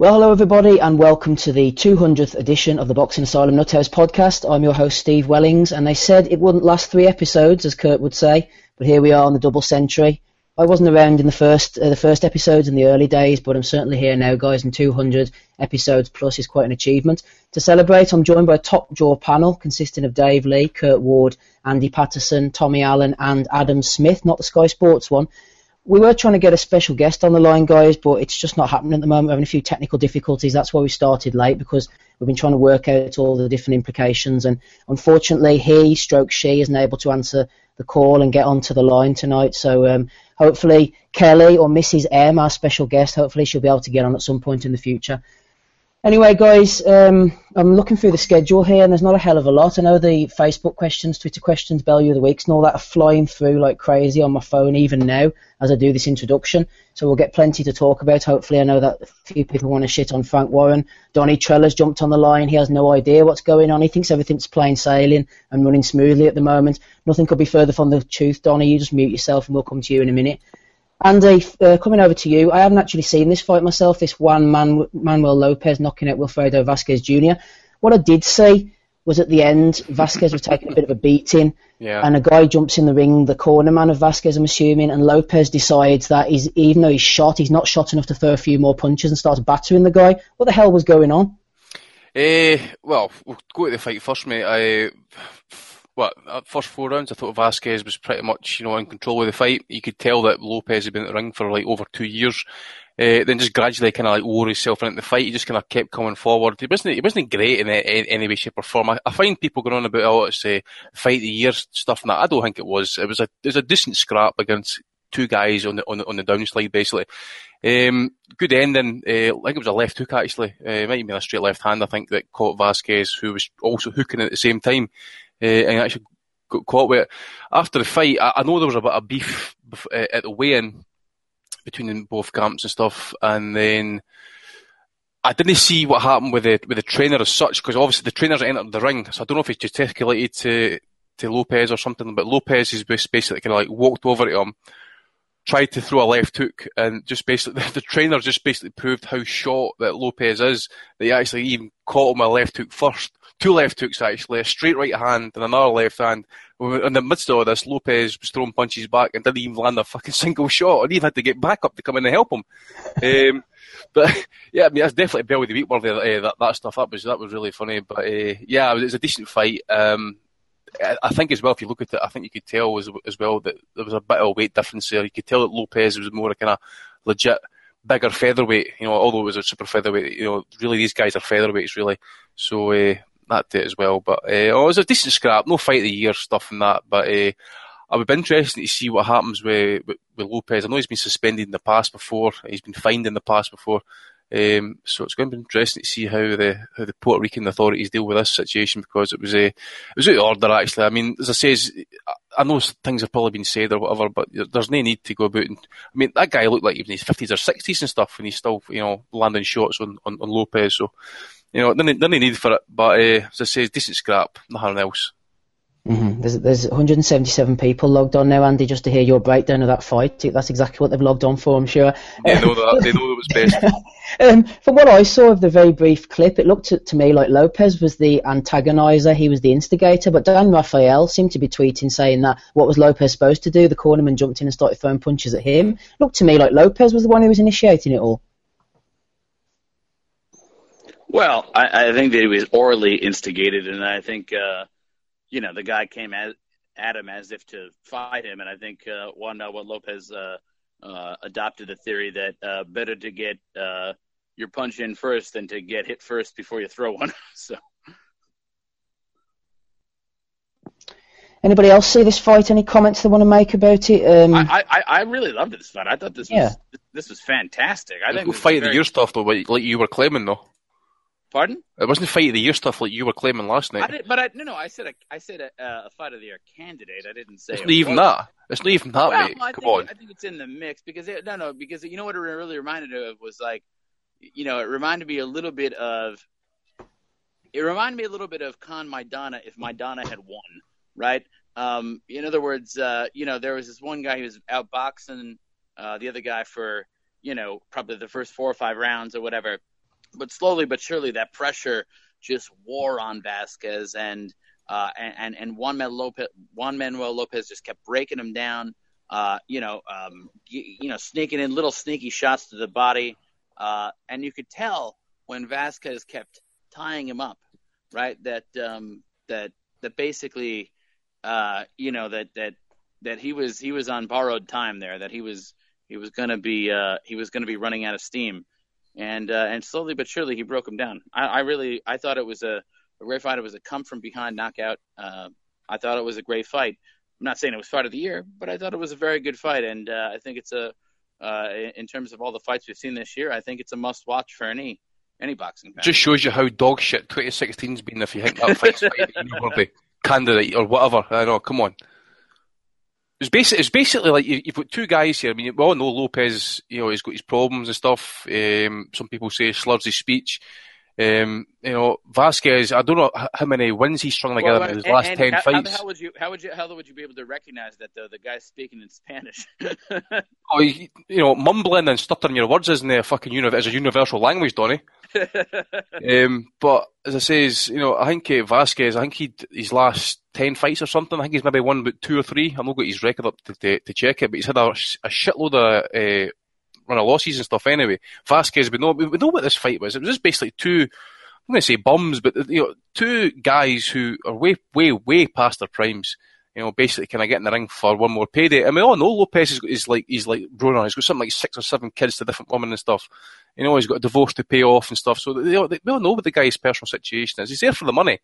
Well, hello everybody, and welcome to the 200th edition of the Boxing Asylum Nuthouse podcast. I'm your host Steve Wellings, and they said it wouldn't last three episodes, as Kurt would say, but here we are on the double century. I wasn't around in the first uh, the first episodes in the early days, but I'm certainly here now, guys. And 200 episodes plus is quite an achievement. To celebrate, I'm joined by a top draw panel consisting of Dave Lee, Kurt Ward, Andy Patterson, Tommy Allen, and Adam Smith, not the Sky Sports one we were trying to get a special guest on the line, guys, but it's just not happening at the moment. We're having a few technical difficulties. That's why we started late because we've been trying to work out all the different implications. And unfortunately, he, stroke she, isn't able to answer the call and get onto the line tonight. So um, hopefully, Kelly or Mrs. M, our special guest, hopefully she'll be able to get on at some point in the future. Anyway, guys, um, I'm looking through the schedule here, and there's not a hell of a lot. I know the Facebook questions, Twitter questions, Bellew of the Weeks, and all that are flying through like crazy on my phone even now as I do this introduction. So we'll get plenty to talk about. Hopefully, I know that a few people want to shit on Frank Warren. Donny Treller's jumped on the line. He has no idea what's going on. He thinks everything's plain sailing and running smoothly at the moment. Nothing could be further from the truth, Donny. You just mute yourself, and we'll come to you in a minute. Andy, uh, coming over to you, I haven't actually seen this fight myself, this one Man- Manuel Lopez knocking out Wilfredo Vasquez Jr. What I did see was at the end, Vasquez was taking a bit of a beating, Yeah. and a guy jumps in the ring, the corner man of Vasquez, I'm assuming, and Lopez decides that he's, even though he's shot, he's not shot enough to throw a few more punches and starts battering the guy. What the hell was going on? Eh, well, we'll go to the fight first, mate. I, what, uh, first four rounds, I thought Vasquez was pretty much, you know, in control of the fight. You could tell that Lopez had been at the ring for like over two years. Uh, then just gradually kind of like wore himself into the fight. He just kind of kept coming forward. He wasn't, he wasn't great in any, way, shape or form. I, I find people going on about, oh, it's a fight of the year stuff and that. I don't think it was. It was a, it was a decent scrap against two guys on the, on the, on the downslide, basically. Um, good ending. Uh, I think it was a left hook actually. Uh, it might have been a straight left hand. I think that caught Vasquez, who was also hooking at the same time, uh, and actually got caught with it. After the fight, I, I know there was a bit of beef uh, at the weigh-in between both camps and stuff, and then. I didn't see what happened with the with the trainer as such because obviously the trainer's entered the ring, so I don't know if he gesticulated to to Lopez or something. But Lopez is basically kind of like walked over to him, tried to throw a left hook, and just basically the, trainer just basically proved how short that Lopez is. He actually even caught him a left hook first, two left hooks actually, a straight right hand and another left hand. In the midst of all this, Lopez was throwing punches back and didn't even land a fucking single shot, and he had to get back up to come in and help him. um, but yeah, I mean that's definitely Bellew of the Week worthy. Uh, that that stuff that was that was really funny. But uh, yeah, it was a decent fight. Um, I think as well, if you look at it, I think you could tell as, as well that there was a bit of a weight difference there. You could tell that Lopez was more a kind of legit bigger featherweight, you know, although it was a super featherweight, you know, really these guys are featherweights really. So uh, that did as well. But uh, oh, it was a decent scrap, no fight of the year stuff and that. But uh, I would be interested to see what happens with, with, with Lopez. I know he's been suspended in the past before, he's been fined in the past before. Um, so it's going to be interesting to see how the how the Puerto Rican authorities deal with this situation because it was a it was out of order actually. I mean, as I say, I know things have probably been said or whatever, but there's no need to go about and I mean that guy looked like he was in his fifties or sixties and stuff, and he's still you know landing shots on on, on Lopez. So you know, no, no need for it. But uh, as I say, decent scrap, nothing else. Mm-hmm. There's, there's 177 people logged on now, Andy, just to hear your breakdown of that fight. That's exactly what they've logged on for, I'm sure. They know that. They know it was best. um, from what I saw of the very brief clip, it looked to, to me like Lopez was the antagonizer, he was the instigator, but Dan Rafael seemed to be tweeting saying that what was Lopez supposed to do? The cornerman jumped in and started throwing punches at him. Looked to me like Lopez was the one who was initiating it all. Well, I, I think that he was orally instigated, and I think, uh, you know, the guy came at, at him as if to fight him, and I think uh, Juan Manuel Lopez uh, uh, adopted the theory that uh, better to get uh, your punch in first than to get hit first before you throw one. so. Anybody else see this fight? Any comments they want to make about it? Um, I, I, I really loved this fight. I thought this Yeah. was this was fantastic. I think no this fight of the very- year stuff though, like like you were claiming though. Pardon? It wasn't fight of the year stuff like you were claiming last night. I did, but I no no. I said a, I said a, a fight of the year candidate. I didn't say It's not even was. that. It's not even that, well, mate. I Come think, on. I think it's in the mix because it, no, no, because you know what it really reminded me of was like, you know, it reminded me a little bit of, it reminded me a little bit of Khan Maidana if Maidana had won, right? Um, in other words, uh, you know, there was this one guy who was outboxing uh, the other guy for, you know, probably the first four or five rounds or whatever, but slowly but surely that pressure just wore on Vasquez and uh, and and Juan Manuel Lopez Manuel Lopez just kept breaking him down. Uh, you know, um, you, you, know, sneaking in little sneaky shots to the body, uh, and you could tell when Vasquez kept tying him up, right? That um, that that basically, uh, you know, that that that he was he was on borrowed time there. That he was he was gonna be uh, he was gonna be running out of steam, and uh, and slowly but surely he broke him down. I, I really I thought it was a, a great fight. It was a come from behind knockout. Uh, I thought it was a great fight. I'm not saying it was fight of the year, but I thought it was a very good fight, and uh, I think it's a uh, in terms of all the fights we've seen this year, I think it's a must watch for any any boxing fan. Just shows you how dog shit 2016's been if you think that fight's fight you the candidate or whatever. I know, come on. It's basically, it's basically like you, have got two guys here. I mean, we all know Lopez, you know, he's got his problems and stuff. Um, some people say slurs his speech. Um, you know, Vasquez. I don't know how many wins he's strung together well, in his and, last and ten how, fights. How, would you? How would you? How would you be able to recognize that the the guy's speaking in Spanish? oh, you, you, know, mumbling and stuttering your words isn't a fucking uni- is a universal language, Donny. um, but as I say, you know, I think uh, Vasquez. I think he his last ten fights or something. I think he's maybe won about two or three. I'm not got his record up to, to, to check it, but he's had a, a shitload of. Uh, run of losses and stuff anyway. Vasquez, we know, we know what this fight was. It was just basically two, I'm going to say bums, but you know, two guys who are way, way, way past their primes. You know, basically kind of get in the ring for one more payday. I mean, all know Lopez is, is like he's like on. He's got something like six or seven kids to different women and stuff. You know, he's got a divorce to pay off and stuff. So they, they, all know what the guy's personal situation is. He's there for the money.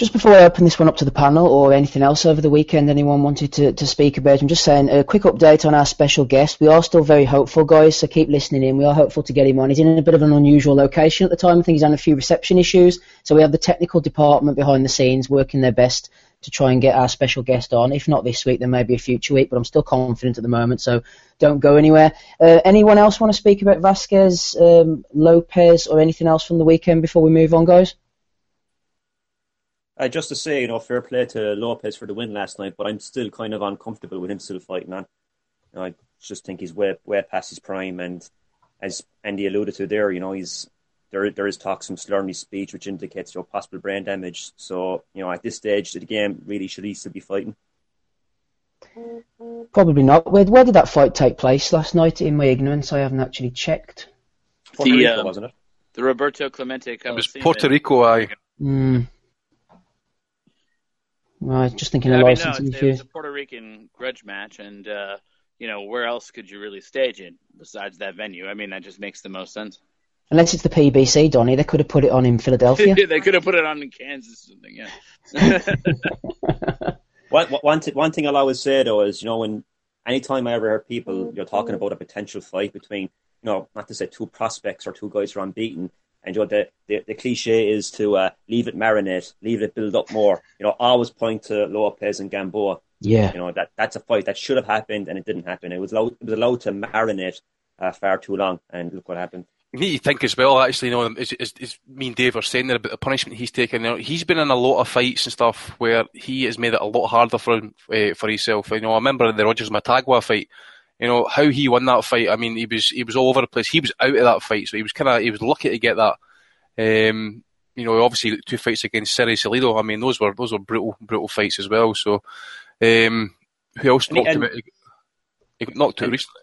Just before I open this one up to the panel or anything else over the weekend anyone wanted to, to speak about, I'm just saying a quick update on our special guest. We are still very hopeful, guys, so keep listening in. We are hopeful to get him on. He's in a bit of an unusual location at the time. I think he's had a few reception issues, so we have the technical department behind the scenes working their best to try and get our special guest on. If not this week, then maybe a future week, but I'm still confident at the moment, so don't go anywhere. Uh, anyone else want to speak about Vasquez, um, Lopez, or anything else from the weekend before we move on, guys? Uh, just to say, you know, fair play to Lopez for the win last night, but I'm still kind of uncomfortable with him still fighting on. You know, I just think he's way way past his prime, and as Andy alluded to there, you know, he's there. There is talk some slurring his speech, which indicates you know, possible brain damage. So, you know, at this stage of the game, really should he still be fighting? Probably not. Where, where did that fight take place last night? In my ignorance, I haven't actually checked. Puerto the, Rico, um, wasn't it? The Roberto Clemente. It was Puerto Rico. I. Mm. Right, just thinking yeah, of I mean, licensing no, it, it was a Puerto Rican grudge match, and uh, you know where else could you really stage it besides that venue? I mean, that just makes the most sense. Unless it's the PBC, Donnie, they could have put it on in Philadelphia. they could have put it on in Kansas or something. Yeah. one, one, th- one thing I'll always say though is, you know, when anytime I ever hear people you're talking about a potential fight between, you know, not to say two prospects or two guys who are unbeaten, and you know, the, the, the cliche is to uh, leave it marinate, leave it build up more. You know, always point to Lopez and Gamboa. Yeah. You know, that that's a fight that should have happened and it didn't happen. It was allowed, it was allowed to marinate uh, far too long, and look what happened. You need to think as well, actually, you know, as, as, as me and Dave are saying there about the punishment he's taken. You know, he's been in a lot of fights and stuff where he has made it a lot harder for him, uh, for himself. You know, I remember the Rogers Mtagwa fight. You know how he won that fight. I mean, he was he was all over the place. He was out of that fight, so he was kind of he was lucky to get that. Um, you know, obviously two fights against Sergey Salido. I mean, those were those were brutal brutal fights as well. So, um, who else knocked him out? He got knocked out recently.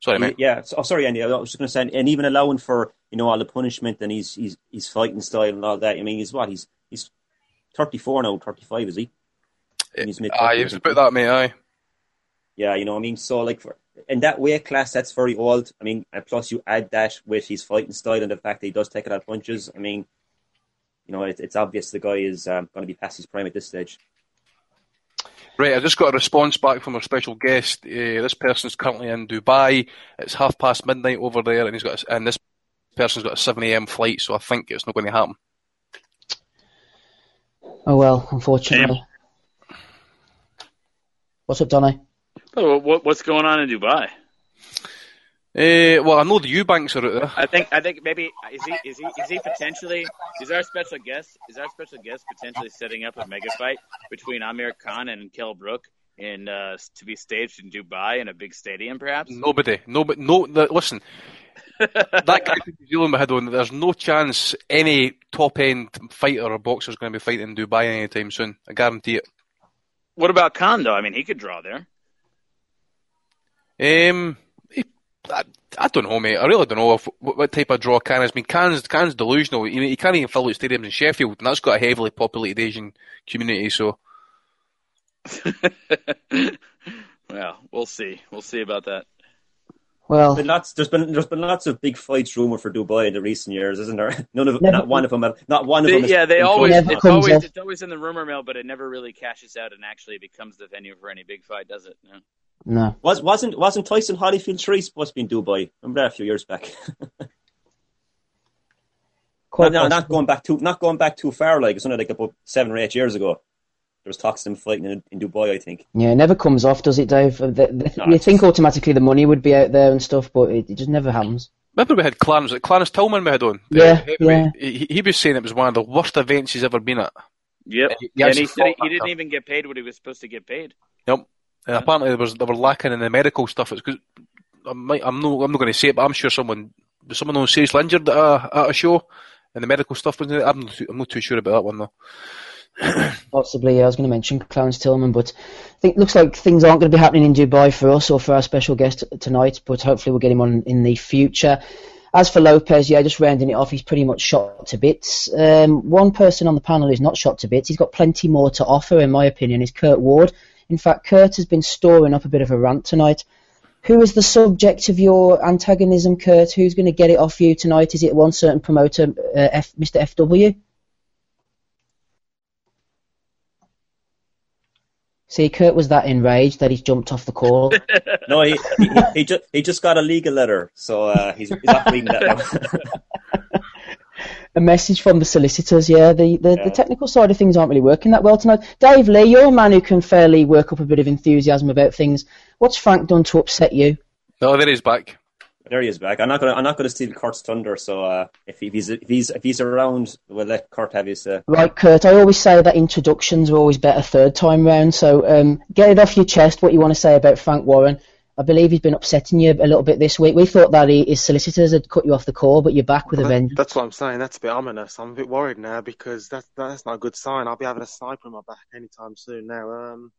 Sorry, mate. Yeah, oh, sorry, Andy. I was just going to say, and even allowing for you know all the punishment and he's he's he's fighting style and all that. I mean, he's what he's he's thirty four now, thirty five, is he? he's mid. Aye, was about that, mate. Aye. Yeah, you know, I mean, so like for in that weight class, that's very old. I mean, and plus you add that with his fighting style and the fact that he does take it out of punches. I mean, you know, it, it's obvious the guy is um, going to be past his prime at this stage. Right, I just got a response back from our special guest. Uh, this person's currently in Dubai. It's half past midnight over there, and he's got a, and this person's got a seven a.m. flight, so I think it's not going to happen. Oh well, unfortunately. What's up, Donny? Oh, what, what's going on in Dubai? Uh, well, I know the Eubanks are out there. I think I think maybe is he is he is he potentially is our special guest is our special guest potentially setting up a mega fight between Amir Khan and Kell Brook in uh, to be staged in Dubai in a big stadium, perhaps? Nobody, nobody, no. The, listen, that guy from New Zealand we had on, there's no chance any top end fighter or boxer is going to be fighting in Dubai anytime soon. I guarantee it. What about Khan though? I mean, he could draw there. Um, I, I don't know, mate. I really don't know if, what, what type of draw Khan is. I mean, Can's, Khan's delusional. He, he can't even fill out stadiums in Sheffield, and that's got a heavily populated Asian community. So, well, we'll see. We'll see about that. Well, Been lots, there's been there's been lots of big fights rumored for Dubai in the recent years, isn't there? None of Never- not one of them not one of They- them. has yeah, they been always it's always off. it's always in the rumor mill, but it never really cashes out and actually becomes the venue for any big fight, does it? No. No. Was wasn't wasn't Tyson Holyfield three supposed to be in Dubai? Remember that a few years back? Quite not, not, not going back too not going back too far. Like it's only like about seven or eight years ago. There was talks of them fighting in, in Dubai. I think. Yeah, it never comes off, does it, Dave? The, the, No, you think just- automatically the money would be out there and stuff, but it, it just never happens. remember we had Clarence, Clarence Tillman we had on. The Yeah, heavyweight. He, he was saying it was one of the worst events he's ever been at. Yep. He- he and he said he, he didn't even get paid what he was supposed to get paid. Yep. And apparently there was they were lacking in the medical stuff. It's because I'm not I'm not going to say it, but I'm sure someone was someone on seriously injured at a, at a show, and the medical stuff was. I'm not, too, I'm not too sure about that one though. Possibly, yeah, I was going to mention Clarence Tillman, but I think looks like things aren't going to be happening in Dubai for us or for our special guest tonight, but hopefully we'll get him on in the future. As for Lopez, yeah, just rounding it off, he's pretty much shot to bits. Um, one person on the panel who's not shot to bits, he's got plenty more to offer, in my opinion, is Kurt Ward. In fact, Kurt has been storing up a bit of a rant tonight. Who is the subject of your antagonism, Kurt? Who's going to get it off you tonight? Is it one certain promoter, uh, F, Mr. FW? See, Kurt was that enraged that he's jumped off the call. No, he he, he, he just he just got a legal letter, so uh, he's, he's not reading that now. a message from the solicitors, yeah. The, the, Yeah. the technical side of things aren't really working that well tonight. Dave Lee, you're a man who can fairly work up a bit of enthusiasm about things. What's Frank done to upset you? No, there he's back. there he is back. I'm not gonna I'm not gonna steal Kurt's thunder. So uh, if, he, if he's if he's if he's around, we'll let Kurt have his. Uh, Right, Kurt, I always say that introductions are always better third time round, so um, get it off your chest what you want to say about Frank Warren. I believe he's been upsetting you a little bit this week. We thought that he, his solicitors had cut you off the call, but you're back with a Well, that- vengeance. that's what I'm saying. That's a bit ominous. I'm a bit worried now because that's that's not a good sign. I'll be having a sniper in my back anytime soon now. Um,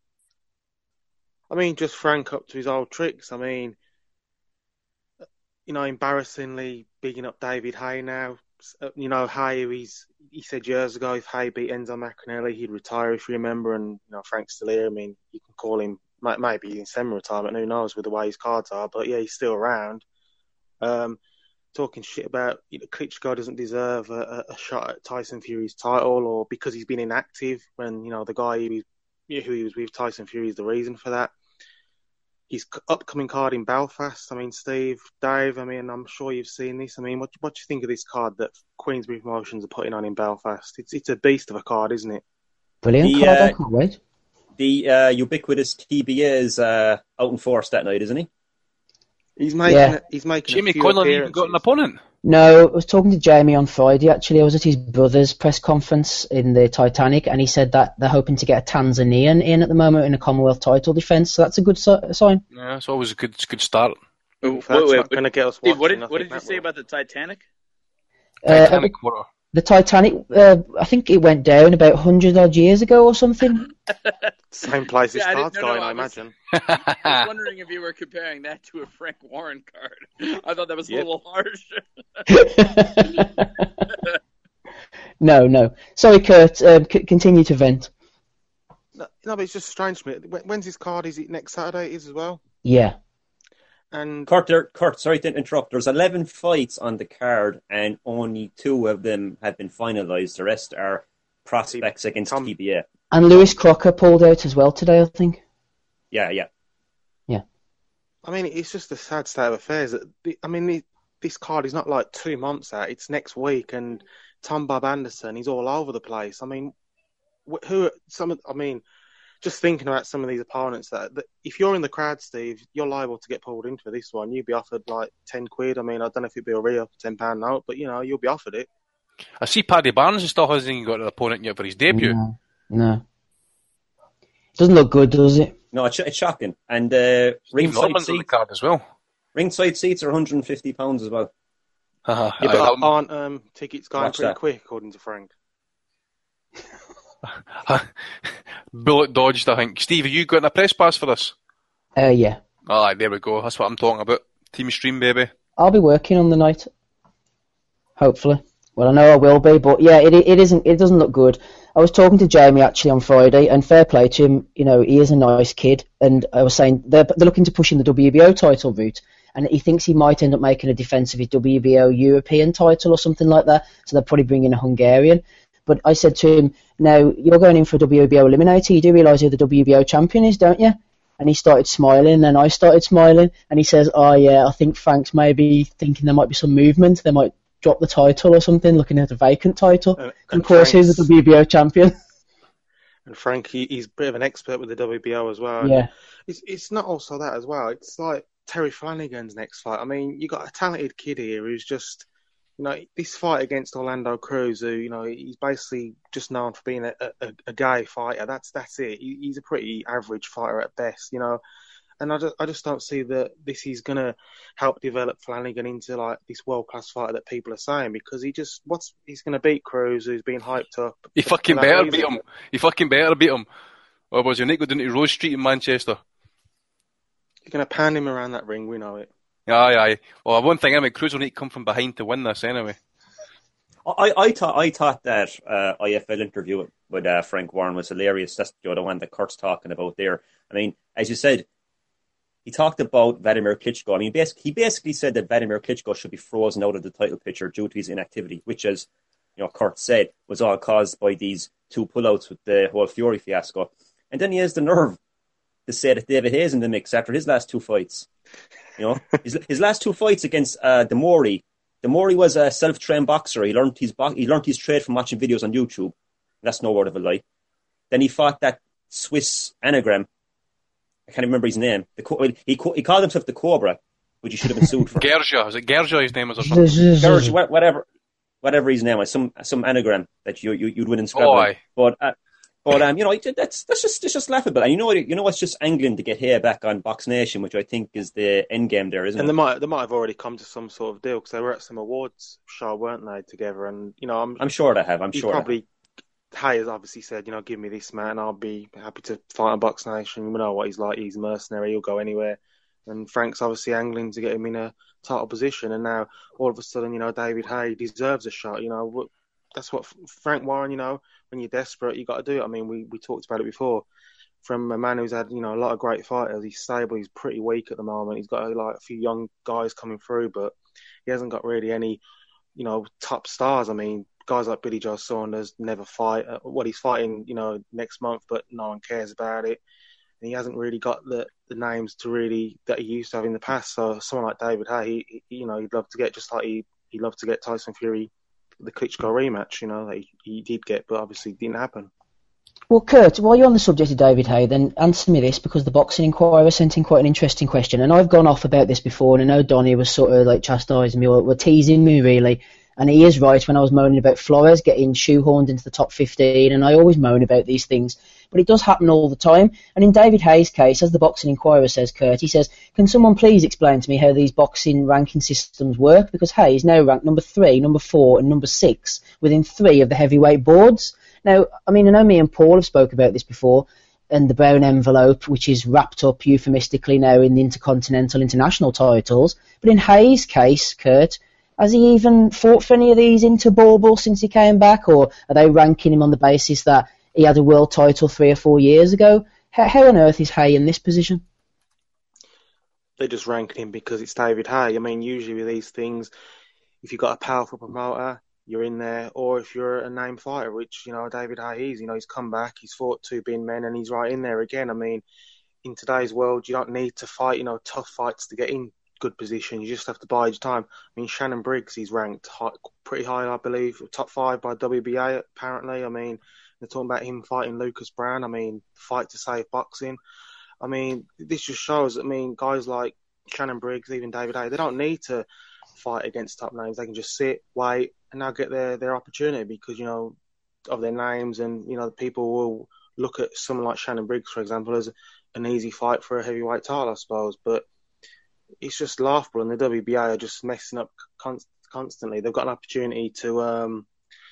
I mean, just Frank up to his old tricks. I mean, you know, embarrassingly bigging up David Haye now. Uh, You know, Haye, he's he said years ago if Haye beat Enzo Maccarinelli, he'd retire. If you remember, and you know, Frank's still here. I mean, you can call him may- maybe in semi-retirement. Who knows with the way his cards are? But yeah, he's still around. Um, talking shit about you know, Klitschko doesn't deserve a, a, a shot at Tyson Fury's title, or because he's been inactive when you know the guy who, he- who he was with Tyson Fury is the reason for that. His upcoming card in Belfast. I mean, Steve, Dave. I mean, I'm sure you've seen this. I mean, what what do you think of this card that Queensberry Promotions are putting on in Belfast? It's it's a beast of a card, isn't it? Brilliant The, card, I uh, can't wait. The uh, ubiquitous TBA is uh, out in force that night, isn't he? He's making Yeah. a, he's making Jamie a few Conlon even got an opponent. No, I was talking to Jamie on Friday. Actually, I was at his brother's press conference in the Titanic, and he said that they're hoping to get a Tanzanian in at the moment in a Commonwealth title defence. So that's a good si- sign. Yeah, it's always a good good start. Wait, If that's wait, not going to get us Steve, what did what did you say will. about the Titanic? Uh, Titanic water. The Titanic, uh, I think it went down about hundred odd years ago or something. Same place as Yeah, cards no, no, going, I I was- imagine. I was wondering if you were comparing that to a Frank Warren card. I thought that was a little harsh. no, no. Sorry, Kurt. Um, c- continue to vent. No, no, but it's just strange to me. When's his card? Is it next Saturday? It is as well. Yeah. And Kurt, there, Kurt, sorry to interrupt. There's 11 fights on the card, and only two of them have been finalised. The rest are prospects against Tom- TBA. And Lewis Crocker pulled out as well today, I think. Yeah, yeah. Yeah. I mean, it's just a sad state of affairs. I mean, this card is not like two months out; it's next week. And Tom Bob Anderson, he's all over the place. I mean, who? Some? of- I mean, just thinking about some of these opponents that, that if you're in the crowd, Steve, you're liable to get pulled into this one. You'd be offered like ten quid. I mean, I don't know if it'd be a real ten pound note, but you know, you'll be offered it. I see Paddy Barnes and still hasn't even got an opponent yet for his debut. No. no. Doesn't look good, does it? No, it's, it's shocking. And uh, Steve ringside, Norman's the seats, card as well. ringside seats are 150 pounds as well. Uh, Yeah, but aren't um, tickets going pretty that. quick, according to Frank? bullet dodged, I think. Steve, have you got a press pass for this? Uh, yeah, All right, there we go. That's what I'm talking about. Team stream, baby. I'll be working on the night. Hopefully. Well, I know I will be, but yeah, it it isn't. It doesn't look good. I was talking to Jamie actually on Friday, and fair play to him. You know, he is a nice kid, and I was saying they're they're looking to push in the WBO title route, and he thinks he might end up making a defence of his WBO European title or something like that. So they're probably bringing a Hungarian. But I said to him, "Now you're going in for a WBO eliminator. You do realise who the WBO champion is, don't you?" And he started smiling, and I started smiling, and he says, "Oh yeah, I think Frank's maybe thinking there might be some movement. They might drop the title or something, looking at a vacant title. And, of course, he's the WBO champion. And Frank, he, he's a bit of an expert with the WBO as well. yeah, It's it's not also that as well. It's like Terry Flanagan's next fight. I mean, you got a talented kid here who's just, you know, this fight against Orlando Cruz, who you know he's basically just known for being a, a, a gay fighter. That's that's it. He, he's a pretty average fighter at best, you know. And I just, I just don't see that this is gonna help develop Flanagan into like this world class fighter that people are saying because he just what's he's gonna beat Cruz who's been hyped up. He fucking better reason. beat him. You fucking better beat him. Or was your Nick go down to Rose Street in Manchester? You're gonna pound him around that ring. We know it. Aye, aye. Well, one thing, I mean, Cruz will need to come from behind to win this anyway. I, I thought I thought that uh, IFL interview with, uh, Frank Warren was hilarious. That's you know, the one that Kurt's talking about there. I mean, as you said, he talked about Vladimir Klitschko. I mean, basic, he basically said that Vladimir Klitschko should be frozen out of the title picture due to his inactivity, which, as you know, Kurt said, was all caused by these two pullouts with the whole Fury fiasco. And then he has the nerve to say that David Haye's in the mix after his last two fights. You know, his, his last two fights against uh, Demori. Demori was a self-trained boxer. He learned his bo- he learned his trade from watching videos on YouTube. That's no word of a lie. Then he fought that Swiss anagram. I can't remember his name. The co- he co- he called himself the Cobra, which he should have been sued for. Gerja, was it Gerja his name was or something? Gerge, wha- whatever, whatever his name was, some some anagram that you, you you'd win in Scrabble. Oh. But uh, but um, you know, that's that's just that's just laughable. And you know, what- you know, what's just angling to get here back on Box Nation, which I think is the end game there, isn't And it? they might they might have already come to some sort of deal because they were at some awards show, weren't they, together? And you know, I'm I'm sure they have. I'm sure. probably Haye has obviously said, you know, give me this man, I'll be happy to fight on Box Nation. We know what he's like. He's a mercenary. He'll go anywhere. And Frank's obviously angling to get him in a title position. And now all of a sudden, you know, David Haye deserves a shot. You know, that's what Frank Warren. You know, when you're desperate, you got to do it. I mean, we we talked about it before. From a man who's had, you know, a lot of great fighters, he's stable. He's pretty weak at the moment. He's got like a few young guys coming through, but he hasn't got really any, you know, top stars. I mean, guys like Billy Joe Saunders never fight. Uh, What he's fighting, you know, next month, but no one cares about it. And he hasn't really got the, the names to really that he used to have in the past. So someone like David Haye, he, he, you know, he'd love to get just like he he'd love to get Tyson Fury the Klitschko rematch. You know, that he, he did get, but obviously didn't happen. Well, Kurt, while you're on the subject of David Haye, then answer me this because the Boxing Inquirer sent in quite an interesting question, and I've gone off about this before, and I know Donny was sort of like chastising me or, or teasing me really, and he is right when I was moaning about Flores getting shoehorned into the top 15, and I always moan about these things, but it does happen all the time. And in David Haye's case, as the Boxing Inquirer says, Kurt, he says, "Can someone please explain to me how these boxing ranking systems work? Because Haye is now ranked number three, number four, and number six within three of the heavyweight boards." Now, I mean, I know me and Paul have spoke about this before, and the brown envelope, which is wrapped up euphemistically now in the intercontinental international titles. But in Hayes' case, Kurt, has he even fought for any of these interbauble since he came back, or are they ranking him on the basis that he had a world title three or four years ago? How, how on earth is Haye in this position? They're just ranking him because it's David Haye. I mean, usually with these things, if you've got a powerful promoter, you're in there, or if you're a name fighter, which you know David Haye is. You know, he's come back, he's fought two bin men, and he's right in there again. I mean, in today's world, you don't need to fight, you know, tough fights to get in good position. You just have to bide your time. I mean, Shannon Briggs, he's ranked high, pretty high, I believe, top five by WBA apparently. I mean, they're talking about him fighting Lucas Browne. I mean, fight to save boxing. I mean, this just shows. I mean, guys like Shannon Briggs, even David Haye, they don't need to fight against top names. They can just sit, wait, and now get their their opportunity because you know of their names, and you know people will look at someone like Shannon Briggs, for example, as an easy fight for a heavyweight title, I suppose. But it's just laughable, and the WBA are just messing up con- constantly. They've got an opportunity to um,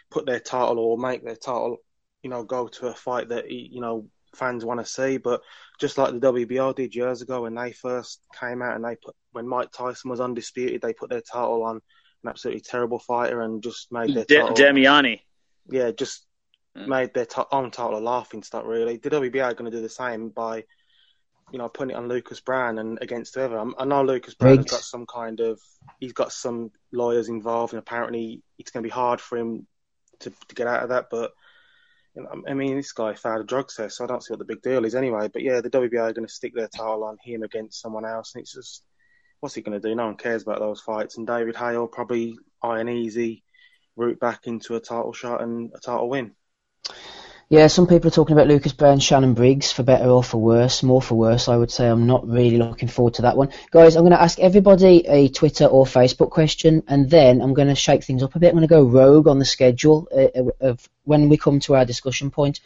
put their title or make their title, you know, go to a fight that you know fans want to see. But just like the WBO did years ago when they first came out and they put when Mike Tyson was undisputed, they put their title on an absolutely terrible fighter and just made their De- title. Damiani. Yeah, just Mm. made their t- own title a laughing stock. Really, the WBA are going to do the same by, you know, putting it on Lucas Browne and against whoever. I'm- know Lucas Browne has got some kind of, he's got some lawyers involved, and apparently it's going to be hard for him to, to get out of that. But you know, Um, I mean, this guy failed a drug test, so I don't see what the big deal is anyway. But yeah, the WBA are going to stick their title on him against someone else, and it's just, what's he going to do? No one cares about those fights, and David Hale probably eye an easy route back into a title shot and a title win. Yeah, some people are talking about Lucas Browne, Shannon Briggs, for better or for worse. More for worse, I would say. I'm not really looking forward to that one. Guys, I'm going to ask everybody a Twitter or Facebook question, and then I'm going to shake things up a bit. I'm going to go rogue on the schedule uh, of when we come to our discussion point.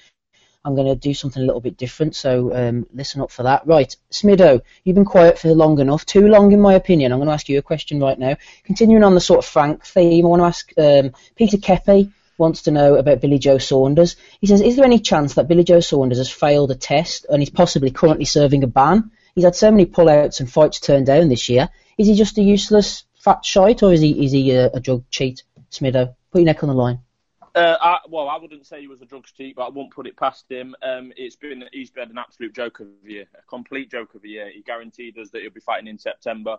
I'm going to do something a little bit different, so um, listen up for that. Right, Smido, you've been quiet for long enough, too long in my opinion. I'm going to ask you a question right now. Continuing on the sort of Frank theme, I want to ask um, Peter Kepe wants to know about Billy Joe Saunders. He says, is there any chance that Billy Joe Saunders has failed a test and he's possibly currently serving a ban? He's had so many pullouts and fights turned down this year. Is he just a useless fat shite or is he is he a, a drug cheat? Smido, put your neck on the line. Uh, I, well, I wouldn't say he was a drug cheat, but I won't put it past him. Um, it's been he's been an absolute joke of a year, a complete joke of a year. He guaranteed us that he'll be fighting in September.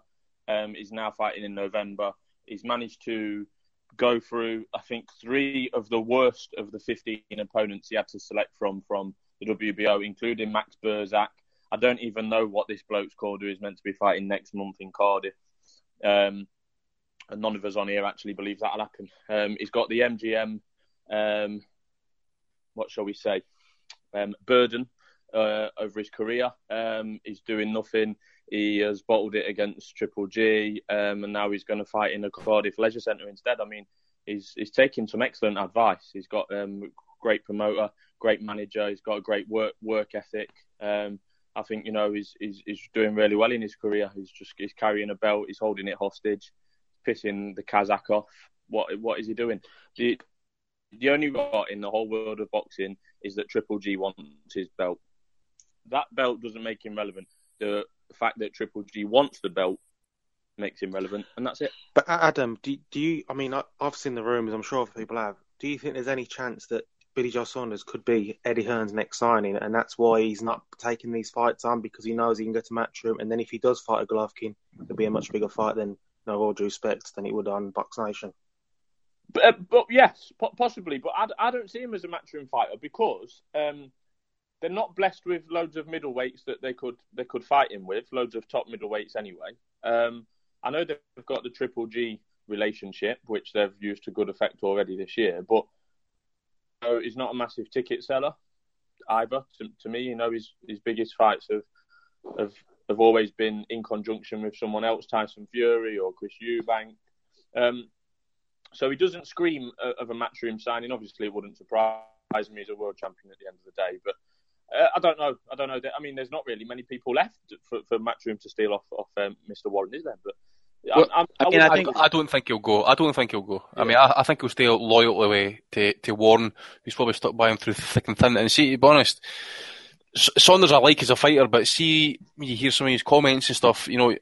Um, he's now fighting in November. He's managed to go through, I think, three of the worst of the 15 opponents he had to select from from the WBO, including Max Bursak. I don't even know what this bloke's called who is meant to be fighting next month in Cardiff. Um, and none of us on here actually believe that'll happen. Um, he's got the MGM, um, what shall we say, um, burden uh, over his career. Um, he's doing nothing. He has bottled it against Triple G, um, and now he's going to fight in the Cardiff Leisure Centre instead. I mean, he's he's taking some excellent advice. He's got um, great promoter, great manager. He's got a great work work ethic. Um, I think you know he's, he's he's doing really well in his career. He's just he's carrying a belt. He's holding it hostage, pissing the Kazakh off. What what is he doing? The the only rot in the whole world of boxing is that Triple G wants his belt. That belt doesn't make him relevant. The fact that Triple G wants the belt makes him relevant, and that's it. But Adam, do, do you? I mean, I, I've seen the rumours. I'm sure other people have. Do you think there's any chance that Billy Joe Saunders could be Eddie Hearn's next signing, and that's why he's not taking these fights on because he knows he can go to Matchroom, and then if he does fight a Golovkin, it'll be a much bigger fight than, no all due respect, than it would on Box Nation. But, uh, but yes, po- possibly. But I, I don't see him as a matchroom fighter because um, they're not blessed with loads of middleweights that they could they could fight him with. Loads of top middleweights anyway. Um, I know they've got the Triple G relationship, which they've used to good effect already this year. But he's not a massive ticket seller either. To, to me, you know, his his biggest fights have have have always been in conjunction with someone else, Tyson Fury or Chris Eubank. Um, so he doesn't scream of a matchroom signing. Obviously, it wouldn't surprise me. He's a world champion at the end of the day, but uh, I don't know. I don't know. I mean, there's not really many people left for, for matchroom to steal off off um, Mr. Warren, is there? But Well, I'm, I'm, I mean, I, I I, think- I don't think he'll go. I don't think he'll go. I mean, I, I think he'll stay loyal away to, to Warren. He's probably stuck by him through thick and thin. And see, to be honest, Saunders I like as a fighter, but see, when you hear some of his comments and stuff, you know,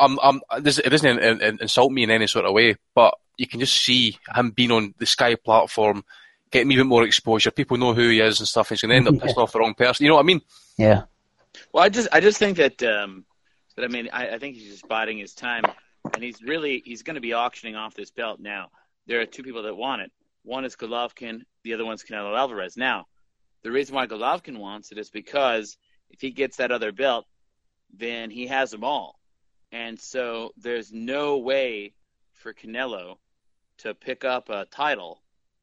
I'm, I'm, this, it doesn't in, in, insult me in any sort of way, but you can just see him being on the Sky platform, getting even more exposure. People know who he is and stuff. He's going to end up pissing off the wrong person. You know what I mean? Yeah. Well, I just I just think that um, that I mean I, I think he's just biding his time, and he's really he's going to be auctioning off this belt now. There are two people that want it. One is Golovkin, the other one's Canelo Alvarez. Now, the reason why Golovkin wants it is because if he gets that other belt, then he has them all, and so there's no way for Canelo to pick up a title,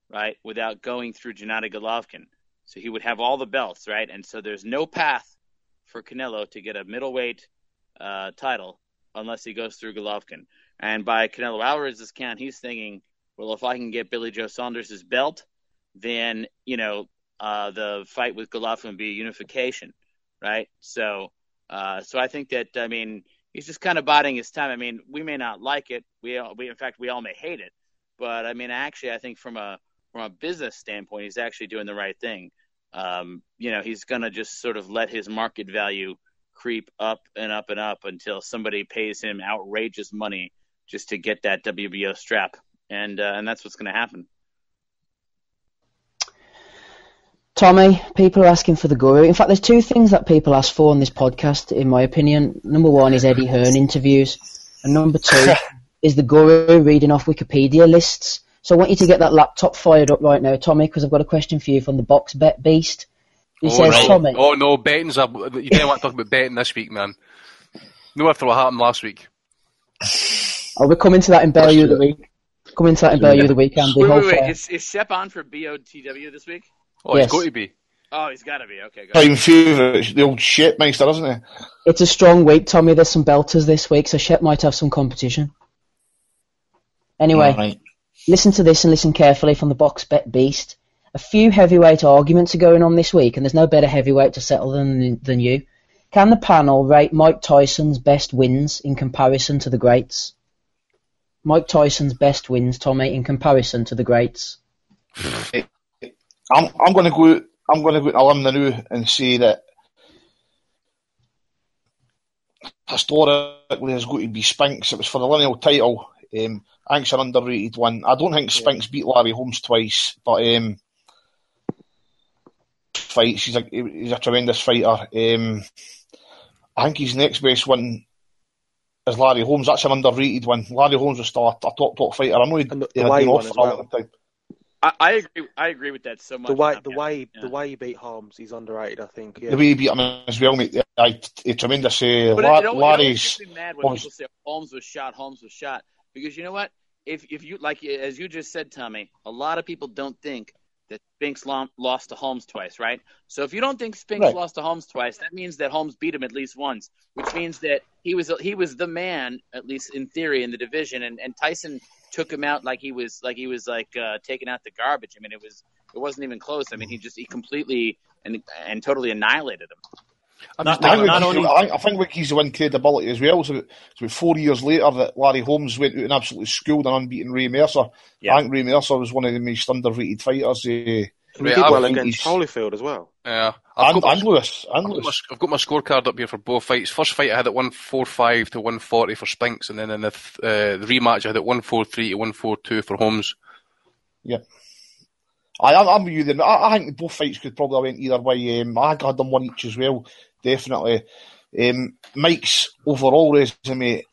right, without going through Gennady Golovkin. So he would have all the belts, right? And so there's no path for Canelo to get a middleweight uh, title unless he goes through Golovkin. And by Canelo Alvarez's count, he's thinking, well, if I can get Billy Joe Saunders' belt, then you know uh, the fight with Golovkin would be a unification, right? So, uh, so I think that I mean he's just kind of biding his time. I mean, we may not like it. We, we in fact, we all may hate it. But I mean, actually, I think from a from a business standpoint, he's actually doing the right thing. Um, you know, he's going to just sort of let his market value creep up and up and up until somebody pays him outrageous money just to get that WBO strap, and uh, and that's what's going to happen. Tommy, people are asking for the guru. In fact, there's two things that people ask for on this podcast, in my opinion. Number one is Eddie Hearn interviews, and number two is the guru reading off Wikipedia lists. So I want you to get that laptop fired up right now, Tommy, because I've got a question for you from the box bet beast. He oh, says, no. Tommy, oh no, betting's a, you didn't want to talk about betting this week, man. No after what happened last week. oh, we're coming to that in Bellew the week. Coming to that in Bellew the week, Andy. Wait, wait, wait. Is, is Shep on for BOTW this week? Oh, Yes. it's got to be. Oh, he's got to be. Okay, good. Time favourite, the old shit shitmeister, isn't he? It's a strong week, Tommy. There's some belters this week, so Shep might have some competition. Anyway, Right. Listen to this and listen carefully from the box bet beast. A few heavyweight arguments are going on this week, and there's no better heavyweight to settle than than you. Can the panel rate Mike Tyson's best wins in comparison to the greats? Mike Tyson's best wins, Tommy, in comparison to the greats. I'm I'm going to go. I'm going to go on limb now and say that historically there's going to be Spinks. It was for the lineal title. Um, I think it's an underrated one. I don't think Spinks beat Larry Holmes twice, but um, fights. He's a he's a tremendous fighter. Um, I think his next best one is Larry Holmes. That's an underrated one. Larry Holmes was still a, a top top fighter. I know he, And he had been off as for a long time. I, I agree. I agree with that so much. The way the way Yeah. the way he beat Holmes, he's underrated. I think. Yeah. The way he beat him as well, mate. I, a tremendous. Uh, But it, La- it, always- it always Larry's. makes me mad when Holmes- people say Holmes was shot, Holmes was shot, because you know what? If if you like as you just said, Tommy, a lot of people don't think that Spinks lo- lost to Holmes twice, right? So if you don't think Spinks Right. lost to Holmes twice, that means that Holmes beat him at least once, which means that he was he was the man, at least in theory, in the division, and, and Tyson took him out like he was like he was like uh, taking out the garbage. I mean, it was it wasn't even close. I mean, he just he completely and and totally annihilated him. I'm Not- I not think, only- I, think, I think Wicky's the win credibility as well. So it's about four years later that Larry Holmes went out and absolutely schooled an unbeaten Ray Mercer. Yeah. I think Ray Mercer was one of the most underrated fighters. Uh, He Right, did well against Holyfield as well. Yeah, I've and, got, and Lewis. And I've, got my, I've got my scorecard up here for both fights. First fight I had at one four five to one forty for Spinks, and then in the th- uh, the rematch I had at one four three to one four two for Holmes. I, I'm, I'm with you then. I, I think both fights could probably have went either way. Um, I think I had them one each as well, definitely. Um, Mike's overall resume,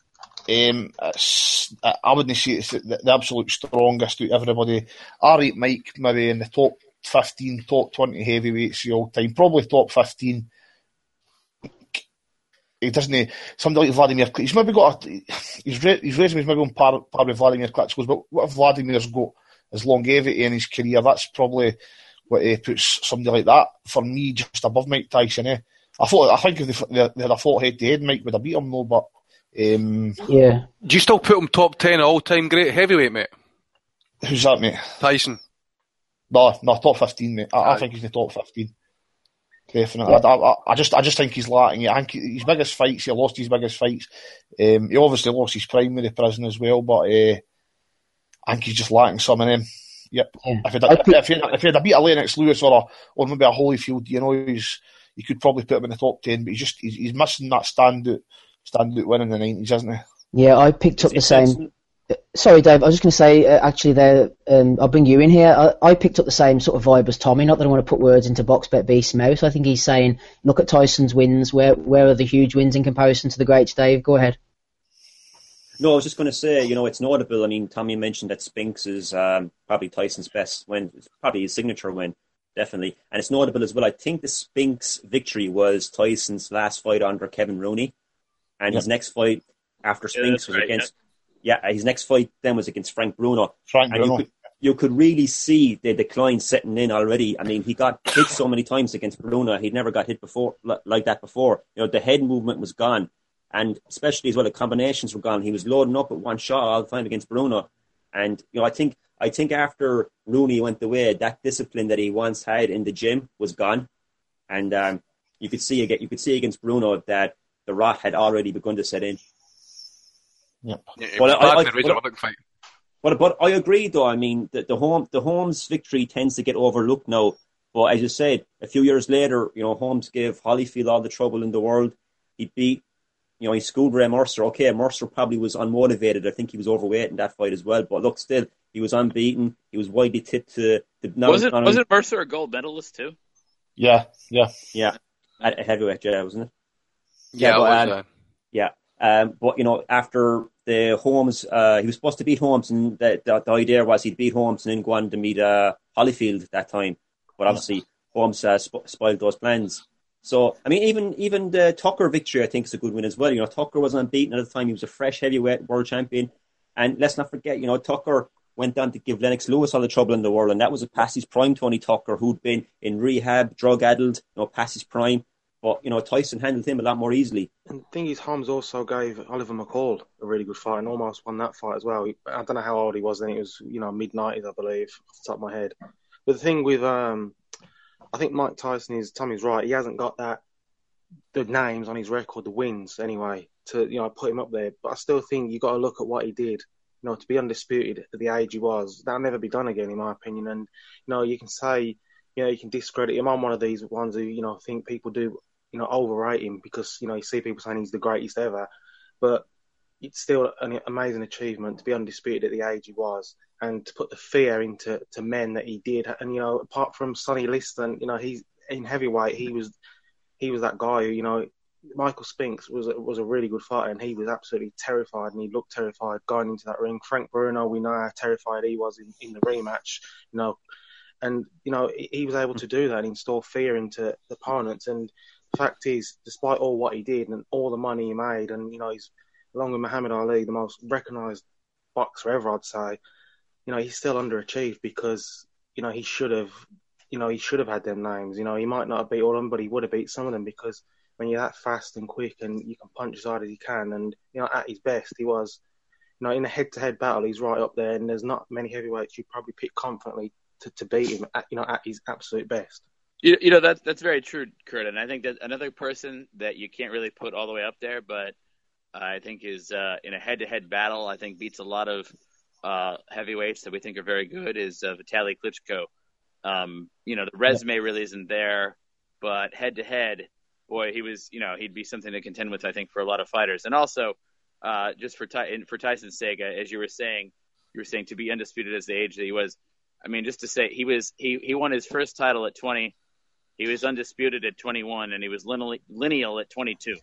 um, I wouldn't say it's the, the absolute strongest of everybody. I rate Mike maybe in the top 15, top 20 heavyweights of all time, probably top 15. He doesn't. Somebody like Vladimir, he's maybe got a, his re, his resume's maybe on par, par with Vladimir Klitschko's, but what if Vladimir's got his longevity in his career? That's probably what uh, puts somebody like that for me just above Mike Tyson. Eh? I thought I think if they, they, they had a fought head to head, Mike would have beat him though. But um, Yeah. Do you still put him top ten all time great heavyweight, mate? who's that, mate? Tyson. No, no, top fifteen, mate. I, I think he's in the top fifteen. Definitely. I, I, I just, I just think he's lacking. it. I think his biggest fights, he lost his biggest fights. Um, he obviously lost his primary prison as well, but uh, I think he's just lacking some of them. Yep. Yeah. If he'd, if, he'd, if he'd have beat a Lennox Lewis or a, or maybe a Holyfield, you know, he's, he could probably put him in the top ten, but he's just, he's, he's missing that standout, standout win in the nineties, isn't he? Yeah, I picked up the same. Sorry, Dave. I was just going to say, uh, actually, there. Um, I'll bring you in here. I, I picked up the same sort of vibe as Tommy. Not that I want to put words into Box Boxbet Beast's mouth. I think he's saying, look at Tyson's wins. Where where are the huge wins in comparison to the greats? Dave, go ahead. No, I was just going to say, you know, it's notable. I mean, Tommy mentioned that Spinks is um, probably Tyson's best win. It's probably his signature win, definitely. And it's notable as well. I think the Spinks victory was Tyson's last fight under Kevin Rooney. And his next fight after Yeah, Spinks that's was right, against, yeah. his next fight then was against Frank Bruno. Frank And you Bruno. could, you could really see the decline setting in already. I mean, he got hit so many times against Bruno. He'd never got hit before like that before. You know, the head movement was gone, and especially as well, the combinations were gone. He was loading up at one shot all the time against Bruno, and you know, I think I think after Rooney went away, that discipline that he once had in the gym was gone, and um, you could see again, you could see against Bruno that the rot had already begun to set in. Yep. Yeah, it Well, was I- bad I- in the Razor well- Ruddock fight. But but I agree though. I mean the the home the Holmes victory tends to get overlooked now. But as you said, a few years later, you know, Holmes gave Holyfield all the trouble in the world. He beat, you know, he schooled Ray Mercer. Okay, Mercer probably was unmotivated. I think he was overweight in that fight as well. But look, still, he was unbeaten. He was widely tipped to the. was it wasn't Mercer a gold medalist too? Yeah, yeah. Yeah, at heavyweight, yeah, wasn't it? Yeah, but, it was, um, uh, Yeah, um, but you know, after the Holmes, uh, he was supposed to beat Holmes, and the, the, the idea was he'd beat Holmes and then go on to meet uh, Holyfield at that time. But obviously, Holmes uh, sp- spoiled those plans. So, I mean, even even the Tucker victory, I think, is a good win as well. You know, Tucker was unbeaten at the time; he was a fresh heavyweight world champion. And let's not forget, you know, Tucker went on to give Lennox Lewis all the trouble in the world, and that was a past his prime. Tony Tucker, who'd been in rehab, drug addled, you know, past his prime. But you know, Tyson handled him a lot more easily. And the thing is, Holmes also gave Oliver McCall a really good fight and almost won that fight as well. I don't know how old he was then. It was, you know, mid 90s, I believe, off the top of my head. But the thing with, um, I think Mike Tyson is, Tommy's right. He hasn't got that, the names on his record, the wins anyway, to, you know, put him up there. But I still think you got to look at what he did. You know, to be undisputed at the age he was, that'll never be done again, in my opinion. And, you know, you can say, you know, you can discredit him. I'm one of these ones who, you know, think people do you know, overrate him because, you know, you see people saying he's the greatest ever. But it's still an amazing achievement to be undisputed at the age he was and to put the fear into to men that he did. And, you know, apart from Sonny Liston, you know, he's in heavyweight, he was he was that guy who, you know, Michael Spinks was a, was a really good fighter and he was absolutely terrified and he looked terrified going into that ring. Frank Bruno, we know how terrified he was in, in the rematch, you know, and, you know, he, he was able to do that and install fear into the opponents. And the fact is, despite all what he did and all the money he made, and you know, he's along with Muhammad Ali, the most recognised boxer ever, I'd say. You know, he's still underachieved because you know he should have, you know, he should have had them names. You know, he might not have beat all of them, but he would have beat some of them because when you're that fast and quick and you can punch as hard as you can, and you know, at his best, he was. You know, in a head-to-head battle, he's right up there, and there's not many heavyweights you probably pick confidently to, to beat him. At, you know, at his absolute best. You, you know that's that's very true, Kurt. And I think that another person that you can't really put all the way up there, but I think is uh, in a head-to-head battle. I think beats a lot of uh, heavyweights that we think are very good. Is uh, Vitaly Klitschko. Um, you know the resume really isn't there, but head-to-head, boy, he was. You know he'd be something to contend with. I think for a lot of fighters, and also uh, just for Ty- for Tyson's sake, as you were saying, you were saying to be undisputed as the age that he was. I mean, just to say he was he he won his first title at 20. He was undisputed at 21, and he was lineal, lineal at 22.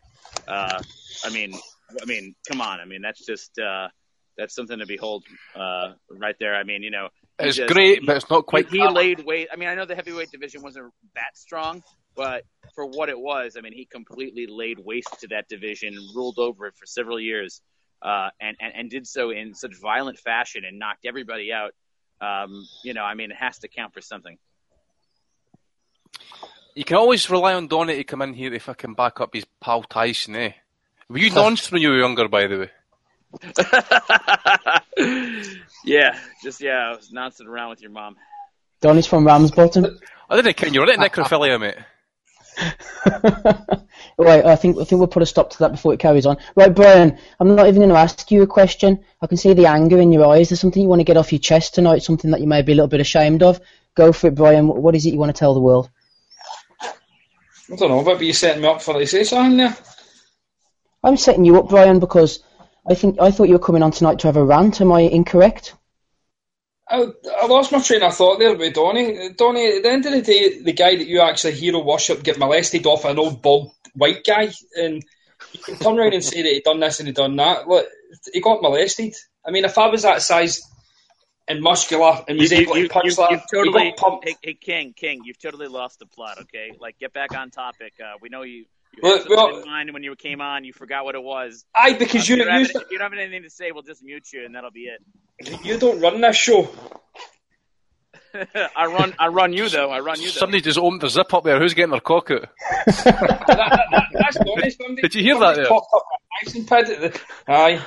Uh, I mean, I mean, come on. I mean, that's just uh, that's something to behold uh, right there. I mean, you know, It's just- great, but it's not quite. he, he laid weight. I mean, I know the heavyweight division wasn't that strong, but for what it was, I mean, he completely laid waste to that division, ruled over it for several years, uh, and, and and did so in such violent fashion and knocked everybody out. Um, you know, I mean, it has to count for something. You can always rely on Donny to come in here to fucking back up his pal Tyson, eh? Were you nonced when you were younger, by the way? yeah, just yeah, I was nonsense around with your mom. Donny's from Ramsbottom. I didn't count you were at necrophilia, mate. right, I think I think we'll put a stop to that before it carries on. Right, Brian, I'm not even going to ask you a question. I can see the anger in your eyes. There's something you want to get off your chest tonight, something that you may be a little bit ashamed of. Go for it, Brian. What what is it you want to tell the world? I don't know, but you're setting me up for to say something there. I'm setting you up, Brian, because I think I thought you were coming on tonight to have a rant. Am I incorrect? I, I lost my train of thought there with Donny. Donny, at the end of the day, the guy that you actually hero worship get molested off an old bald white guy, and you can turn around and say that he done this and he done that. Look, he got molested. I mean, if I was that size and muscular and was You, able you, to punch you, that, you've he totally, got pumped. hey, hey, King, King, you've totally lost the plot. Okay, like get back on topic. Uh, we know you. You Well, something well- in mind when you came on. You forgot what it was. Aye, because if, you, you don't you, have, if you don't have anything to say, we'll just mute you, and that'll be it. you don't run this show. I run, I run you though. I run you though. Somebody just opened their zip up there. Who's getting their cock out? That- that- that- that's Donny. Did you hear that there? popped up a Tyson pad at the- Aye.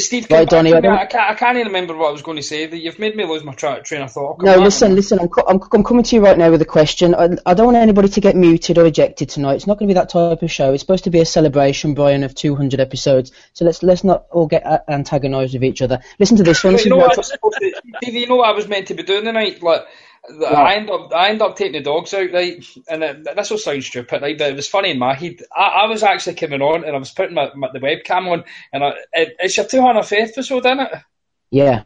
Steve, Right, Donny, I I, can't, I can't even remember what I was going to say. You've made me lose my tra- train of thought. No, on. listen, listen. I'm, co- I'm, I'm coming to you right now with a question. I, I don't want anybody to get muted or ejected tonight. It's not going to be that type of show. It's supposed to be a celebration, Brian, of 200 episodes. So let's let's not all get uh, a- antagonised with each other. Listen to this one. You know what what I I- was supposed to, Steve, you know what I was meant to be doing tonight? Like, I end up, I end up taking the dogs out, right? And it, this will sound stupid, right? But it was funny in my head. I, I was actually coming on, and I was putting my, my the webcam on, and I, it, it's your 200th episode, isn't it? yeah.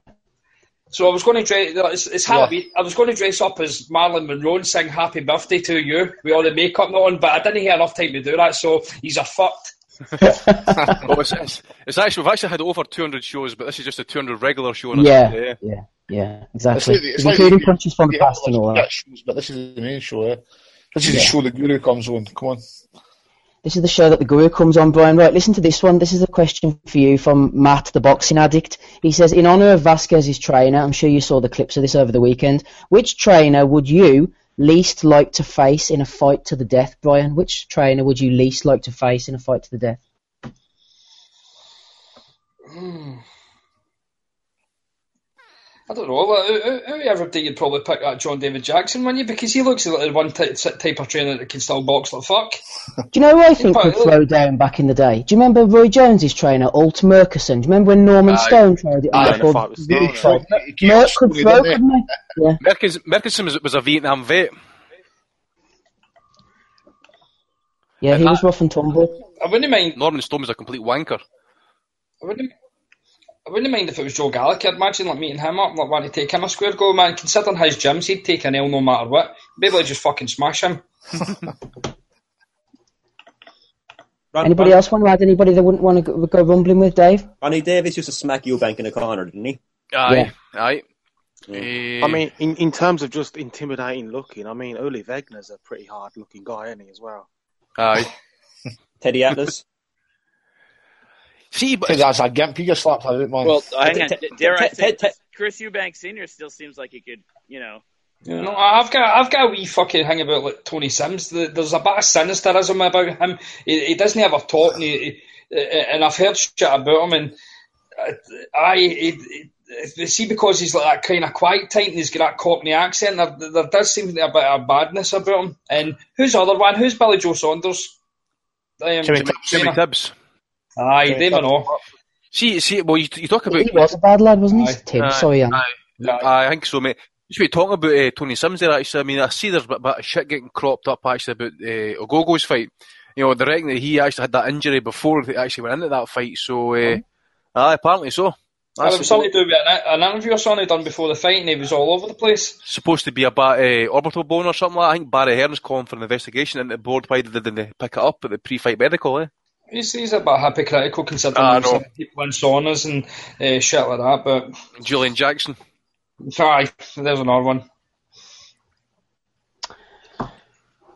So I was going to dress. It's, it's Halloween. I was going to dress up as Marilyn Monroe and sing "Happy Birthday" to you with all the makeup on, but I didn't have enough time to do that. So he's a fucked. Well, it's, it's, it's actually we've actually had over 200 shows, but this is just a 200 regular show. on Yeah, yeah, yeah, exactly. like- it's like Including the- punches from the Yeah, past and all that. shows, but this is the main show. Eh? This is the show the Guru comes on. Come on. This is the show that the guru comes on, Brian. Right, listen to this one. This is a question for you from Matt, the boxing addict. He says, in honour of Vasquez's trainer, I'm sure you saw the clips of this over the weekend. Which trainer would you least like to face in a fight to the death, Brian? Which trainer would you least like to face in a fight to the death? Hmm. I don't know. Like, who- who- Whoever do you'd probably pick that John David Jackson, wouldn't you? Because he looks like the one ty- type of trainer that can still box like fuck. Do you know who I think Quite could throw down back in the day? Do you remember Roy Jones's trainer, Alt Merkerson? Do you remember when Norman Aye. Stone tried it? Aye, on in a the fight club? with Stone, He tried- he came Merck up could slowly, throw, didn't he? couldn't he? Yeah. Merkins, was, was a Vietnam vet. Yeah, he And was rough and tumble. I wouldn't mind. Norman Stone was a complete wanker. I wouldn't. I wouldn't mind if it was Joe Gallagher. I'd imagine like meeting him up, like wanting to take him a square go, man. Considering his gyms, he'd take an L no matter what. Maybe able to just fucking smash him. Ron, Anybody Ron- else want to add anybody that wouldn't want to go, go rumbling with, Dave? Ronnie Davis used to smack Eubank in the corner, didn't he? Aye, aye. Eh, I mean, in, in terms of just intimidating looking, I mean, Ulli Wegner's a pretty hard looking guy, isn't he, as well? aye. Teddy Atlas. See, but Hey, that's a gimp. He gets slapped out, man. Well, hang on. Te- te- Dare I te- say, te- te- Chris Eubank Senior still seems like he could, you know. No, I've got I've got a wee fucking thing about like Tony Sims. The- There's a bit of sinisterism about him. He, he doesn't ever talk, and, he, he- and I've heard shit about him. And uh, I, he, he, see, because he's like that kind of quiet type, and he's got that Cockney accent. There, there does seem to be a bit of badness about him. And who's the other one? Who's Billy Joe Saunders? Um, Jimmy Jimmy, Jimmy Tibbs. Aye, Jimmy them and Tibbs. See, see. Well, you, you talk about. He was a bad lad, wasn't he? Aye. Tim, Aye, sorry, Ian. aye. I think so, mate. You should be talking about uh, Tony Sims there, actually. I mean, I see there's a bit, bit of shit getting cropped up, actually, about uh, Ogogo's fight. You know, they reckon that he actually had that injury before they actually went into that fight, so, uh, aye, apparently so. Well, That's it was something to do with an, an interview or something done before the fight, and he was all over the place. supposed to be a ba- uh, orbital bone or something like that. I think Barry Hearn's calling for an investigation into the board. Why didn't they pick it up at the pre-fight medical, eh? He's, he's a bit hypocritical considering I he was know. having people in saunas and uh, shit like that. But Julian Jackson. aye, there's another one.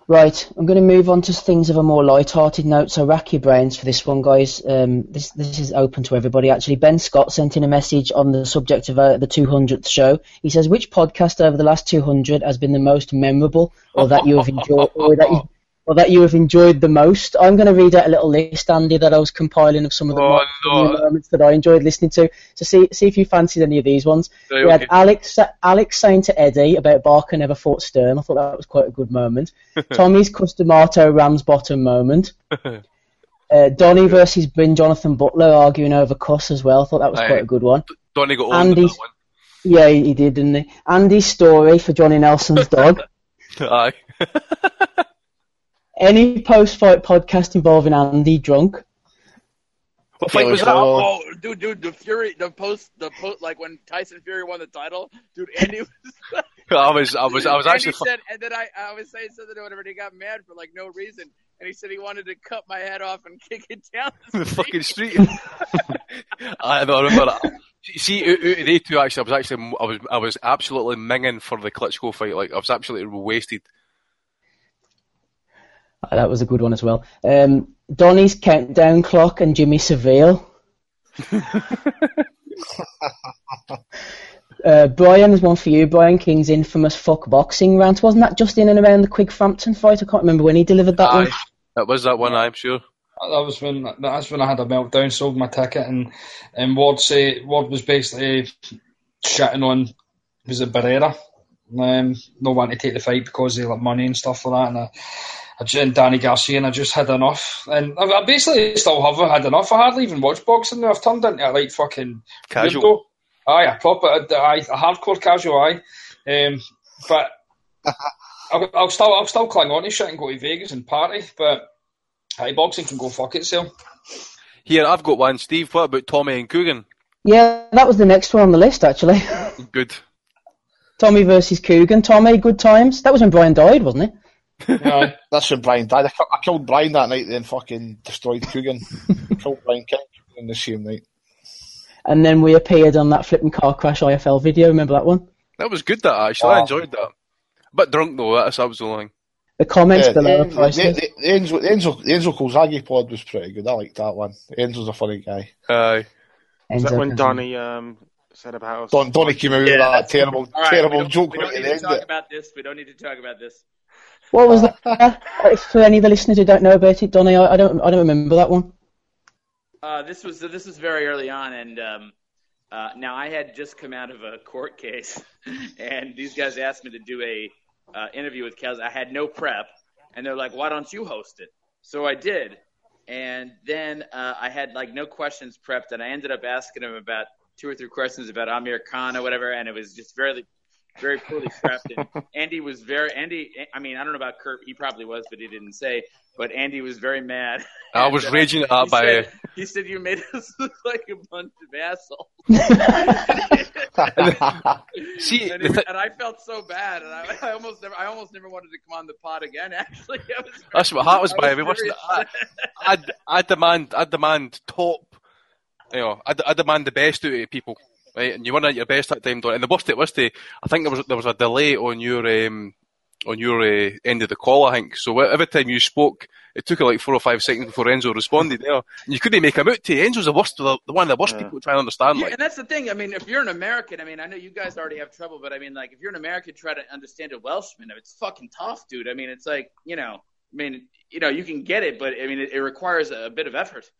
Right, I'm going to move on to things of a more light-hearted note. So rack your brains for this one, guys. Um, this this is open to everybody. Actually, Ben Scott sent in a message on the subject of uh, the 200th show. He says, "Which podcast over the last 200 has been the most memorable, or that you have enjoyed, or that you, or that you have enjoyed the most?" I'm going to read out a little list, Andy, that I was compiling of some of the, Oh, no. moments that I enjoyed listening to. So see see if you fancied any of these ones. Right, we had. Alex Alex saying to Eddie about Barker never fought Sturm. I thought that was quite a good moment. Tommy's Cus D'Amato Rams bottom moment. Uh, Donny versus Ben Jonathan Butler arguing over Cus as well. I thought that was Aye. quite a good one. Donny got on Andy's- that Yeah, he he did, didn't he? Andy's story for Johnny Nelson's dog. Aye. Any post-fight podcast involving Andy drunk. What fight was that? Oh. Dude, dude, the Fury, the post, the post, like when Tyson Fury won the title, dude, Andy was. I was, I was, I was actually. fu- said, and then I, I was saying something to him, and he got mad for like no reason, and he said he wanted to cut my head off and kick it down the the fucking street. I know, I remember that. See, out out of they two, actually, I was actually, I was, I was absolutely minging for the Klitschko fight. Like, I was absolutely wasted. Uh, That was a good one as well. Um, Donny's countdown clock and Jimmy Savile. uh, Brian is one for you. Brian King's infamous fuck boxing rant. Wasn't that just in and around the Quigg Frampton fight? I can't remember when he delivered that one. Aye, that was that one. I'm sure. That was when that's when I had a meltdown, sold my ticket, and and Ward say Ward was basically shitting on was it Barrera, um, no one to take the fight because of like money and stuff like that, and I, I just, and Danny Garcia, and I just had enough, and I, I basically still have had enough. I hardly even watch boxing now. I've turned into a like fucking Casual. weirdo. Aye, a proper, aye, a hardcore casual, aye. Um, but I'll, I'll still, I'll still cling on to shit and go to Vegas and party. But aye, boxing can go fuck itself. Here, I've got one. Steve, what about Tommy and Coogan? Yeah, that was the next one on the list actually. Good. Tommy versus Coogan. Tommy, good times. That was when Brian died, wasn't it? Aye. That's when Brian died. I, I killed Brian that night, then fucking destroyed Coogan. killed Brian King in the same night. And then we appeared on that flipping car crash IFL video. Remember that one? That was good, that, actually. I Oh. enjoyed that. A bit drunk, though. That's, that was the thing. The comments Yeah, below the, are priceless. the, the, Enzo, the, Enzo, the Enzo Calzaghe pod was pretty good. I liked that one. Enzo's a funny guy. Aye. Is that when Cazzini. Donny um, said about us? Don, Donny came out with that terrible, All right, terrible we don't, joke we don't need to talk about this. We don't need to talk about this. What was that? Uh, For any of the listeners who don't know about it, Donny, I, I don't, I don't remember that one. Uh, this was this was very early on, and um, uh, now I had just come out of a court case, and these guys asked me to do a uh, interview with Kels. I had no prep, and they're like, "Why don't you host it?" So I did, and then uh, I had like no questions prepped, and I ended up asking him about two or three questions about Amir Khan or whatever, and it was just very very poorly prepped. And Andy was very Andy. I mean, I don't know about Kurt. He probably was, but he didn't say. But Andy was very mad. I was raging at he by. said- he said you made us look like a bunch of assholes. See, and, the he- and I felt so bad, and I, I almost never, I almost never wanted to come on the pod again. Actually, I was very- That's what happens I by was me. What's the- I, I, I demand, I demand top. You know, I, I demand the best out of people, right? And you weren't at your best that time, Don. And the worst it was to, I think there was there was a delay on your um, on your uh, end of the call. I think so. Every time you spoke, it took like four or five seconds before Enzo responded. You know, and you couldn't make him out to. you. Enzo's the worst, the, the one of the worst Yeah. people trying to understand. Yeah, Like, and that's the thing. I mean, if you're an American, I mean, I know you guys already have trouble, but I mean, like, if you're an American, try to understand a Welshman. It's fucking tough, dude. I mean, it's like, you know, I mean, you know, you can get it, but I mean, it, it requires a bit of effort.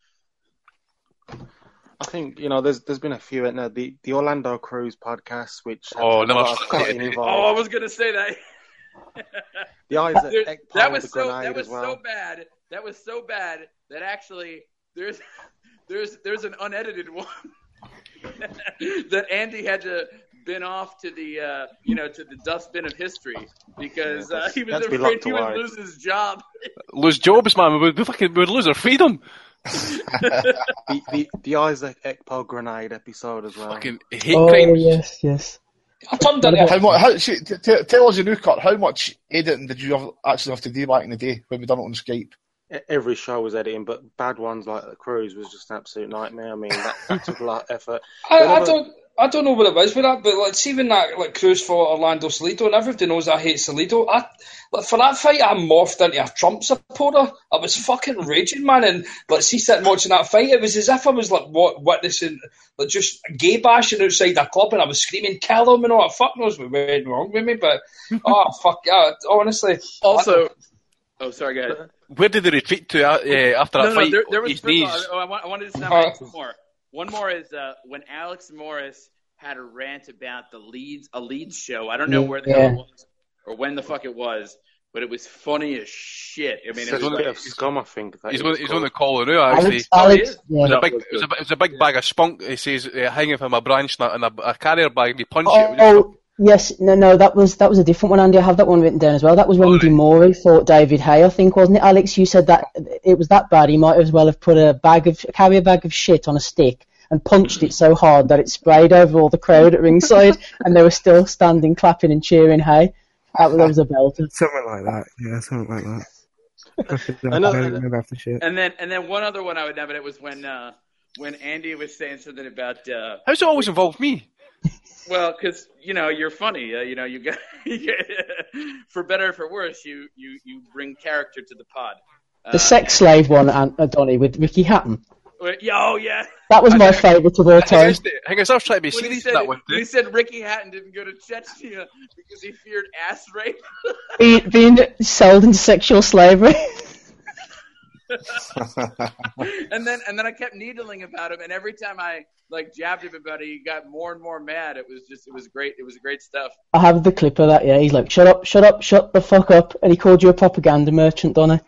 I think you know there's there's been a few in there. The the Orlando Cruz podcast, which Oh, no, a never lot of started cutting it. Oh, I was gonna say that. The Isaac There- that was so that was well. so bad. That was so bad that actually there's there's there's an unedited one that Andy had to bin off to the uh, you know to the dustbin of history because uh, he was afraid he would lose his job. lose jobs, man. We would, fucking, we would lose our freedom. The, the the Isaac Ekpal grenade episode as well. Fucking oh, hate Oh crimes. yes, yes. I turned into How much? How, see, t- t- tell us a new cut. How much editing did you have, actually have to do back in the day when we done it on Skype? E- Every show was editing, but bad ones like the Cruz was just an absolute nightmare. I mean, that, that took a lot of effort. I, I don't. I don't know what it was with that, but like, see when that like Cruz for Orlando Salido, and everybody knows I hate Salido. I like for that fight, I morphed into a Trump supporter. I was fucking raging, man, and like see sitting watching that fight, it was as if I was like what witnessing like just gay bashing outside a club, and I was screaming "kill him" and all. Fuck knows what went wrong with me, but oh fuck yeah, honestly. Also, oh sorry, go ahead. Where did they retreat to uh, uh, after that No, no, fight? there, there was. His first of all, oh, I, want, I wanted to Uh, say one more. One more is uh, when Alex Morris had a rant about the leads, a leads show. I don't know where the hell it was or when the fuck it was, but it was funny as shit. I mean, it was a bit like, of scum, I think. That He's it on, he's on the call now, actually. Alex, Oh, he Alex. It was, yeah. a big, it, was a, it was a big bag of spunk. He says, uh, hanging from a branch and a, and a, a carrier bag, and he punched it. it. Oh, yes, no, no, that was that was a different one, Andy. I have that one written down as well. That was when Oh, De Mori fought David Haye, I think, wasn't it? Alex, you said that it was that bad. He might as well have put a bag of carry a bag of shit on a stick and punched it so hard that it sprayed over all the crowd at ringside, and they were still standing, clapping and cheering Haye. That, was- that was a belter. Something like that. Yeah, something like that. I should I know- remember after shit. and then and then one other one I would know, but it was when uh, when Andy was saying something about. Uh, How's it always involved me? Well, because you know you're funny. Uh, you know you got for better or for worse, you you you bring character to the pod. Uh, The sex slave one, An- uh, Donny, with Ricky Hatton. yeah, oh yeah. That was my favourite of all I think, I, time. was, I think I was trying to be he serious said, that one, when he said Ricky Hatton didn't go to Chechnya because he feared ass rape. Being, being sold into sexual slavery. and then and then I kept needling about him, and every time I like jabbed him about it, he got more and more mad. It was just it was great. It was great stuff. I have the clip of that. Yeah, he's like, "Shut up, shut up, shut the fuck up," and he called you a propaganda merchant, Donna.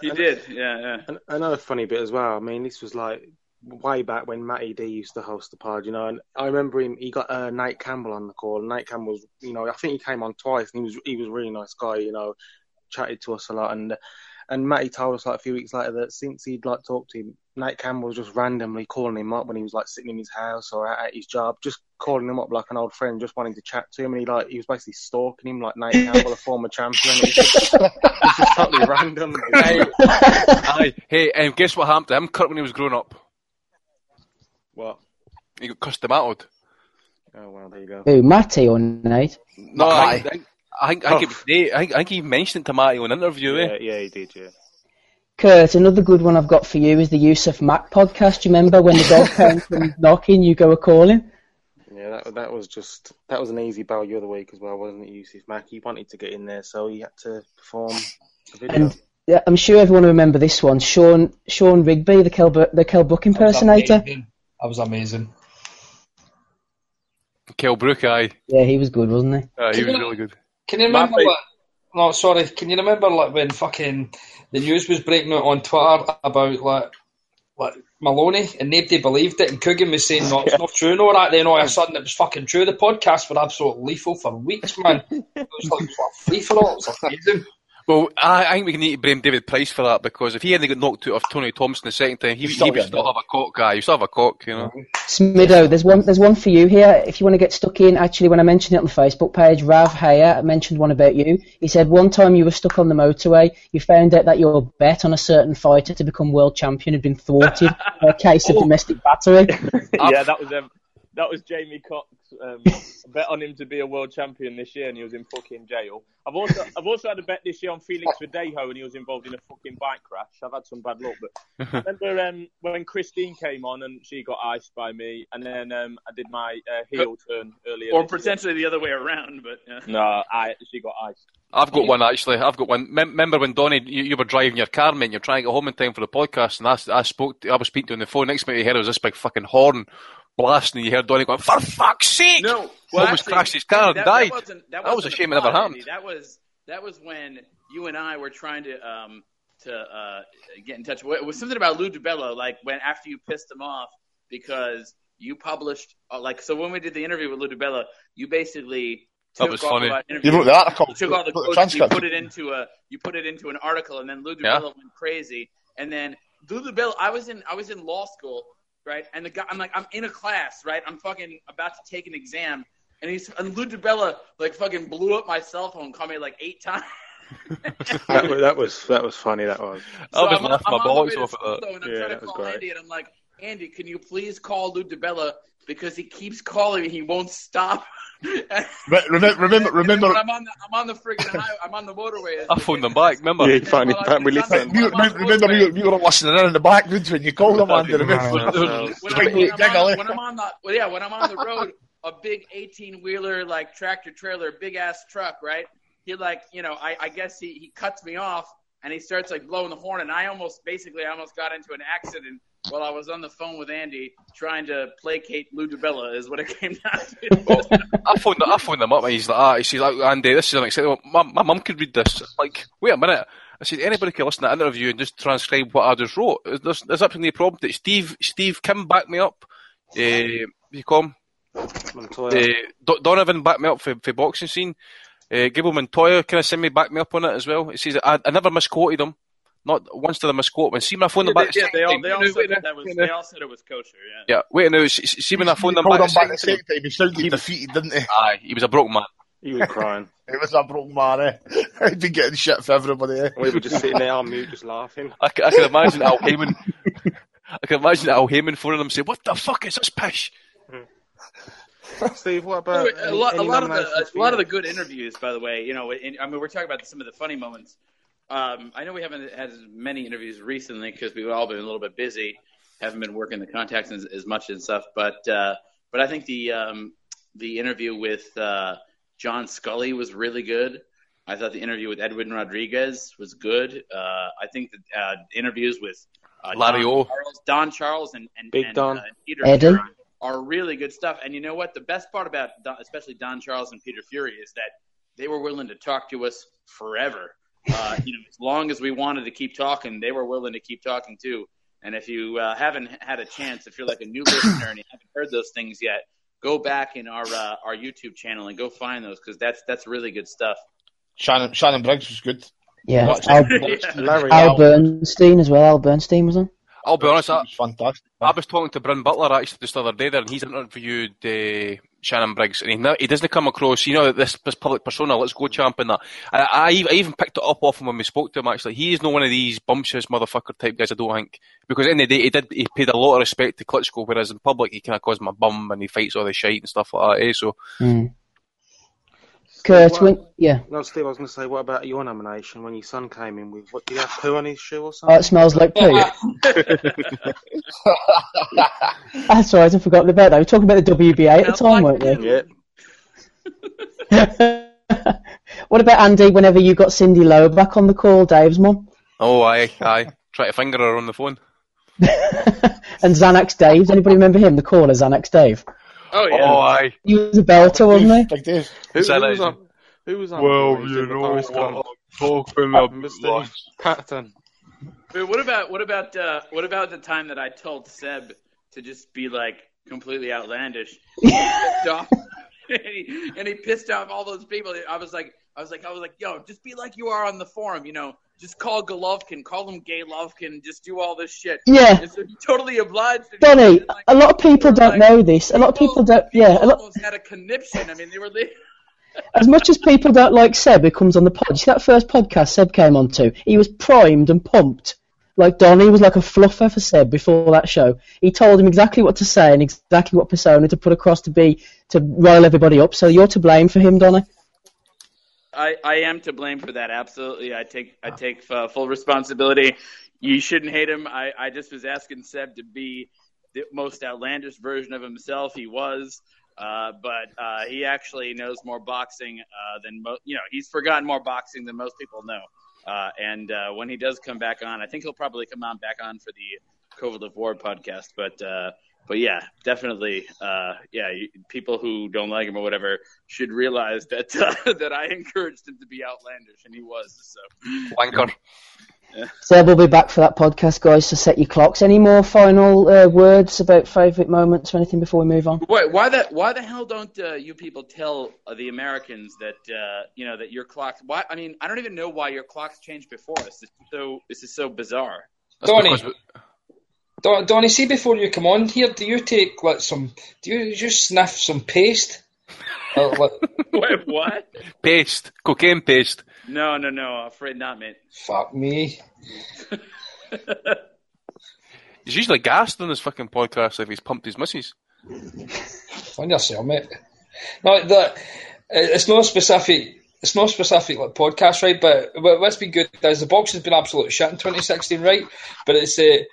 He did, yeah, yeah. And another funny bit as well. I mean, this was like way back when Matty D used to host the pod, you know. And I remember him. He got uh, Nate Campbell on the call. And Nate Campbell was, you know, I think he came on twice, and he was he was a really nice guy, you know. Chatted to us a lot, and and Matty told us like a few weeks later that since he'd like talked to him, Nate Campbell was just randomly calling him up when he was like sitting in his house or at, at his job, just calling him up like an old friend, just wanting to chat to him. And he like he was basically stalking him like Nate Campbell, a former champion. It was just, it was just totally random. Hey, aye, hey, um, guess what happened to him, Kurt, when he was growing up? What? He got custom-outed. Oh well, there you go. Who, Matty or Nate? No, I, Matty. Think- I think, I think, it was Nate. I think, I think he mentioned it to Matty on an interview, eh? Yeah, yeah, he did. Yeah. Kurt, another good one I've got for you is the Yusaf Mack podcast. Do you remember when the dog came from knocking, you go a calling? Yeah, that that was just that was an easy bow the other week as well, wasn't it, Yusaf Mack? He wanted to get in there, so he had to perform a video. And yeah, I'm sure everyone will remember this one. Sean Sean Rigby, the Kel the Kell Brook That was impersonator. amazing. That was amazing. Kell Brook, aye. Yeah, he was good, wasn't he? Aye, he was really good. Can you remember? Like, no, sorry. Can you remember like when fucking the news was breaking out on Twitter about like like Maloney and nobody believed it, and Coogan was saying no, it's not true, and all that. Then all of a sudden it was fucking true. The podcast were absolutely lethal for weeks, man. It was like what, free for all. It was amazing. Well, I, I think we can need to blame David Price for that because if he hadn't got knocked out of Tony Thompson the second time, he, Still he would still have a cock guy. He still have a cock, you know. Smido, there's one there's one for you here. If you want to get stuck in, actually, when I mentioned it on the Facebook page, Rav Hayer mentioned one about you. He said one time you were stuck on the motorway, you found out that your bet on a certain fighter to become world champion had been thwarted by a case of domestic battery. yeah, that was um, that was Jamie Cox. Um, I bet on him to be a world champion this year, and he was in fucking jail. I've also I've also had a bet this year on Felix Verdejo, and he was involved in a fucking bike crash. I've had some bad luck, but I remember um, when Christine came on and she got iced by me, and then um, I did my uh, heel turn earlier. Or this year. potentially the other way around, but uh, No, I she got iced. I've got one actually. I've got one. Mem- Remember when Donny, you, you were driving your car, man? You're trying to get home in time for the podcast, and I, I spoke. To, I was speaking to you on the phone. Next minute, you heard it was this big fucking horn blasting. and You heard Donny going, "For fuck's sake!" no, Almost actually, crashed his car and that, died. That, wasn't, that, That was a wasn't shame the it never pod, happened. Andy. That was that was when you and I were trying to um to uh get in touch. It was something about Lou DiBella, like when after you pissed him off because you published uh, like so when we did the interview with Lou DiBella, you basically That was funny. You wrote the article, you took all the put the quotes, you put it into a you put it into an article, and then Lou DiBella Yeah. went crazy, and then Lou DiBella. I was in I was in law school, right? And the guy, I'm like I'm in a class, right? I'm fucking about to take an exam, and he's and Lou DiBella like fucking blew up my cell phone, called me like eight times. that, was, that was that was funny. That was. I was I'm, laughing I'm my on the bollocks off at that. though, and I'm Yeah, trying that to was call great. Andy, and I'm like, Andy, can you please call Lou DiBella because he keeps calling me, he won't stop. Re- Remember, remember, remember. I'm on the I'm on the friggin' highway, I'm on the motorway. I phoned them back. Remember? Yeah, finally, Well, I- finally it's on listened. the- You, remember, remember you, you were listening in in the background when you called him, Andy. Remember? when, I'm, Like, when, I'm eh? on, when I'm on the well, yeah, when I'm on the road, a big 18 wheeler like tractor trailer, big ass truck, right? He like, you know, I, I guess he, he cuts me off and he starts like blowing the horn, and I almost basically I almost got into an accident while I was on the phone with Andy trying to placate Lou DiBella is what it came down to. I phoned, I phoned him up and he's like, ah, he says, like, Andy, this is unacceptable. My, my mum could read this. like, wait a minute. I said, anybody can listen to that interview and just transcribe what I just wrote. There's, there's absolutely no problem. That Steve, Steve Kim backed me up. Uh, you call him? Montoya. Uh, Do- Donovan backed me up for, for boxing scene. Uh, Gabriel Montoya kind of sent me back me up on it as well. He says I, I never misquoted him. Not once did I misquote him. See when I phoned yeah, him back. they, the yeah, they second all, they all said that was they all said it was kosher. Yeah. Yeah, wait a minute. See, see when I phoned You him called back, him the back the second second time. He sounded defeated, didn't he? time- Aye, he was a broke man. He was crying. He was a broke man, eh? He'd been getting shit for everybody, eh? we were just sitting there on mute, just laughing. I, I can imagine Al Haymon. I can imagine Al Haymon phoning him and say, "What the fuck is this pish?" Steve, what about a any- lot, a lot of the a lot of the good interviews, by the way. You know, in, I mean, we're talking about some of the funny moments. Um, I know we haven't had as many interviews recently because we've all been a little bit busy, haven't been working the contacts as, as much and stuff. But uh, but I think the um, the interview with uh, John Scully was really good. I thought the interview with Edwin Rodriguez was good. Uh, I think the uh, interviews with uh, Larry Don O. Charles, Don Charles, and and, Big and, Don. uh, Peter Eddie. Are really good stuff. And you know what? The best part about Don, especially Don Charles and Peter Fury is that they were willing to talk to us forever. Uh, you know, as long as we wanted to keep talking, they were willing to keep talking too. And if you uh, haven't had a chance, if you're like a new listener and you haven't heard those things yet, go back in our uh, our YouTube channel and go find those because that's that's really good stuff. Shannon Shannon Briggs was good. Yeah, Watch Al, it. Larry, Al Bernstein as well. Al Bernstein was on. I'll be honest, I, was fantastic. I was talking to Bryn Butler actually just the other day there, and he's interviewed uh, Shannon Briggs, and he, he doesn't come across, you know, this, this public persona, let's go champ and that. I, I, I even picked it up off him when we spoke to him actually. He is not one of these bumptious motherfucker type guys, I don't think. Because in the day, he did, he paid a lot of respect to Klitschko, whereas in public, he kind of calls him a bum and he fights all the shite and stuff like that, eh? So, Mm. Kurt, What- when, yeah. No, Steve, I was going to say, what about your nomination when your son came in with, what, did he have poo on his shoe or something? Oh, it smells like poo. That's right, I forgot about that. We were talking about the WBA at the time, weren't we? yeah. what about Andy? Whenever you got Cindy Lowe back on the call, Dave's mum, oh, aye, aye. Try to finger her on the phone. and Xanax Dave. Does anybody remember him? The caller, Xanax Dave. Oh yeah. Oh, aye. He was a belter, wasn't he? Big Dave. Who, Is that who was like- on? Who was on? Well, Boys you in the know Forest what Gump? I'm talking Remember about. Steve? Patton. Wait, what about what about uh, what about the time that I told Seb to just be like completely outlandish? Pissed off. and, he, and he pissed off all those people. I was like, I was like, I was like, yo, just be like you are on the forum. You know, just call Golovkin, call him Gay Lovkin, just do all this shit. Yeah. And so he totally obliged. Donny, like- a lot of people don't like- know this. A lot of people don't. Yeah, a lot, had a conniption. I mean, they were. Li- as much as people don't like Seb, who comes on the pod. See that first podcast Seb came on to? He was primed and pumped. Like Donny was like a fluffer for Seb before that show. He told him exactly what to say and exactly what persona to put across to be to rile everybody up. So you're to blame for him, Donny. I, I am to blame for that. Absolutely, I take I take uh, full responsibility. You shouldn't hate him. I, I just was asking Seb to be the most outlandish version of himself. He was, uh, but uh, he actually knows more boxing uh, than mo- you know. He's forgotten more boxing than most people know. Uh, and uh, when he does come back on, I think he'll probably come on back on for the Kovalev Ward podcast. But but yeah, definitely, uh, yeah, you, people who don't like him or whatever should realize that uh, that I encouraged him to be outlandish, and he was. So Wanker. we'll be back for that podcast, guys. So set your clocks. Any more final uh, words about favourite moments or anything before we move on? Wait, why the why the hell don't uh, you people tell uh, the Americans that uh, you know that your clocks? Why? I mean, I don't even know why your clocks changed before us. This is so this is so bizarre. That's Donny. Because we- Don, Donny, see before you come on here, do you take like some? Do you just sniff some paste? Uh, like, Wait, what? Paste. Cocaine paste. No, no, no. I'm afraid not, mate. fuck me. He's usually gassed on this fucking podcast if he's pumped his missus. Find yourself, mate. No, the it's not specific. It's not specific like podcast, right? But, but let's be good. There's the box has been absolute shit in 2016, right? But it's a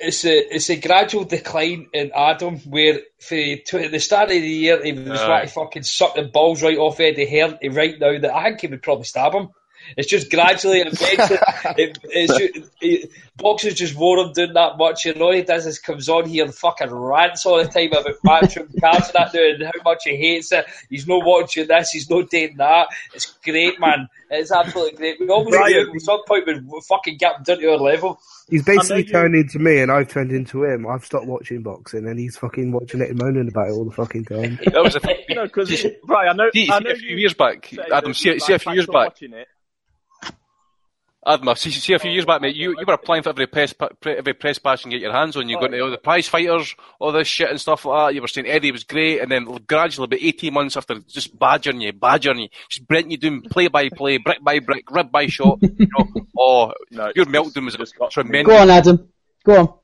it's a it's a gradual decline in Adam, where for to the start of the year he was wanting fucking sucking balls right off Eddie Hearn. to Right now, that I think he would probably stab him. It's just gradually and eventually, it, it's ju- it, boxers just wore him doing that much. You know, he does is comes on here and fucking rants all the time about matchroom cards and that dude, and how much he hates it. He's not watching this, he's not doing that. It's great, man. It's absolutely great. We always Brian. do. At some point, we fucking get him down to our level. He's basically you- turned into me, and I've turned into him. I've stopped watching boxing, and he's fucking watching it and moaning about it all the fucking time. That was a No, because right, I know. See, I see know a few you years back, Adam. See, see a few years back, watching it. Adam. See, see a few years back, mate. You you were applying for every press every press pass you get your hands on. You going to all the prize fighters, all this shit and stuff like that. You were saying Eddie was great, and then gradually, about eighteen months after, just badgering you, badgering you, just Brent you doing play by play, brick by brick, rib by shot. You know, oh, No, your it's meltdown was just got to me. tremendous. Go on, Adam. Go on.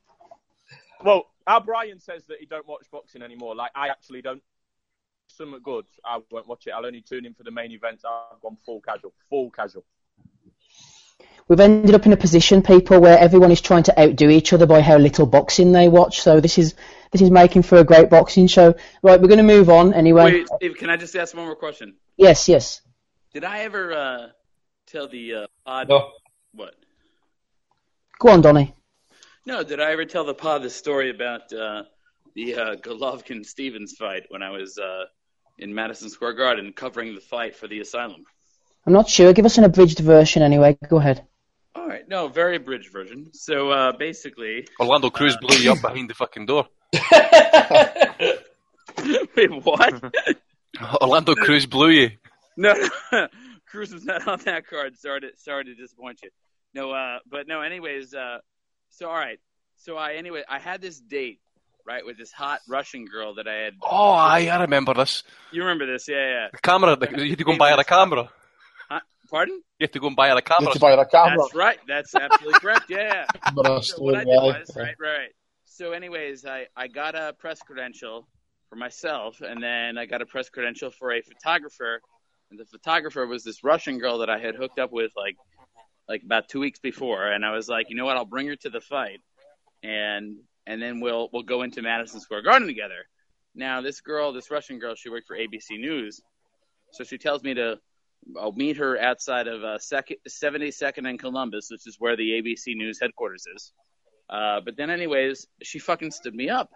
Well, our Brian says that he don't watch boxing anymore. Like I actually don't. Something good, I won't watch it. I'll only tune in for the main events. I've gone full casual, full casual. We've ended up in a position, people, where everyone is trying to outdo each other by how little boxing they watch. So this is this is making for a great boxing show. Right, we're going to move on anyway. Wait, Steve, can I just ask one more question? Yes, yes. Did I ever uh, tell the uh, pod? No. What? Go on, Donny. No, did I ever tell the pod the story about uh, the uh, Golovkin Stevens fight when I was uh, in Madison Square Garden covering the fight for the Asylum? I'm not sure. Give us an abridged version anyway. Go ahead. All right, no, very abridged version. So uh, basically, Orlando Cruz blew you up behind the fucking door. wait, what? Orlando Cruz blew you. No, no. Cruz was not on that card. Sorry to sorry to disappoint you. No, uh, but no. Anyways, uh, so all right. So I anyway I had this date right with this hot Russian girl that I had. Oh, I, I remember this. You remember this? Yeah, yeah. The camera, the, you had to go and buy her a camera. Huh? Pardon? You have to go and buy her a You have to buy her a camera. That's right. That's absolutely correct. Yeah. yeah. Remember So what I story, did was right, right. So, anyways, I I got a press credential for myself, and then I got a press credential for a photographer, and the photographer was this Russian girl that I had hooked up with like like about two weeks before, and I was like, you know what, I'll bring her to the fight, and and then we'll we'll go into Madison Square Garden together. Now, this girl, this Russian girl, she worked for ABC News, so she tells me to. I'll meet her outside of uh, second, 72nd and Columbus, which is where the ABC News headquarters is. Uh, but then, anyways, she fucking stood me up.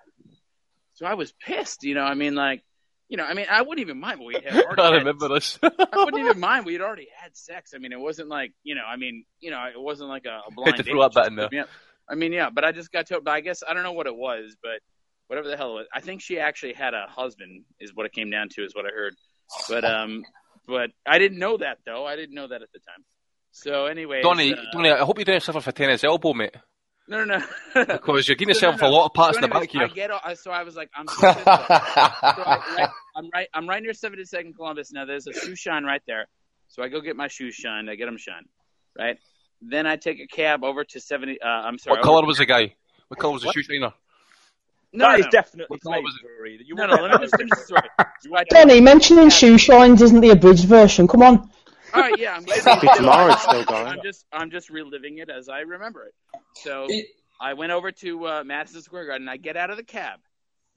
So I was pissed, you know. I mean, like, you know, I mean, I wouldn't even mind. We had already I had- remember this. I wouldn't even mind. We had already had sex. I mean, it wasn't like, you know, I mean, you know, it wasn't like a, a blind throw that bit in. Yeah. I mean, yeah, but I just got to. But I guess I don't know what it was, but whatever the hell it was, I think she actually had a husband. Is what it came down to, is what I heard. But um, but I didn't know that though. I didn't know that at the time. So anyway, Donny, uh, Donny, I hope you don't suffer for tennis elbow, mate. no, no, no. Because you're getting So, no, yourself no. a lot of parts So in the back here. I get. all- So I was like, I'm. So. So I, right, I'm right. I'm right near 72nd Columbus. Now there's a shoe shine right there. So I go get my shoes shined. I get them shined. Right. Then I take a cab over to 70. Uh, I'm sorry. What colour was the guy? What colour was the What? shoe shiner? No, that no, is no. definitely What colour slavery. You No, no. Let me just finish the story. So I take- Donny, mentioning shoe shines isn't the abridged version. Come on. All right. Yeah. I'm getting Tomorrow it's still going. I'm just. I'm just reliving it as I remember it. So It- I went over to uh, Madison Square Garden. I get out of the cab.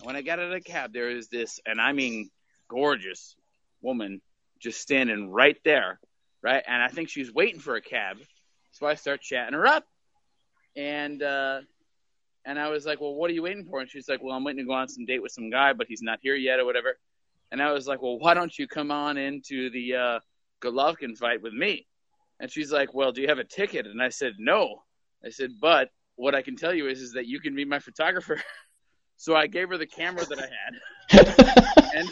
When I got out of the cab, there is this, and I mean gorgeous woman just standing right there, right? And I think she's waiting for a cab. So I start chatting her up. And uh, and I was like, Well, what are you waiting for? And she's like, Well, I'm waiting to go on some date with some guy, but he's not here yet or whatever. And I was like, Well, why don't you come on into the uh, Golovkin fight with me? And she's like, Well, do you have a ticket? And I said, No. I said, But what I can tell you is, is that you can be my photographer. so I gave her the camera that I had, and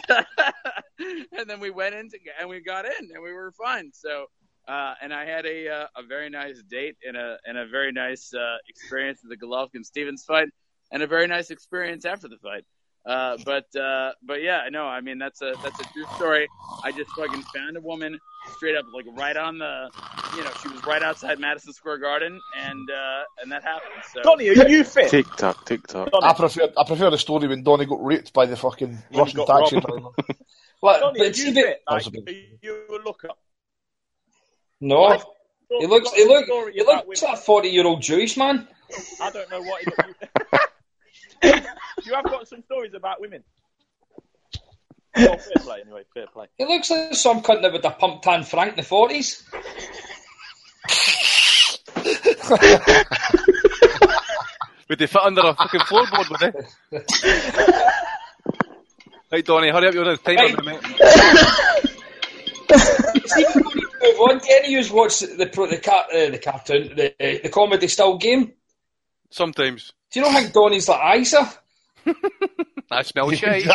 and then we went in to, and we got in, and we were fine. So. Uh, and I had a uh, a very nice date and a and a very nice uh, experience at the Golovkin Stevens fight, and a very nice experience after the fight. Uh, but uh, but yeah, no, I mean that's a that's a true story. I just fucking found a woman straight up, like right on the, you know, she was right outside Madison Square Garden, and uh, and that happened. So Donny, are you fit? Tick tock, tick tock. I prefer I prefer the story when Donny got raped by the fucking When Russian got taxi driver. What, Donny, are you fit? Like, are you a looker? No. What? He looks, he, look, he looks like a 40 year old Jewish man. I don't know what. You, you have got some stories about women. Oh, fair play, anyway. Fair play. He looks like some cunt that would have pumped Tan Frank in the 40s. Would they fit under a fucking floorboard, would they? right, Donny, hurry up, you're out of time, Right. mate. See, before we move on, do any of you watch the, pro- the, car, uh, the cartoon, the, uh, the comedy style game? Sometimes. Do you know how Donny's like Isa? I smell shit.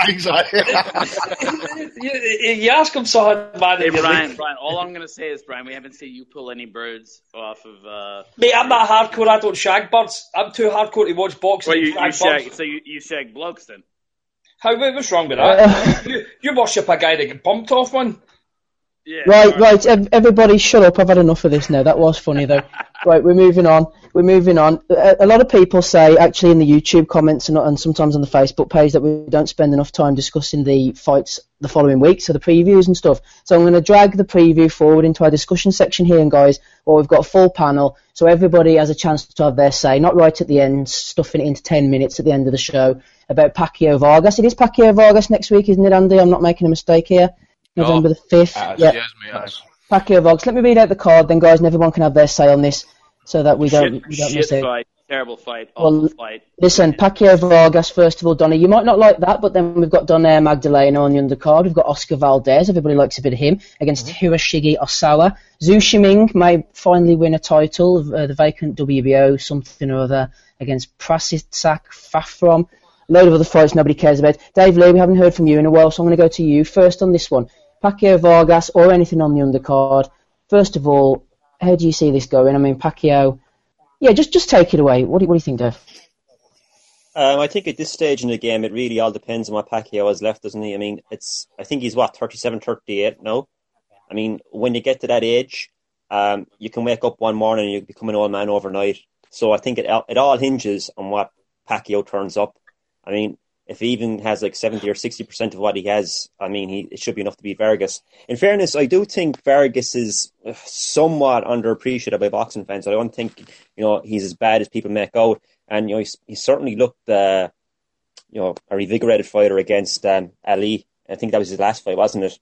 you, you ask him something, man. Hey Brian, like, Brian, all I'm gonna say is Brian, we haven't seen you pull any birds off of. uh Mate, I'm not hardcore. I don't shag birds. I'm too hardcore to watch boxing Well, and you, you shag shag, birds. so you, you shag blokes then? How, what's wrong with that? you, you worship a guy that get bumped off one. Yeah. Right, right. ev- Everybody, shut up. I've had enough of this now. That was funny though. right, we're moving on. We're moving on. A, a lot of people say, actually, in the YouTube comments and, and sometimes on the Facebook page, that we don't spend enough time discussing the fights the following week, so the previews and stuff. So I'm going to drag the preview forward into our discussion section here, and guys, well, we've got a full panel, so everybody has a chance to have their say. Not right at the end, stuffing it into 10 minutes at the end of the show about Pacquiao Vargas. It is Pacquiao Vargas next week, isn't it, Andy? I'm not making a mistake here. No. November the 5th. Ah, yeah. Yes, mate. Yes. Pacquiao Vargas. Let me read out the card, then, guys, and everyone can have their say on this, so that we don't, shit, we don't miss out. fight, terrible fight, Well, awful fight. Listen, Pacquiao Vargas, first of all, Donny, you might not like that, but then we've got Donaire Magdaleno on the undercard. We've got Oscar Valdez. Everybody likes a bit of him against Hiroshige Osawa. Zou Shiming may finally win a title, uh, the vacant WBO, something or other, against Prasitsak Phaprom. A load of other fights nobody cares about. Dave Lee, we haven't heard from you in a while, so I'm going to go to you first on this one. Pacquiao Vargas or anything on the undercard. First of all, how do you see this going? I mean, Pacquiao. Yeah, just just take it away. What do you, what do you think, Dave? Um, I think at this stage in the game, it really all depends on what Pacquiao has left, doesn't he? I mean, it's I think he's what 37, 38 now. I mean, when you get to that age, um, you can wake up one morning and you become an old man overnight. So I think it it all hinges on what Pacquiao turns up. I mean, if he even has like seventy or sixty percent of what he has, I mean, he it should be enough to beat Vargas. In fairness, I do think Vargas is uh, somewhat underappreciated by boxing fans. I don't think you know he's as bad as people make out, and you know he's, he certainly looked uh, you know a revigorated fighter against um, Ali. I think that was his last fight, wasn't it?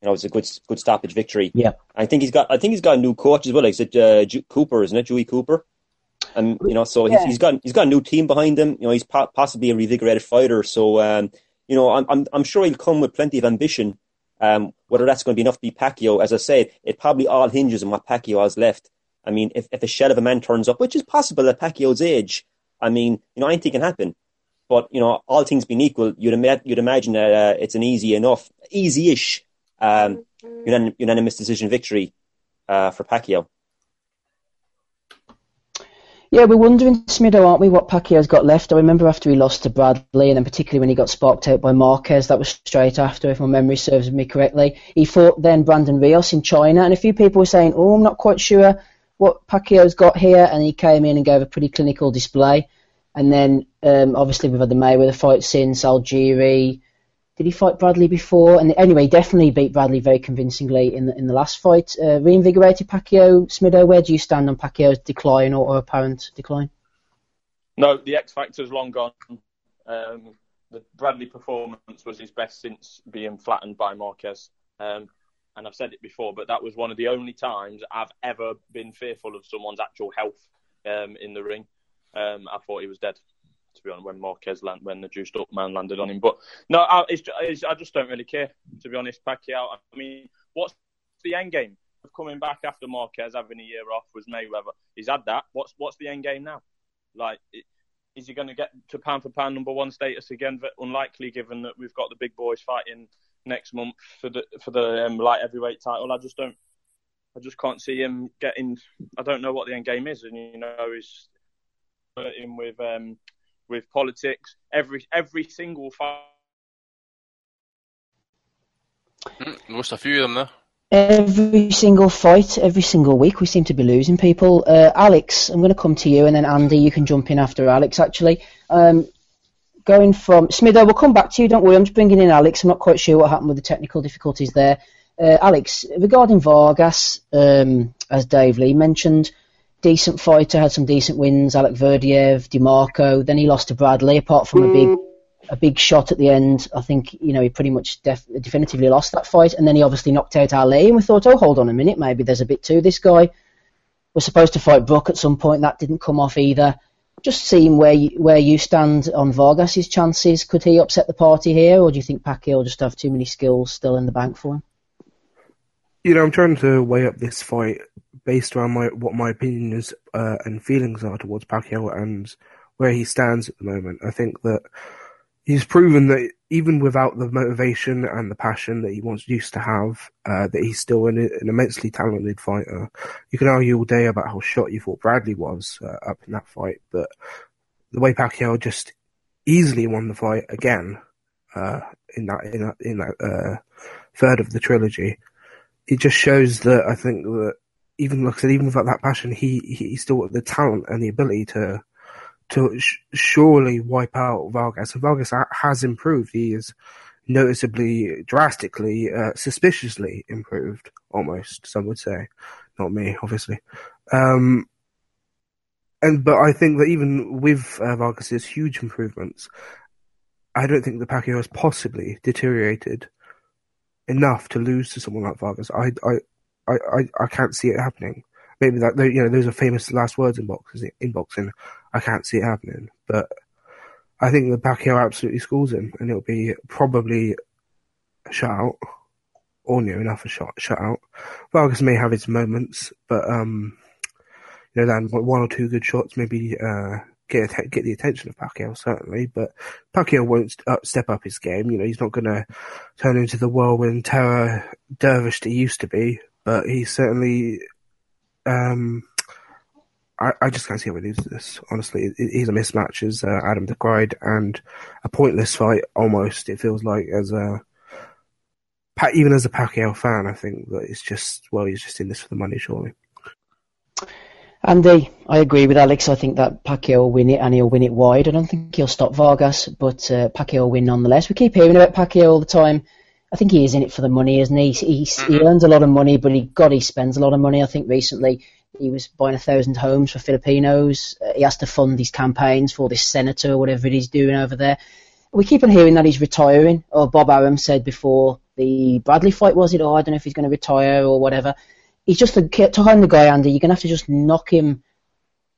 You know, it was a good good stoppage victory. Yeah. I think he's got I think he's got a new coach as well. Like, is it uh, Ju- Cooper? Isn't it Dewey Cooper? And you know, so he's, Yeah. he's got he's got a new team behind him. You know, he's po- possibly a revigorated fighter. So um, you know, I'm I'm I'm sure he'll come with plenty of ambition. Um, whether that's going to be enough to beat Pacquiao, as I said, it probably all hinges on what Pacquiao has left. I mean, if if a shell of a man turns up, which is possible at Pacquiao's age, I mean, you know, anything can happen. But you know, all things being equal, you'd ima- you'd imagine that uh, it's an easy enough, easy-ish, um, unanim- unanimous decision victory uh, for Pacquiao. Yeah, we're wondering, Smido, aren't we, what Pacquiao's got left? I remember after he lost to Bradley, and then particularly when he got sparked out by Marquez, that was straight after, if my memory serves me correctly. He fought then Brandon Rios in China, and a few people were saying, oh, I'm not quite sure what Pacquiao's got here, and he came in and gave a pretty clinical display. And then, um, obviously, we've had the Mayweather fight since, Algieri. Did he fight Bradley before? And anyway, definitely beat Bradley very convincingly in the, in the last fight. Uh, reinvigorated Pacquiao, Smido, where do you stand on Pacquiao's decline or, or apparent decline? No, the X Factor's long gone. Um, the Bradley performance was his best since being flattened by Marquez. Um, and I've said it before, but that was one of the only times I've ever been fearful of someone's actual health um, in the ring. Um, I thought he was dead, to be honest, when Marquez land, when the juiced up man landed on him. But no, I, it's, it's, I just don't really care, to be honest. Pacquiao, I mean, what's the end game of coming back after Marquez having a year off was Mayweather? He's had that. What's what's the end game now? Like, is he going to get to pound for pound number one status again? But unlikely, given that we've got the big boys fighting next month for the for the um, light heavyweight title. I just don't. I just can't see him getting. I don't know what the end game is, and you know, he's flirting with um, with politics. Every every single fight. Mm, lost a few of them there. Every single fight, every single week, we seem to be losing people. Uh, Alex, I'm going to come to you, and then Andy, you can jump in after Alex. Actually, um, going from Smitho, we'll come back to you. Don't worry, I'm just bringing in Alex. I'm not quite sure what happened with the technical difficulties there. Uh, Alex, regarding Vargas, um, as Dave Lee mentioned, decent fighter, had some decent wins. Allakhverdiev, Demarco. Then he lost to Bradley. Apart from a big, mm. a big shot at the end, I think you know he pretty much def- definitively lost that fight. And then he obviously knocked out Ali, and we thought, oh, hold on a minute, maybe there's a bit to this guy. Was supposed to fight Brook at some point, that didn't come off either. Just seeing where you, where you stand on Vargas's chances. Could he upset the party here, or do you think Pacquiao just have too many skills still in the bank for him? You know, I'm trying to weigh up this fight based around my what my opinions uh, and feelings are towards Pacquiao and where he stands at the moment. I think that he's proven that even without the motivation and the passion that he once used to have, uh, that he's still an, an immensely talented fighter. You can argue all day about how shot you thought Bradley was uh, up in that fight, but the way Pacquiao just easily won the fight again uh, in that in that in that uh, third of the trilogy it just shows that I think that even like I said, even without that passion, he he still got the talent and the ability to to sh- surely wipe out Vargas. And Vargas ha- has improved. He is noticeably, drastically, uh, suspiciously improved. Almost, some would say, not me, obviously. Um, and but I think that even with uh, Vargas's huge improvements, I don't think the Pacquiao has possibly deteriorated enough to lose to someone like Vargas. I, I, I, I, I can't see it happening. Maybe that you know those are famous last words in boxing. In boxing, I can't see it happening, but I think the Pacquiao absolutely schools him, and it'll be probably a shutout or near enough a shot shutout. Vargas may have his moments, but um, you know, land one or two good shots, maybe uh, get get the attention of Pacquiao certainly. But Pacquiao won't step up his game. You know, he's not going to turn into the whirlwind terror dervish that he used to be. But he certainly. Um, I, I just can't see how he loses this. Honestly, he's a mismatch as uh, Adam decried, and a pointless fight almost. It feels like as a even as a Pacquiao fan, I think that it's just well, he's just in this for the money, surely. Andy, I agree with Alex. I think that Pacquiao will win it and he'll win it wide. I don't think he'll stop Vargas, but uh, Pacquiao will win nonetheless. We keep hearing about Pacquiao all the time. I think he is in it for the money, isn't he? He, mm-hmm. he earns a lot of money, but he God, he spends a lot of money. I think recently he was buying a thousand homes for Filipinos. Uh, he has to fund these campaigns for this senator or whatever he's doing over there. We keep on hearing that he's retiring. Or Bob Arum said before the Bradley fight, was it? Or I don't know if he's going to retire or whatever he's just a the guy, Andy. You're gonna have to just knock him,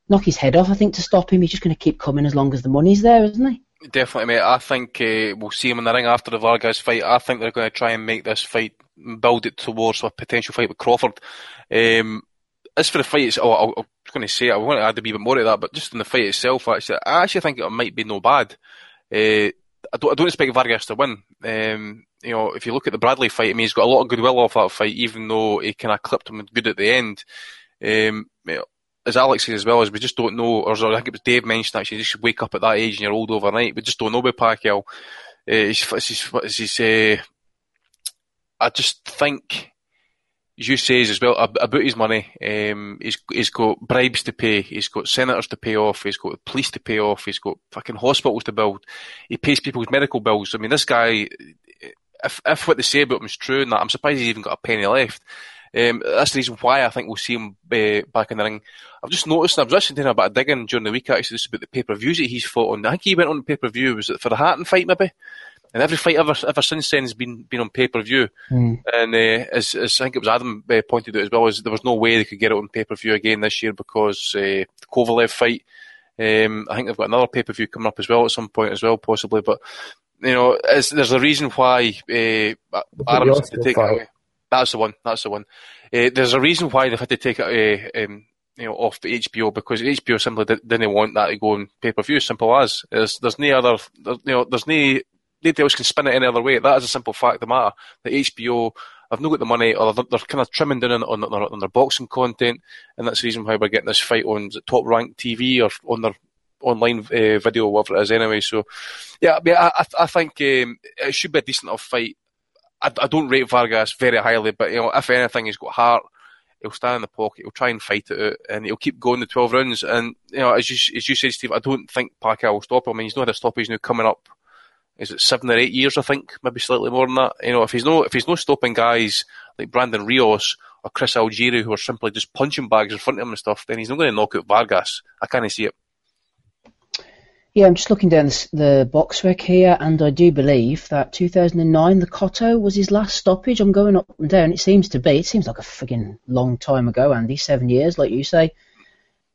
knock his head off. I think to stop him, he's just gonna keep coming as long as the money's there, isn't he? Definitely, mate. I think uh, we'll see him in the ring after the Vargas fight. I think they're going to try and make this fight, build it towards a potential fight with Crawford. Um, as for the fight, oh, I was going to say, I want to add a bit more to that, but just in the fight itself, actually, I actually think it might be no bad. Uh, I don't, I don't expect Vargas to win. Um, you know, if you look at the Bradley fight, I mean, he's got a lot of goodwill off that fight, even though he kind of clipped him good at the end. Um, you know, as Alex says as well, as we just don't know, or I think it was Dave mentioned actually, you just wake up at that age and you're old overnight. We just don't know about Pacquiao. Uh, he's, he's, uh, I just think, as you say as well, about his money, um, he's, he's got bribes to pay, he's got senators to pay off, he's got police to pay off, he's got fucking hospitals to build, he pays people's medical bills. I mean, this guy, if if what they say about him is true, and that I'm surprised he's even got a penny left. Um, that's the reason why I think we'll see him uh, back in the ring. I've just noticed, I was actually doing a bit of digging during the week actually, this about the pay per views that he's fought on. I think he went on pay per view, was it for the Hatton fight maybe? And every fight ever ever since then has been been on pay per view. Mm. And uh, as, as I think it was Adam uh, pointed out as well, is there was no way they could get it on pay per view again this year because uh, the Kovalev fight. Um, I think they've got another pay per view coming up as well at some point as well, possibly. But you know, there's a reason why uh, Adams had to take it away. That's the one. That's the one. Uh, there's a reason why they've had to take it uh, um, you know, off the HBO because HBO simply didn't want that to go on pay per view. Simple as. There's, there's no other, you know, there's no, nobody else can spin it any other way. That is a simple fact of the matter. The HBO have not got the money, or they're, they're kind of trimming down on, on, on, their boxing content, and that's the reason why we're getting this fight on top ranked TV or on their online uh, video, whatever it is, anyway. So, yeah, I, I, I think um, it should be a decent enough fight. I, I, don't rate Vargas very highly, but you know, if anything, he's got heart. He'll stand in the pocket. He'll try and fight it out, and he'll keep going the twelve rounds. And you know, as you as you said, Steve, I don't think Pacquiao will stop him. I mean, he's not had a stop. He's now coming up. Is it seven or eight years? I think maybe slightly more than that. You know, if he's no if he's no stopping guys like Brandon Rios or Chris Algieri who are simply just punching bags in front of him and stuff, then he's not going to knock out Vargas. I can't see it. Yeah, I'm just looking down the, the BoxRec here, and I do believe that 2009, the Cotto was his last stoppage. I'm going up and down. It seems to be. It seems like a frigging long time ago, Andy. Seven years, like you say.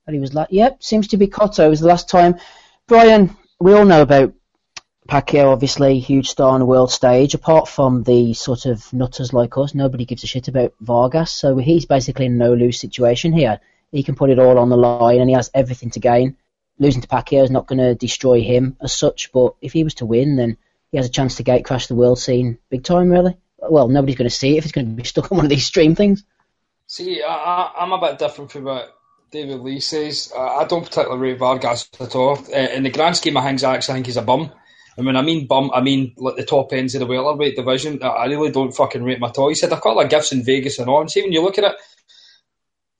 But he was like, yep, seems to be Cotto was the last time. Brian, we all know about Pacquiao, obviously, huge star on the world stage. Apart from the sort of nutters like us, nobody gives a shit about Vargas. So he's basically in a no-lose situation here. He can put it all on the line, and he has everything to gain losing to Pacquiao is not going to destroy him as such, but if he was to win, then he has a chance to gate crash the world scene big time, really. Well, nobody's going to see it if he's going to be stuck on one of these stream things. See, I, am a bit different from what David Lee says. I don't particularly rate Vargas at all. Uh, in the grand scheme of things, I actually think he's a bum. I mean, I mean bum. I mean, like the top ends of the welterweight division. I really don't fucking rate him at all. He said a couple of gifts in Vegas and on. See, when you look at it,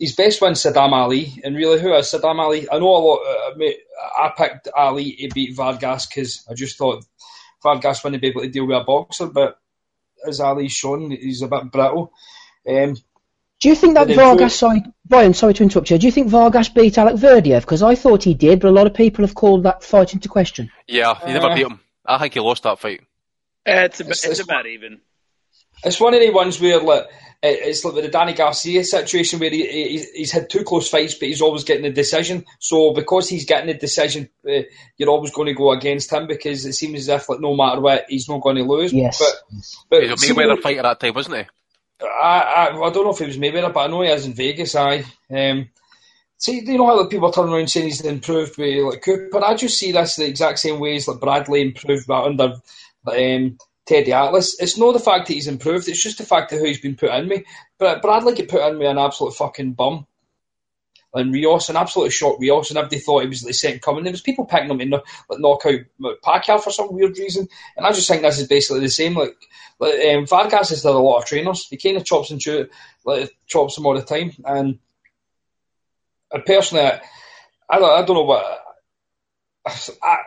his best win Saddam Ali, and really who is Saddam Ali? I know a lot. Uh, I picked Ali to beat Vargas because I just thought Vargas wouldn't be able to deal with a boxer, but as Ali's shown, he's a bit brittle. Um, do you think that Vargas? Sorry, Brian. Sorry to interrupt you. Do you think Vargas beat Allakhverdiev? Because I thought he did, but a lot of people have called that fight into question. Yeah, he never uh, beat him. I think he lost that fight. Uh, it's, a, it's, it's about even. It's one of the ones where like it's like the Danny Garcia situation where he, he, he's had two close fights, but he's always getting the decision. So because he's getting the decision, uh, you're always going to go against him because it seems as if like no matter what, he's not going to lose. Yes. But, but He's a Mayweather fight at that time, wasn't he? I, I, I don't know if it was Mayweather, but I know he is in Vegas. I um, see, you know how the people turn around saying he's improved with like Cooper. I just see this the exact same way as like Bradley improved but under um, Teddy Atlas. It's not the fact that he's improved; it's just the fact that who he's been put in me. But Bradley get put in me an absolute fucking bum. And Rios, an absolute shot Rios, and everybody thought he was the second coming. There was people picking him in like, knock out Pacquiao for some weird reason, and I just think this is basically the same. Like, like um, Vargas has done a lot of trainers. He kind of chops and chew, like, chops them all the time. And, and personally, I, I, don't, I don't know what. I,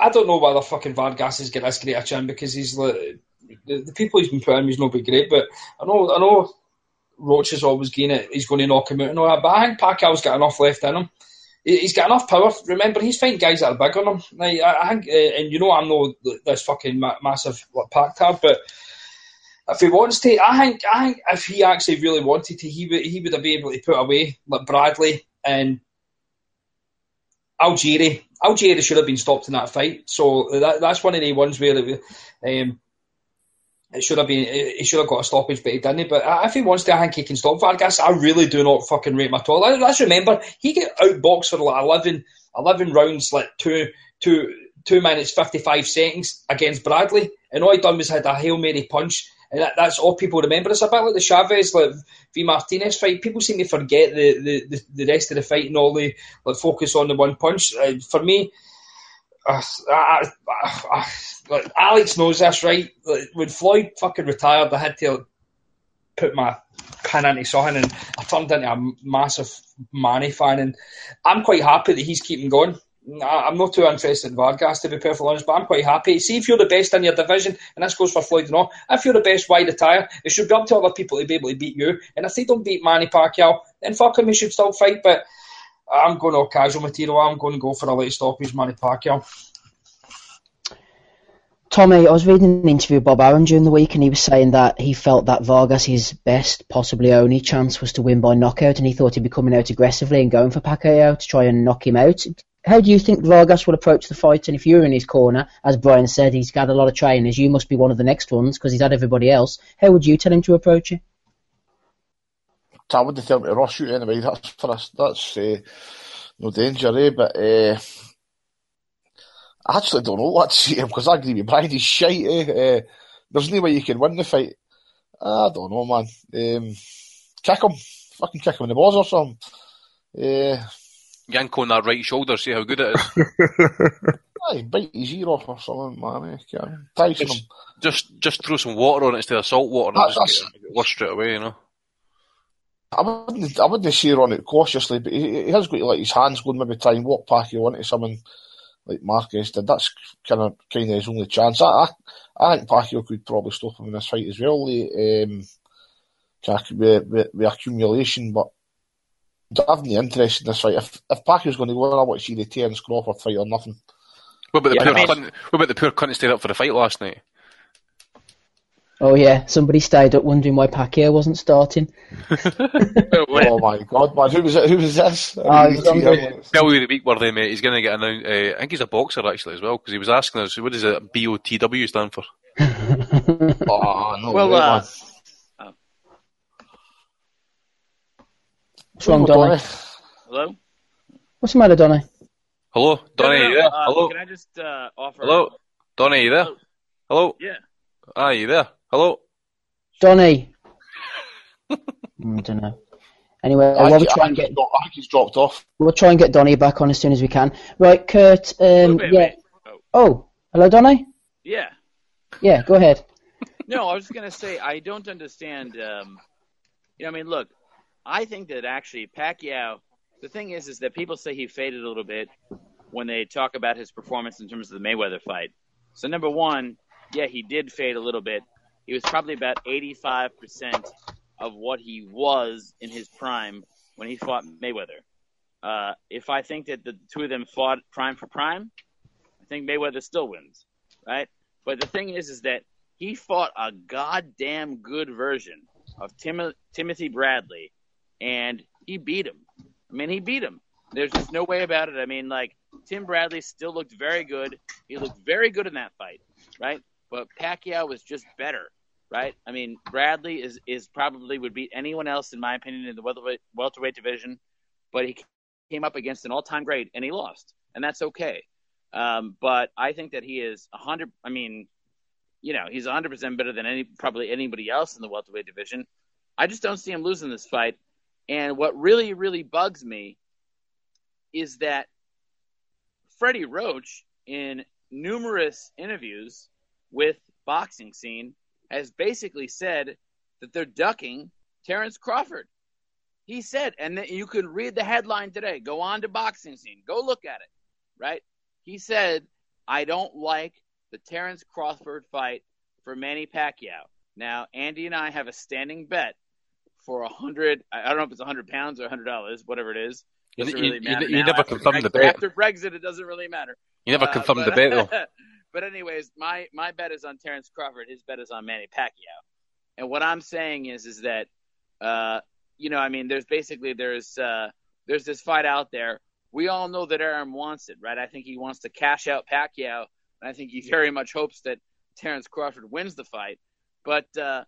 I don't know whether fucking Vargas is getting this great a chin because he's like the, the people he's been putting him he's not been great, but I know I know Roach is always going to he's going to knock him out and all that, but I think Pacquiao's got enough left in him. He's got enough power. Remember, he's fighting guys that are big on him. I think, uh, and you know, I'm no this fucking ma- massive like, pack tab, but if he wants to, I think, I think if he actually really wanted to, he would he would have been able to put away like Bradley and Algieri. Algieri should have been stopped in that fight. So that, that's one of the ones where it, um, it should have been. He should have got a stoppage, but he didn't. But if he wants to, I think he can stop Vargas. I really do not fucking rate him at all. Let's remember he get outboxed for like 11, 11 rounds, like two, two, two minutes fifty five seconds against Bradley, and all he done was had a hail mary punch. And that, that's all people remember. It's a bit like the Chavez, like V Martinez fight. People seem to forget the, the, the, the rest of the fight and all the like focus on the one punch. Uh, for me, uh, I, I, like, Alex knows this, right? Like, when Floyd fucking retired, I had to put my pin into something, and I turned into a massive Manny fan. And I'm quite happy that he's keeping going. I'm not too interested in Vargas, to be perfectly honest, but I'm quite happy. See, if you're the best in your division, and this goes for Floyd and all, if you're the best, why retire? It should be up to other people to be able to beat you. And if they don't beat Manny Pacquiao, then fuck him, he should still fight. But I'm going to casual material. I'm going to go for a late stoppage, Manny Pacquiao. Tommy, I was reading an interview with Bob Arum during the week, and he was saying that he felt that Vargas' his best, possibly only chance was to win by knockout, and he thought he'd be coming out aggressively and going for Pacquiao to try and knock him out. How do you think Vargas will approach the fight? And if you're in his corner, as Brian said, he's got a lot of trainers. You must be one of the next ones because he's had everybody else. How would you tell him to approach it? I wouldn't tell him to rush you anyway. That's for us. That's uh, no danger, eh? But uh, I actually don't know what to see him because I agree with Brian. He's shite. Eh? Uh, there's no way you can win the fight. I don't know, man. Um, kick him, fucking kick him in the balls or something. Uh, Yank on that right shoulder, see how good it is. Aye, bite his ear off or something, man. Eh? Tyson just, him. just, just throw some water on it instead of salt water and That's- just that's- get it washed straight away, you know. I wouldn't, I wouldn't say on it cautiously, but he, he has got to let his hands go and maybe try and walk Pacquiao into someone like Marquez did. That's kind of kind of his only chance. I, I, I think Pacquiao could probably stop him in this fight as well. The, Um, with, with, with accumulation, but I have no interest in this fight. If if Pacquiao's going to go, I want to see the Terence Crawford fight or nothing. What about the Yeah, poor I mean- cunt, what about the poor cunt who stayed up for the fight last night? Oh yeah, somebody stayed up wondering why Pacquiao wasn't starting. oh my god, man, who was it? Who was this? Oh, he's on the- Bellew of the week, worthy mate. He's going to get announced. Uh, I think he's a boxer actually as well because he was asking us, what does it BOTW stand for? Oh no, Well, way, uh, What's wrong, Donny? Hello? What's the matter, Donny? Hello, Donny, No, no, no, there? uh, Hello, Can I just uh, offer? hello, Donny, you there? Hello. Hello, Yeah. ah, you there? Hello. Donny. I don't know. Anyway, I we'll think- try I and get he's dropped- I think he's dropped off. we'll try and get Donny back on as soon as we can. Right, Kurt. Um, Wait, wait, yeah. wait. Oh, Oh, hello, Donny. yeah. Yeah, go ahead. No, I was just gonna say I don't understand. Um, you know, I mean, look, I think that actually Pacquiao. The thing is, is that people say he faded a little bit when they talk about his performance in terms of the Mayweather fight. So number one, yeah, he did fade a little bit. He was probably about eighty-five percent of what he was in his prime when he fought Mayweather. Uh, if I think that the two of them fought prime for prime, I think Mayweather still wins, right? But the thing is, is that he fought a goddamn good version of Tim- Timothy Bradley, and he beat him. I mean, he beat him. There's just no way about it. I mean, like Tim Bradley still looked very good. He looked very good in that fight, right? But Pacquiao was just better, right? I mean, Bradley is is probably would beat anyone else in my opinion in the welterweight, welterweight division, but he came up against an all-time great and he lost, and that's okay. Um, but I think that he is a 100. I mean, you know, he's 100 percent better than any probably anybody else in the welterweight division. I just don't see him losing this fight. And what really, really bugs me is that Freddie Roach, in numerous interviews with Boxing Scene, has basically said that they're ducking Terrence Crawford. He said, and you can read the headline today. Go on to Boxing Scene. Go look at it. Right? He said, I don't like the Terrence Crawford fight for Manny Pacquiao. Now, Andy and I have a standing bet for a hundred. I don't know if it's a hundred pounds or a hundred dollars, whatever it is. Doesn't You- really you- matter you never After confirmed the bet. After Brexit, it doesn't really matter. You never Uh, confirmed the bet though. but anyways, my my bet is on Terrence Crawford. His bet is on Manny Pacquiao. And what I'm saying is is that uh, you know, I mean, there's basically there's uh, there's this fight out there. We all know that Arum wants it, right? I think he wants to cash out Pacquiao, and I think he very much hopes that Terrence Crawford wins the fight. But uh,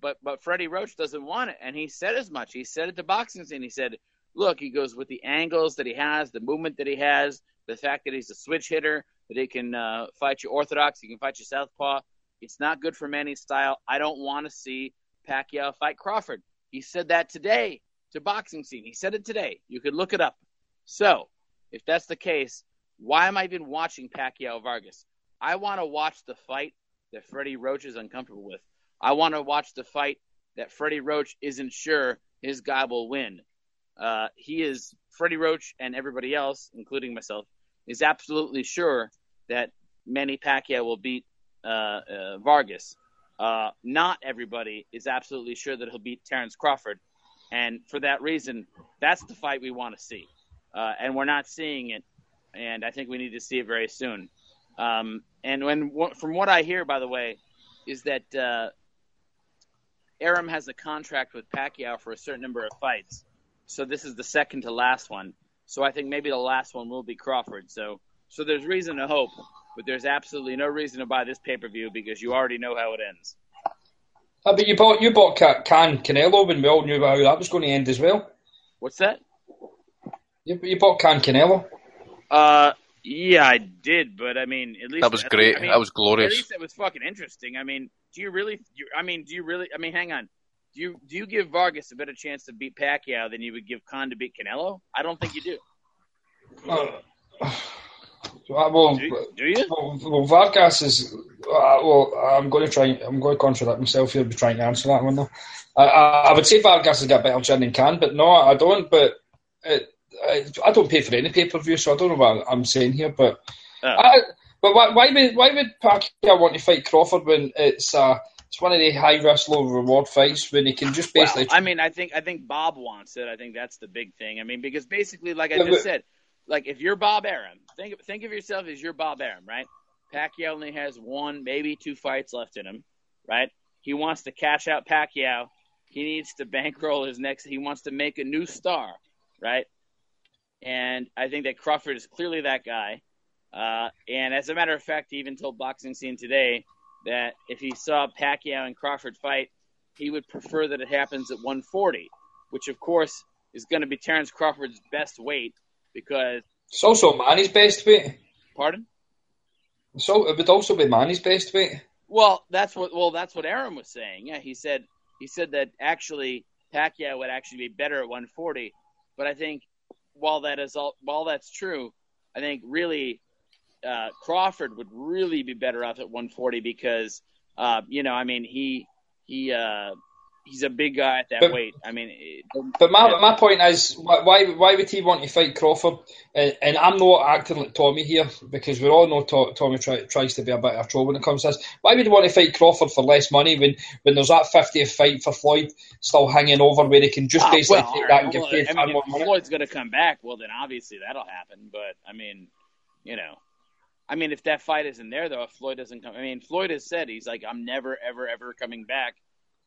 but but Freddie Roach doesn't want it, and he said as much. He said it to boxing scene. He said, "Look, he goes with the angles that he has, the movement that he has, the fact that he's a switch hitter, that he can uh, fight you orthodox, he can fight you southpaw. It's not good for Manny's style. I don't want to see Pacquiao fight Crawford." He said that today to boxing scene. He said it today. You could look it up. So, if that's the case, why am I even watching Pacquiao Vargas? I want to watch the fight that Freddie Roach is uncomfortable with. I want to watch the fight that Freddie Roach isn't sure his guy will win. Uh, he is Freddie Roach and everybody else, including myself, is absolutely sure that Manny Pacquiao will beat uh, uh, Vargas. Uh, not everybody is absolutely sure that he'll beat Terrence Crawford, and for that reason, that's the fight we want to see, uh, and we're not seeing it, and I think we need to see it very soon. Um, and when from what I hear, by the way, is that uh, Arum has a contract with Pacquiao for a certain number of fights, so this is the second to last one. So I think maybe the last one will be Crawford. So so there's reason to hope, but there's absolutely no reason to buy this pay per view because you already know how it ends. Ah, but you bought you bought Ca- Can Canelo when we all knew how that was going to end as well. What's that? You, you bought Can Canelo. Uh, yeah, I did, but I mean, at least That was great. I mean, That was glorious. At least it was fucking interesting. I mean, do you really? You, I mean, do you really? I mean, hang on. Do you do you give Vargas a better chance to beat Pacquiao than you would give Khan to beat Canelo? I don't think you do. Uh, well, Do you? Do you? well, well, Vargas is. Uh, well, I'm going to try. I'm going to contradict myself here Be trying to answer that one. Though. I, I, I would say Vargas has got a better chin than Khan, but no, I don't. But it, I, I don't pay for any pay per view, so I don't know what I'm saying here. But Oh. I, but why, why would why would Pacquiao want to fight Crawford when it's uh, it's one of the high risk, low reward fights when he can just Well, basically. I mean, I think I think Bob wants it. I think that's the big thing. I mean, because basically, like I Yeah, just but- said, like if you're Bob Arum, think of, think of yourself as you're Bob Arum, right? Pacquiao only has one, maybe two fights left in him, right? He wants to cash out Pacquiao. He needs to bankroll his next. He wants to make a new star, right? And I think that Crawford is clearly that guy. Uh, and as a matter of fact, he even told Boxing Scene today that if he saw Pacquiao and Crawford fight, he would prefer that it happens at 140, which of course is going to be Terrence Crawford's best weight because, it's also Manny's best weight. pardon? So it would also be Manny's best weight. Well, that's what well that's what Arum was saying. Yeah, he said he said that actually Pacquiao would actually be better at 140, but I think while that is all while that's true, I think really uh, Crawford would really be better off at 140 because uh, you know I mean he he uh, he's a big guy at that But- weight. I mean, it, But my, Yeah. my point is, why why would he want to fight Crawford? And, and I'm not acting like Tommy here because we all know to, Tommy try, tries to be a bit of a troll when it comes to this. Why would he want to fight Crawford for less money when, when there's that 50th fight for Floyd still hanging over where he can just Ah, basically well, take that right, and well, paid I mean, more if money? Floyd's going to come back, well then obviously that'll happen. But I mean, you know, I mean, if that fight isn't there though, if Floyd doesn't come, I mean, Floyd has said he's like, I'm never, ever, ever coming back.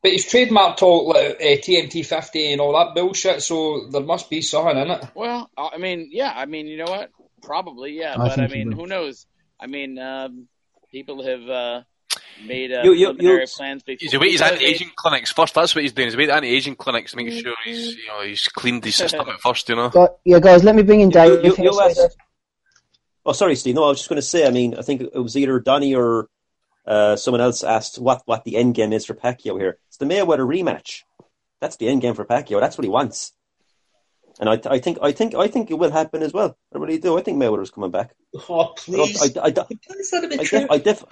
But he's trademarked all like, uh, TMT 50 and all that bullshit, so there must be something in it. Well, I mean, yeah, I mean, you know what? Probably, yeah, I but I mean, who knows? I mean, um, people have uh, made uh, You- you- preliminary you- plans before. He's away his because anti-aging clinics first. That's what he's doing. He's away to anti-aging clinics, making sure he's you know he's cleaned his system at first. You know. Gu- yeah, guys, let me bring in Dave. You- you- here, you so asked- that- Oh, sorry, Steve. No, I was just going to say. I mean, I think it was either Donny or uh, someone else asked what what the end game is for Pacquiao here. It's the Mayweather rematch. That's the end game for Pacquiao. That's what he wants. And I, I think, I think, I think it will happen as well. I really do. I think Mayweather's coming back. Oh, I, please. don't- I, I, Please let it be I, I, def,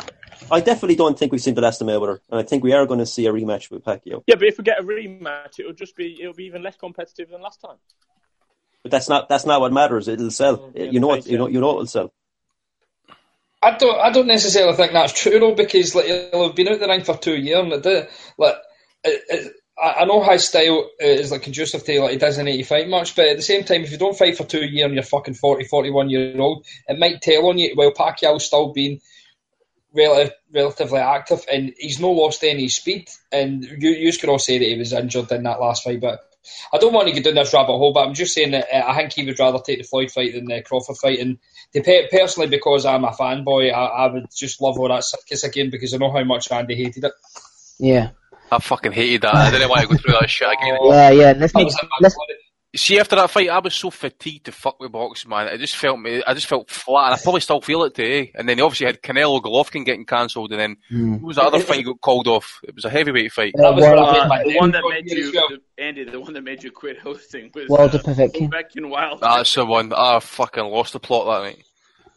I definitely don't think we've seen the last of Mayweather, and I think we are going to see a rematch with Pacquiao. Yeah, but if we get a rematch, it'll just be it'll be even less competitive than last time. But that's not that's not what matters. It'll sell. Yeah, you know what? You know you know it'll sell. I don't. I don't necessarily think that's true though, because like he'll have been out the ring for two years, and it, do- like it, it, I I know his style is like conducive to like he doesn't need to fight much, but at the same time, if you don't fight for two years and you're fucking 40, 41 year old, it might tell on you. While Pacquiao's still being relative, relatively active, and he's not lost any speed. And you you could all say that he was injured in that last fight, but I don't want to get down this rabbit hole. But I'm just saying that uh, I think he would rather take the Floyd fight than the Crawford fight. And to pe- personally, because I'm a fanboy, I, I would just love all that circus again because I know how much Andy hated it. yeah, I fucking hated that. I didn't want to go through that shit again. yeah, yeah. Let's make, was a bad let's, blood. See, after that fight, I was so fatigued to fuck with boxing, man. I just felt me. I just felt flat, and I probably still feel it today. And then they obviously had Canelo Golovkin getting cancelled, and then who was the other fight got called off? It was a heavyweight fight. Uh, That was World- what I made Uh, the one that made you, the, Andy, the one that made you quit hosting was Walter uh, Povetkin. Povetkin Wilder. That's the one. I fucking lost the plot that night.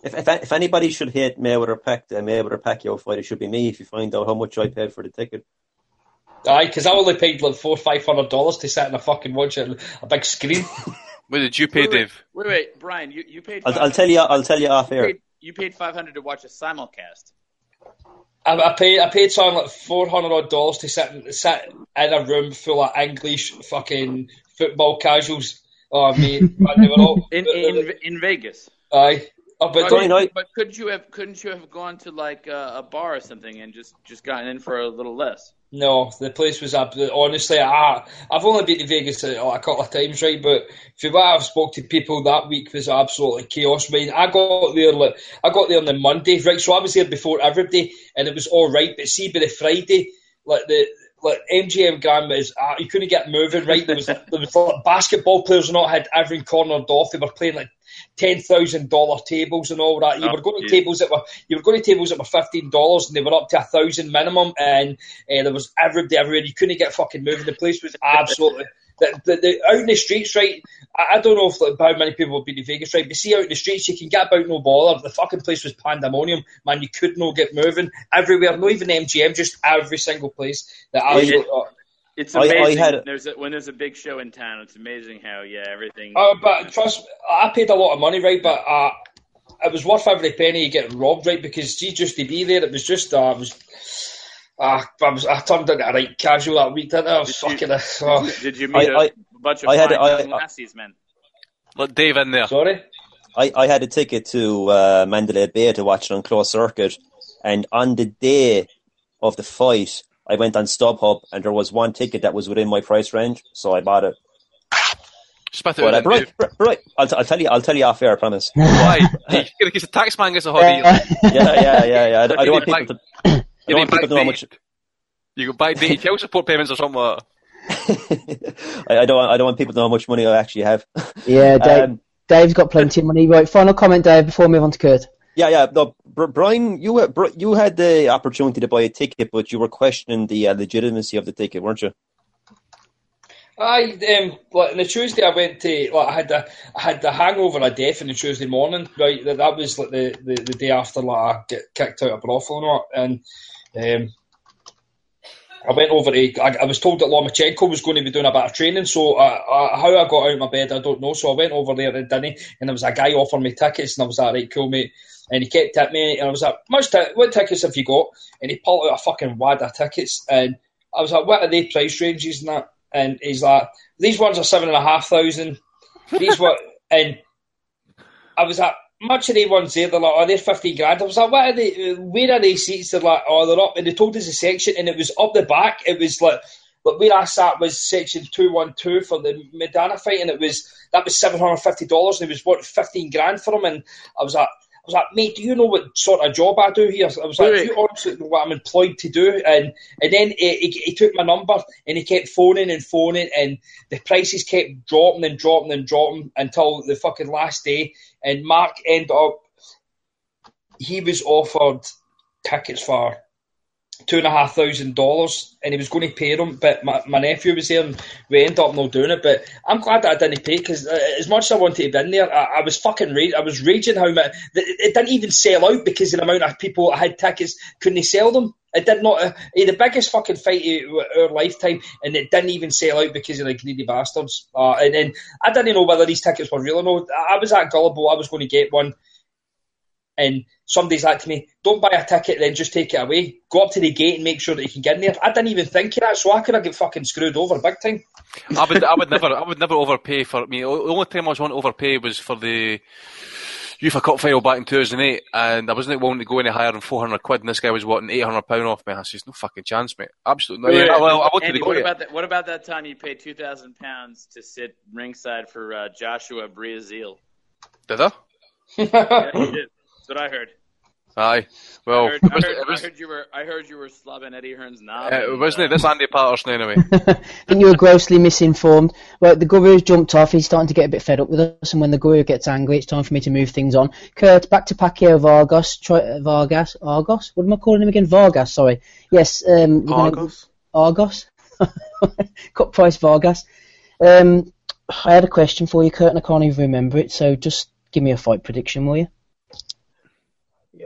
If, if if anybody should hate Mayweather Pac, uh, Mayweather Pacquiao fight, it should be me. If you find out how much I paid for the ticket, Aye, because I only paid like four, five hundred dollars to sit and a fucking watch it on a big screen. What did you pay, wait, wait, Dave? wait, wait, Brian, you, you paid. I'll, I'll tell you. I'll tell you off You air. paid, you paid five hundred to watch a simulcast. I, I paid I paid something like four hundred odd dollars to sit in, sit in a room full of English fucking football casuals. Oh mate, man, they were all in in in Vegas. aye. Oh, but But, Brian, I- but couldn't you have couldn't you have gone to like uh, a bar or something and just just gotten in for a little less? No, the place was up. Honestly, I, I've only been to Vegas a, a couple of times, right? But for what I've spoke to people that week was absolutely chaos. I mean, I got there like I got there on the Monday, right? So I was there before everybody, and it was all right. But see, by the Friday, like the like MGM Grand was, uh, you couldn't get moving, right? There was there was like, basketball players not had every cornered off. They were playing like ten thousand dollar tables and all that. You Oh, were going to tables that were you were going to tables that were fifteen dollars and they were up to a thousand minimum, and uh, there was everybody everywhere. You couldn't get fucking moving. The place was absolutely. The, the, the, out in the streets, right? I, I don't know if like, how many people have been to Vegas, right? But see, out in the streets, you can get about no bother. The fucking place was pandemonium, man. You could not get moving everywhere. Not even MGM, just every single place. That I, Yeah. It's I- I amazing. had- there's a, when there's a big show in town. It's amazing how yeah everything. Uh, but trust, I paid a lot of money, right? But uh, it was worth every penny you get robbed, right? Because gee, just to be there, it was just, uh, it was, uh, I was, I turned into a right casual that week, didn't I? I was Did you- fucking, uh, oh, Did you meet a I- I- bunch of I had- fine I- young I- lassies, man? Let Dave in there. sorry. I, I had a ticket to uh, Mandalay Bay to watch it on closed circuit, and on the day of the fight, I went on StubHub, and there was one ticket that was within my price range, so I bought it. Spit it But, out, right, right, I'll, t- I'll tell you, I'll tell you off air, I promise. Why? Hey, in case the tax man gets a hoodie, Uh, Yeah, yeah, yeah, yeah. I, don't- I don't want people to. I you don't want people to know how much. You go buy dated child support payments or something like. I, I don't. Want, I don't want people to know how much money I actually have. yeah, Dave, Um, Dave's got plenty of money. Right, final comment, Dave, before we move on to Kurt. Yeah, yeah. No, Brian, you you had the opportunity to buy a ticket, but you were questioning the uh, legitimacy of the ticket, weren't you? I um, like on the Tuesday I went to like I had the I had the hangover of death on the Tuesday morning. Right, that, that was like the, the, the day after like I get kicked out of brothel and all. And um, I went over to. I, I was told that Lomachenko was going to be doing a bit of training. So uh, uh, how I got out of my bed, I don't know. So I went over there at dinner, and there was a guy offering me tickets, and I was like, right, cool, mate. And he kept tipping me, and I was like, much t- what tickets have you got? And he pulled out a fucking wad of tickets, and I was like, what are they price ranges and that? And he's like, these ones are seven and a half thousand. These were, and I was like, much of the ones there, they're like, oh, they're 15 grand. I was like, what are they, where are they seats? They're like, oh, they're up. And they told us a section, and it was up the back. It was like, but where I sat was section 212 for the Maidana fight, and it was, that was $750, and it was, worth 15 grand for them. And I was like, I was like, mate, do you know what sort of job I do here? I was like, do you honestly know what I'm employed to do? And and then he, he, he, took my number and he kept phoning and phoning, and the prices kept dropping and dropping and dropping until the fucking last day. And Mark ended up, he was offered tickets for two and a half thousand dollars, and he was going to pay them. But my, my nephew was there, and we ended up not doing it. But I'm glad that I didn't pay because uh, as much as I wanted to be in there, I, I was fucking ra- I was raging how it didn't even sell out because of the amount of people that had tickets couldn't sell them. It did not. Uh, the biggest fucking fight of our lifetime, and it didn't even sell out because of the greedy bastards. Uh, and then I didn't know whether these tickets were real or not. I was that gullible. I was going to get one and somebody's like to me, don't buy a ticket, then just take it away. Go up to the gate and make sure that you can get in there. I didn't even think of that, so I could have get fucking screwed over big time. I would, I would never, I would never overpay for me. The only time I was wanting to overpay was for the UEFA Cup final back in 2008, and I wasn't willing to go any higher than 400 quid, and this guy was wanting 800 pound off me. I says, no fucking chance, mate. Absolutely. Wait, No. well, I wanted Andy, to go what yet. about that? What about that time you paid two thousand pounds to sit ringside for uh, Joshua Breazeale? Did I? yeah, you did. That's what I heard. Aye. Well, I heard, I heard, was, I heard you were. I heard you were slubbing Eddie Hearn's knob. uh, wasn't it this Andy Patterson anyway? I think you were grossly misinformed. Well, the guru's jumped off. He's starting to get a bit fed up with us, and when the guru gets angry, it's time for me to move things on. Kurt, back to Pacquiao Vargas. Try, uh, Vargas? Argos? What am I calling him again? Vargas, sorry. Yes. Um, we're gonna- Argos. Argos? Cut price Vargas. Um, I had a question for you, Kurt, and I can't even remember it, so just give me a fight prediction, will you?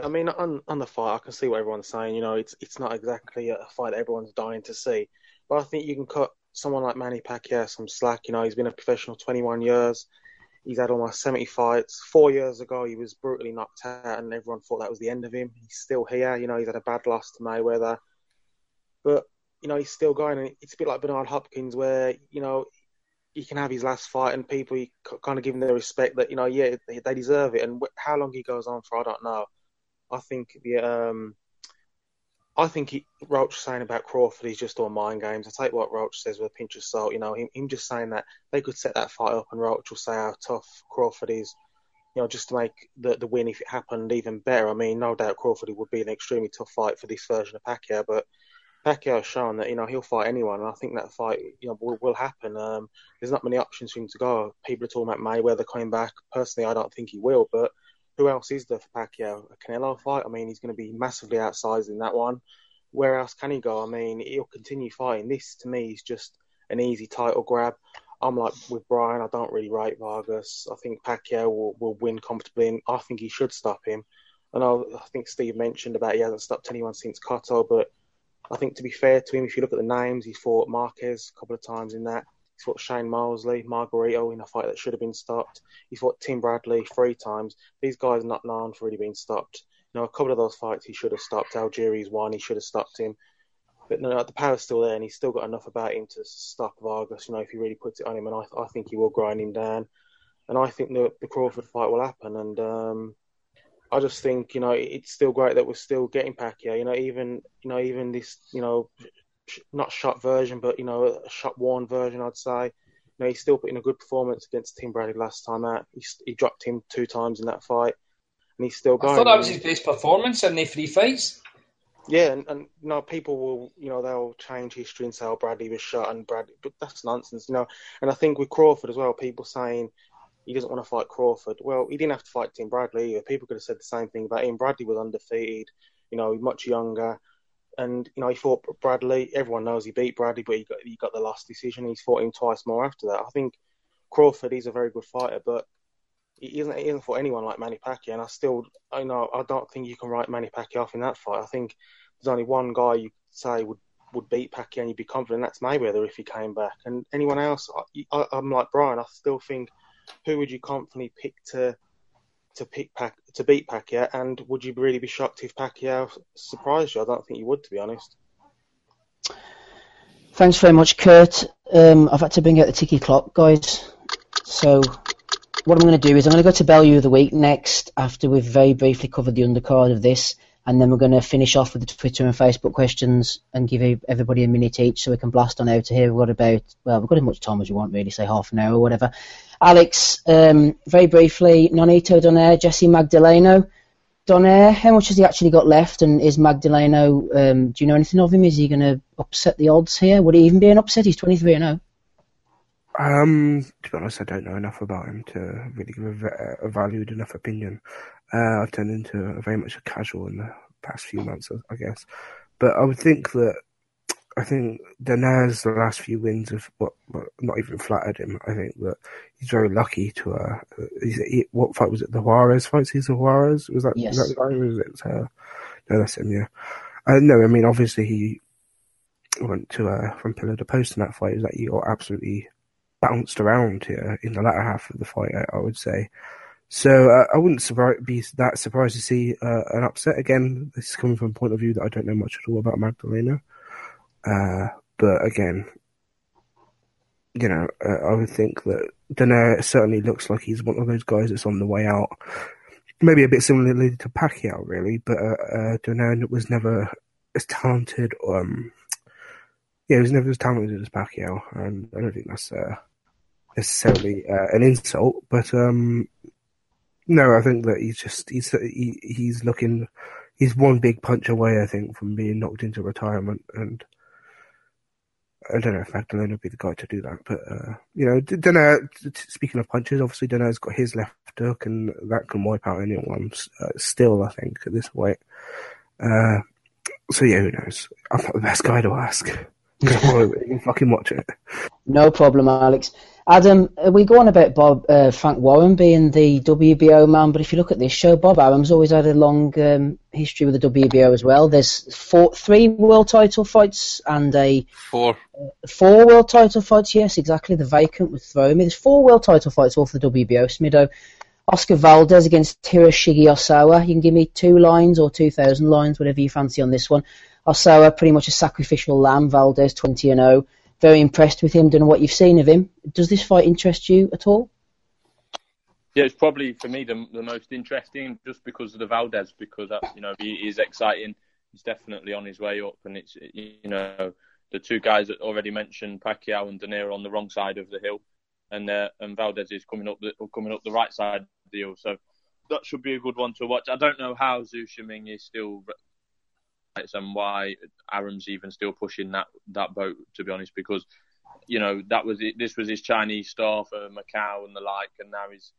I mean, on on the fight, I can see what everyone's saying. You know, it's it's not exactly a fight everyone's dying to see, but I think you can cut someone like Manny Pacquiao some slack. You know, he's been a professional 21 years. He's had almost 70 fights. Four years ago, he was brutally knocked out, and everyone thought that was the end of him. He's still here. You know, he's had a bad loss to Mayweather, but you know, he's still going. And it's a bit like Bernard Hopkins, where you know he can have his last fight, and people kind of give him the respect that you know, yeah, they deserve it. And how long he goes on for, I don't know. I think the um, I think he, Roach saying about Crawford is just all mind games. I take what Roach says with a pinch of salt. You know, him, him just saying that they could set that fight up, and Roach will say how tough Crawford is. You know, just to make the the win if it happened even better. I mean, no doubt Crawford would be an extremely tough fight for this version of Pacquiao, but Pacquiao has shown that you know he'll fight anyone, and I think that fight you know will, will happen. Um, there's not many options for him to go. People are talking about Mayweather coming back. Personally, I don't think he will, but who else is there for Pacquiao? A Canelo fight? I mean, he's going to be massively outsized in that one. Where else can he go? I mean, he'll continue fighting. This to me is just an easy title grab. I'm like with Brian. I don't really rate Vargas. I think Pacquiao will, will win comfortably, and I think he should stop him. I know. I think Steve mentioned about he hasn't stopped anyone since Cotto, but I think to be fair to him, if you look at the names, he fought Marquez a couple of times in that. He's fought Shane Mosley, Margarito in a fight that should have been stopped. He fought Tim Bradley three times. These guys are not known for really being stopped. You know, a couple of those fights he should have stopped. Algieri's one, he should have stopped him. But no, the power's still there, and he's still got enough about him to stop Vargas. You know, if he really puts it on him, and I, I think he will grind him down. And I think the, the Crawford fight will happen. And um, I just think you know it's still great that we're still getting Pacquiao. You know, even you know even this you know not shot version, but you know a shot worn version, I'd say. You know, he's still putting a good performance against Tim Bradley last time out. He, he dropped him two times in that fight, and he's still going. I thought that was his best performance in the three fights. yeah, and, and you know, people will, you know, they'll change history and say, "Oh, Bradley was shot," and Bradley, but that's nonsense, you know. And I think with Crawford as well, people saying he doesn't want to fight Crawford. Well, he didn't have to fight Tim Bradley. Either. People could have said the same thing about him. Bradley was undefeated, you know, much younger, and you know, he fought Bradley. Everyone knows he beat Bradley, but he got he got the last decision. He's fought him twice more after that. I think Crawford is a very good fighter, but he isn't, for anyone like Manny Pacquiao. And I still, I know, I don't think you can write Manny Pacquiao off in that fight. I think there's only one guy you say would, would beat Pacquiao and you'd be confident that's Mayweather if he came back. And anyone else, I, I'm like Brian. I still think, who would you confidently pick to to pick Pac, to beat Pacquiao? And would you really be shocked if Pacquiao surprised you? I don't think you would, to be honest. Thanks very much, Kurt. Um, I've had to bring out the ticky clock, guys. So what I'm going to do is I'm going to go to Bellew of the Week next after we've very briefly covered the undercard of this, and then we're going to finish off with the Twitter and Facebook questions and give everybody a minute each so we can blast on out to here. We've got about, well, we've got as much time as you want, really, say half an hour or whatever. Alex, um, very briefly, Nonito Donaire, Jesse Magdaleno. Donaire, how much has he actually got left, and is Magdaleno, um, do you know anything of him? Is he going to upset the odds here? Would he even be an upset? He's 23 and 0. Um, to be honest, I don't know enough about him to really give a, a valued enough opinion. Uh, I've turned into a very much a casual in the past few months, I guess. But I would think that I think Donaire's the last few wins have what, what, not even flattered him. I think that he's very lucky to. Uh, he, what fight was it? The Juarez fight? He's the Juarez. Was that? Yes. Was that the guy? Was it? Uh, no, that's him. Yeah. Uh, no, I mean obviously he went to uh, from pillar to post in that fight. Is that you got absolutely bounced around here in the latter half of the fight, I, I would say. So uh, I wouldn't surprise, be that surprised to see uh, an upset again. This is coming from a point of view that I don't know much at all about Magdaleno. Uh, but again, you know, uh, I would think that Donaire certainly looks like he's one of those guys that's on the way out. Maybe a bit similarly to Pacquiao, really, but uh, uh, was never as talented. Um, yeah, he was never as talented as Pacquiao, and I don't think that's uh, necessarily an insult. But um, no, I think that he's just he's he, he's looking he's one big punch away, I think, from being knocked into retirement. And I don't know if Magdaleno would be the guy to do that, but uh, you know, Donaire. Speaking of punches, obviously Donaire's got his left hook, and that can wipe out anyone. Uh, still, I think at this weight. Uh, so yeah, who knows? I'm not the best guy to ask. fucking watch it. No problem, Alex. Adam, we go on about Bob uh, Frank Warren being the WBO man, but if you look at this show, Bob Arum's always had a long um, history with the WBO as well. There's four, three world title fights and a four, uh, four world title fights. Yes, exactly. The vacant with throw me. There's four world title fights all for the WBO. Smido, Oscar Valdez against Hiroshige Osawa. You can give me two lines or two thousand lines, whatever you fancy on this one. Osawa, pretty much a sacrificial lamb. Valdez, 20 and 0 very impressed with him. Don't know what you've seen of him. Does this fight interest you at all? Yeah, it's probably for me the, the most interesting, just because of the Valdez, because uh, you know he is exciting. He's definitely on his way up, and it's you know the two guys that already mentioned, Pacquiao and Donaire, on the wrong side of the hill, and uh, and Valdez is coming up the coming up the right side of the hill. So that should be a good one to watch. I don't know how Zou Shiming is still and why Arum's even still pushing that that boat. To be honest, because you know that was it. This was his Chinese star for Macau and the like, and now he's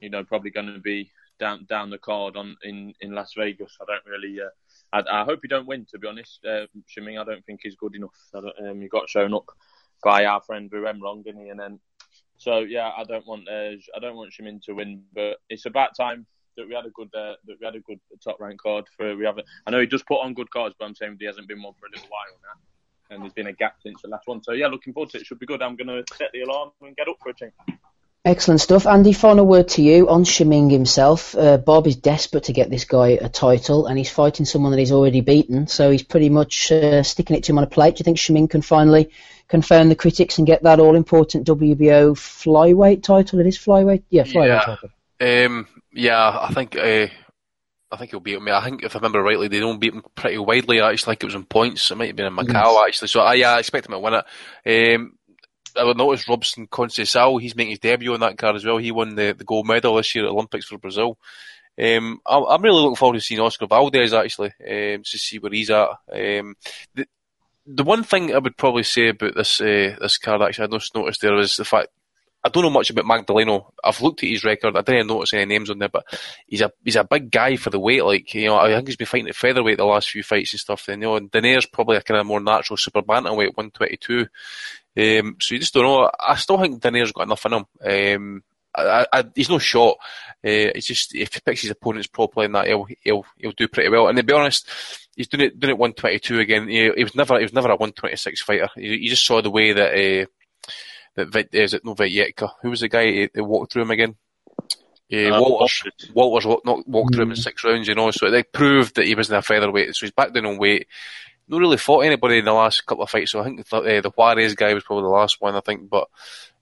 you know probably going to be down down the card on in in Las Vegas. I don't really. Uh, I, I, hope he don't win. To be honest, uh, Shiming, I don't think he's good enough. Um, he got shown up by our friend Burem Wrong, didn't he? And then so yeah, I don't want uh, I don't want Shiming to win, but it's about time that we had a good uh, that we had a good top rank card for we haven't. I know he just put on good cards, but I'm saying he hasn't been one for a little while now, and there's been a gap since the last one. So yeah, looking forward to it. Should be good. I'm going to set the alarm and get up for a change. Excellent stuff. Andy, final word to you on Shiming himself. Uh, Bob is desperate to get this guy a title, and he's fighting someone that he's already beaten, so he's pretty much uh, sticking it to him on a plate. Do you think Shiming can finally confirm the critics and get that all-important WBO flyweight title? It is flyweight? Yeah, flyweight yeah. title. Um, yeah, I think uh, I think he'll beat him. I think if I remember rightly, they don't beat him pretty widely. I actually think it was in points. It might have been in Macau yes. actually. So I, yeah, I expect him to win it. Um, I would notice Robson Conceição, he's making his debut on that card as well. He won the, the gold medal this year at Olympics for Brazil. Um, I'm, I'm, really looking forward to seeing Oscar Valdez actually um, to see where he's at. Um, the, the one thing I would probably say about this uh, this card actually I just noticed there is the fact I don't know much about Magdaleno. I've looked at his record. I didn't notice any names on there, but he's a he's a big guy for the weight. Like you know, I think he's been fighting at featherweight the last few fights and stuff. And you know, and Donaire's probably a kind of more natural super bantamweight, one twenty two. Um, so you just don't know. I still think Donaire's got enough in him. Um, I, I, he's no shot. Uh, it's just if he picks his opponents properly in that, he'll he'll he'll do pretty well. And to be honest, he's doing it doing it one twenty two again. He, he, was never he was never a one twenty six fighter. You, just saw the way that. Uh, that is it no Vietka? Who was the guy that walked through him again? Yeah, uh, Walters, Walters not walked through him in mm. six rounds, you know. So they proved that he wasn't a featherweight. So he's back down on weight. not really fought anybody in the last couple of fights. So I think the, uh, the Juarez guy was probably the last one. I think, but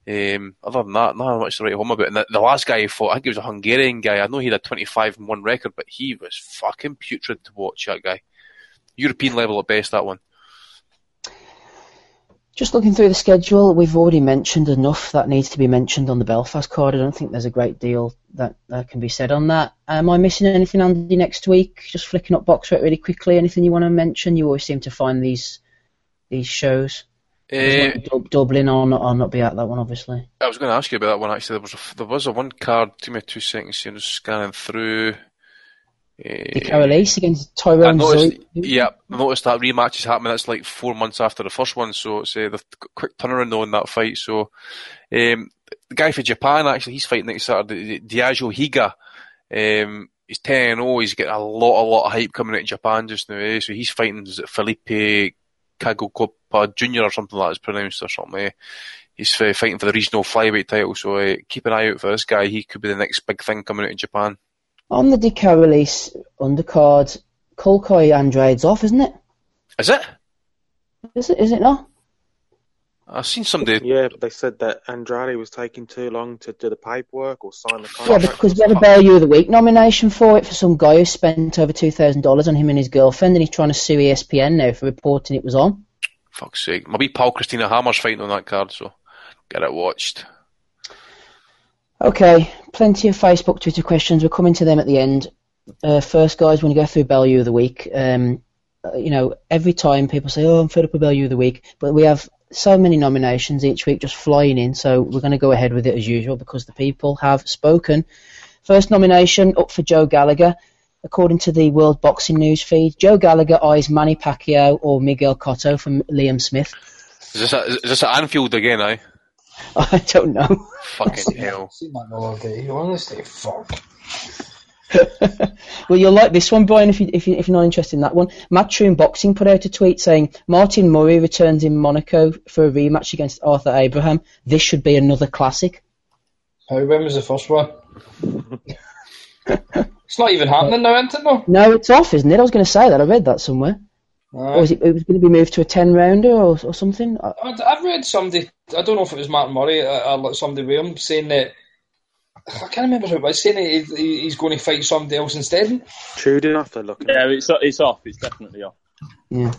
um, other than that, not much to write home about. And the, the, last guy he fought, I think he was a Hungarian guy. I know he had a 25 and one record, but he was fucking putrid to watch. That guy, European level at best. That one. Just looking through the schedule, we've already mentioned enough that needs to be mentioned on the Belfast card. I don't think there's a great deal that uh, can be said on that. Am I missing anything, Andy, next week? Just flicking up BoxRec really quickly. Anything you want to mention? You always seem to find these these shows. Uh, Dublin, I'll not, I'll not be at that one, obviously. I was going to ask you about that one actually. There was a, there was a one card. Give me two seconds here. Just scanning through. The Caroline against Tyrone noticed, Yeah, I noticed that rematch is happening. That's like four months after the first one, so it's uh, the quick turnaround on that fight. So um, the guy for Japan actually, he's fighting next Saturday. Daigo Higa. Um, he's 10 0. He's getting a lot, a lot of hype coming out of Japan just now. Eh? So he's fighting is it Felipe Cagocopa Jr. or something like that is pronounced or something. Eh? He's uh, fighting for the regional flyweight title. So uh, keep an eye out for this guy. He could be the next big thing coming out of Japan. On the Dico release undercard, Culcay Andrade's off, isn't it? Is it? Is it? Is it not? I've seen somebody. Yeah, but they said that Andrade was taking too long to do the paperwork or sign the contract. Yeah, because we had a Value of the Week nomination for it for some guy who spent over two thousand dollars on him and his girlfriend, and he's trying to sue ESPN now for reporting it was on. Fuck's sake! Maybe Paul Christina Hammer's fighting on that card, so get it watched. Okay, plenty of Facebook, Twitter questions. We're coming to them at the end. Uh, first, guys, when you go through value of the week, um, uh, you know, every time people say, "Oh, I'm fed up with value of the week," but we have so many nominations each week just flying in, so we're going to go ahead with it as usual because the people have spoken. First nomination up for Joe Gallagher. According to the World Boxing News feed, Joe Gallagher eyes Manny Pacquiao or Miguel Cotto from Liam Smith. Is this, a, is this Anfield again, eh? I don't know. Fucking hell. Seen that all day. Honestly, fuck. well, you'll like this one, Brian, if, you, if, you, if you're not interested in that one. Matchroom Boxing put out a tweet saying Martin Murray returns in Monaco for a rematch against Arthur Abraham. This should be another classic. How, when was the first one? it's not even happening now, isn't it? No, no it's off, isn't it? I was going to say that. I read that somewhere. Or was it, it was going to be moved to a 10 rounder or, or something? I, I've read somebody, I don't know if it was Martin Murray or, or somebody with him, saying that, I can't remember who it was, saying that he's going to fight somebody else instead. True enough, they're looking Yeah, it's, it's off, it's definitely off. Yeah.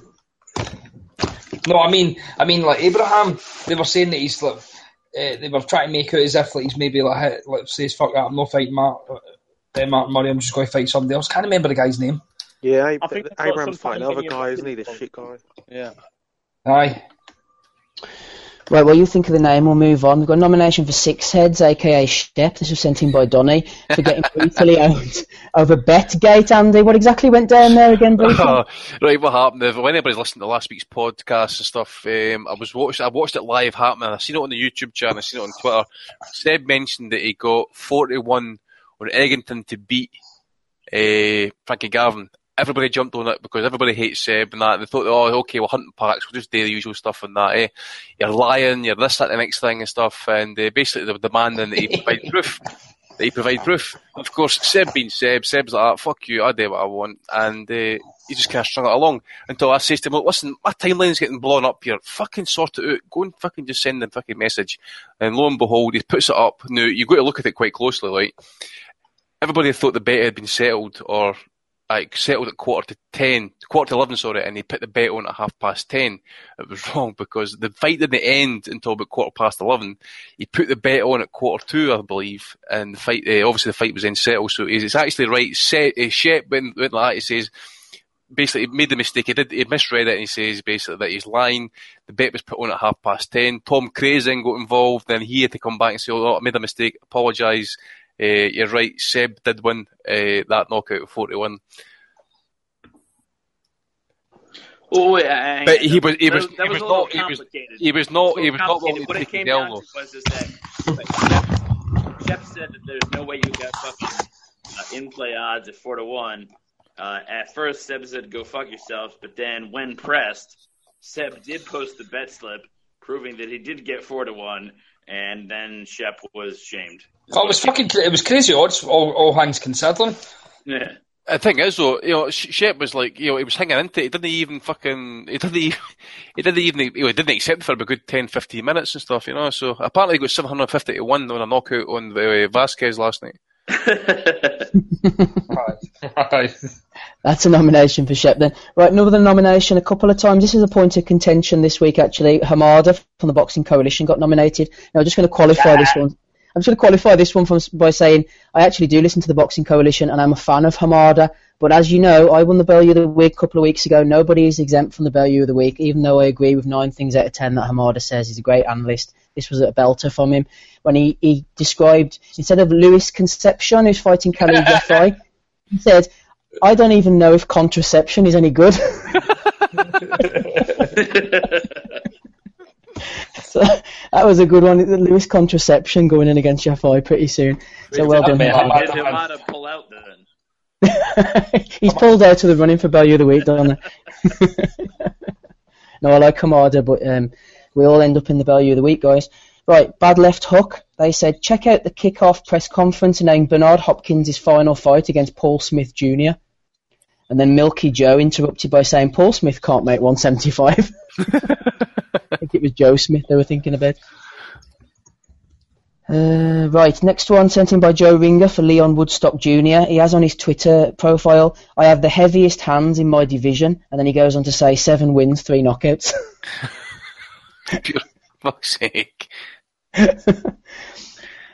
No, I mean, I mean, like Abraham, they were saying that he's like, uh, they were trying to make it as if like he's maybe like, like says, fuck that, I'm not fighting Mark, uh, Martin Murray, I'm just going to fight somebody else. Can't remember the guy's name. Yeah, I, I think Abraham's fighting another guy, isn't he? The shit guy. Yeah. Aye. Right, well, you think of the name, we'll move on. We've got a nomination for Six Heads, aka Shep. This was sent in by Donny for getting brutally owned over Betgate, Andy. What exactly went down there again, briefly? Uh, right, what happened? If anybody's listened to last week's podcast and stuff, um, I was watched, I watched it live happening. I seen it on the YouTube channel, I seen it on Twitter. Seb mentioned that he got 41 on Eggington to beat uh, Frankie Gavin everybody jumped on it because everybody hates Seb and that. They thought, oh, okay, we'll hunt packs, we'll just do the usual stuff and that. Eh? You're lying, you're this, that, the next thing and stuff. And uh, basically, they were demanding that he provide proof. That he provide proof. Of course, Seb being Seb, Seb's like, ah, fuck you, I do what I want. And uh, he just kind of strung it along until I says to him, look, listen, my timeline's getting blown up here. Fucking sort it out. Go and fucking just send them fucking message. And lo and behold, he puts it up. Now, you've got to look at it quite closely, like. Everybody thought the bet had been settled or like settled at quarter to ten, quarter to eleven, sorry, and he put the bet on at half past ten. It was wrong because the fight didn't end until about quarter past eleven. He put the bet on at quarter two, I believe, and the fight, uh, obviously the fight was then settled. So it's actually right. Set, uh, Shep went, went like that. He says basically he made the mistake. He did. He misread it. and He says basically that he's lying. The bet was put on at half past ten. Tom Crazing got involved. Then he had to come back and say, "Oh, I made a mistake. Apologise." Uh, you're right, Seb did win uh, that knockout of 41. Oh, yeah, but he was he was he was, not he was he was not he was not willing to take the elbow. Was is that said that there's no way you got fucking uh, in play odds at four to one. Uh, at first, Seb said go fuck yourself, but then when pressed, Seb did post the bet slip proving that he did get four to one, and then Shep was shamed. Oh, it was fucking. It was crazy odds, all, all hands considering. Yeah. The thing is, though, you know, Shep was like, you know, he was hanging into it. He didn't even fucking, he didn't even, he didn't even, you know, he didn't accept for a good 10, 15 minutes and stuff, you know. So apparently he got 750 to 1 on a knockout on uh, Vasquez last night. Right, right. That's a nomination for Shep then. Right, another nomination a couple of times. This is a point of contention this week, actually. Hamada from the Boxing Coalition got nominated. Now, I'm just going to qualify this one. I'm just going to qualify this one from, by saying I actually do listen to the Boxing Coalition and I'm a fan of Hamada. But as you know, I won the Bellew of the Week a couple of weeks ago. Nobody is exempt from the Bellew of the Week, even though I agree with nine things out of ten that Hamada says he's a great analyst. This was a belter from him when he, he described, instead of Luis Concepcion, who's fighting Khalid Jafai, he said, I don't even know if contraception is any good. so that was a good one. Lewis contraception going in against Jafai pretty soon. So well done. Did Hamada pull out then? He's pulled out of the running for Bellew of the Week, don't he? no, I like Hamada, but um, we all end up in the Bellew of the Week, guys. Right, bad left hook. They said check out the kick-off press conference announcing Bernard Hopkins' final fight against Paul Smith Jr. And then Milky Joe interrupted by saying Paul Smith can't make 175. I think it was Joe Smith they were thinking about. Uh, right, next one sent in by Joe Ringer for Leon Woodstock Jr. He has on his Twitter profile, I have the heaviest hands in my division, and then he goes on to say seven wins, three knockouts. Fuck's sake.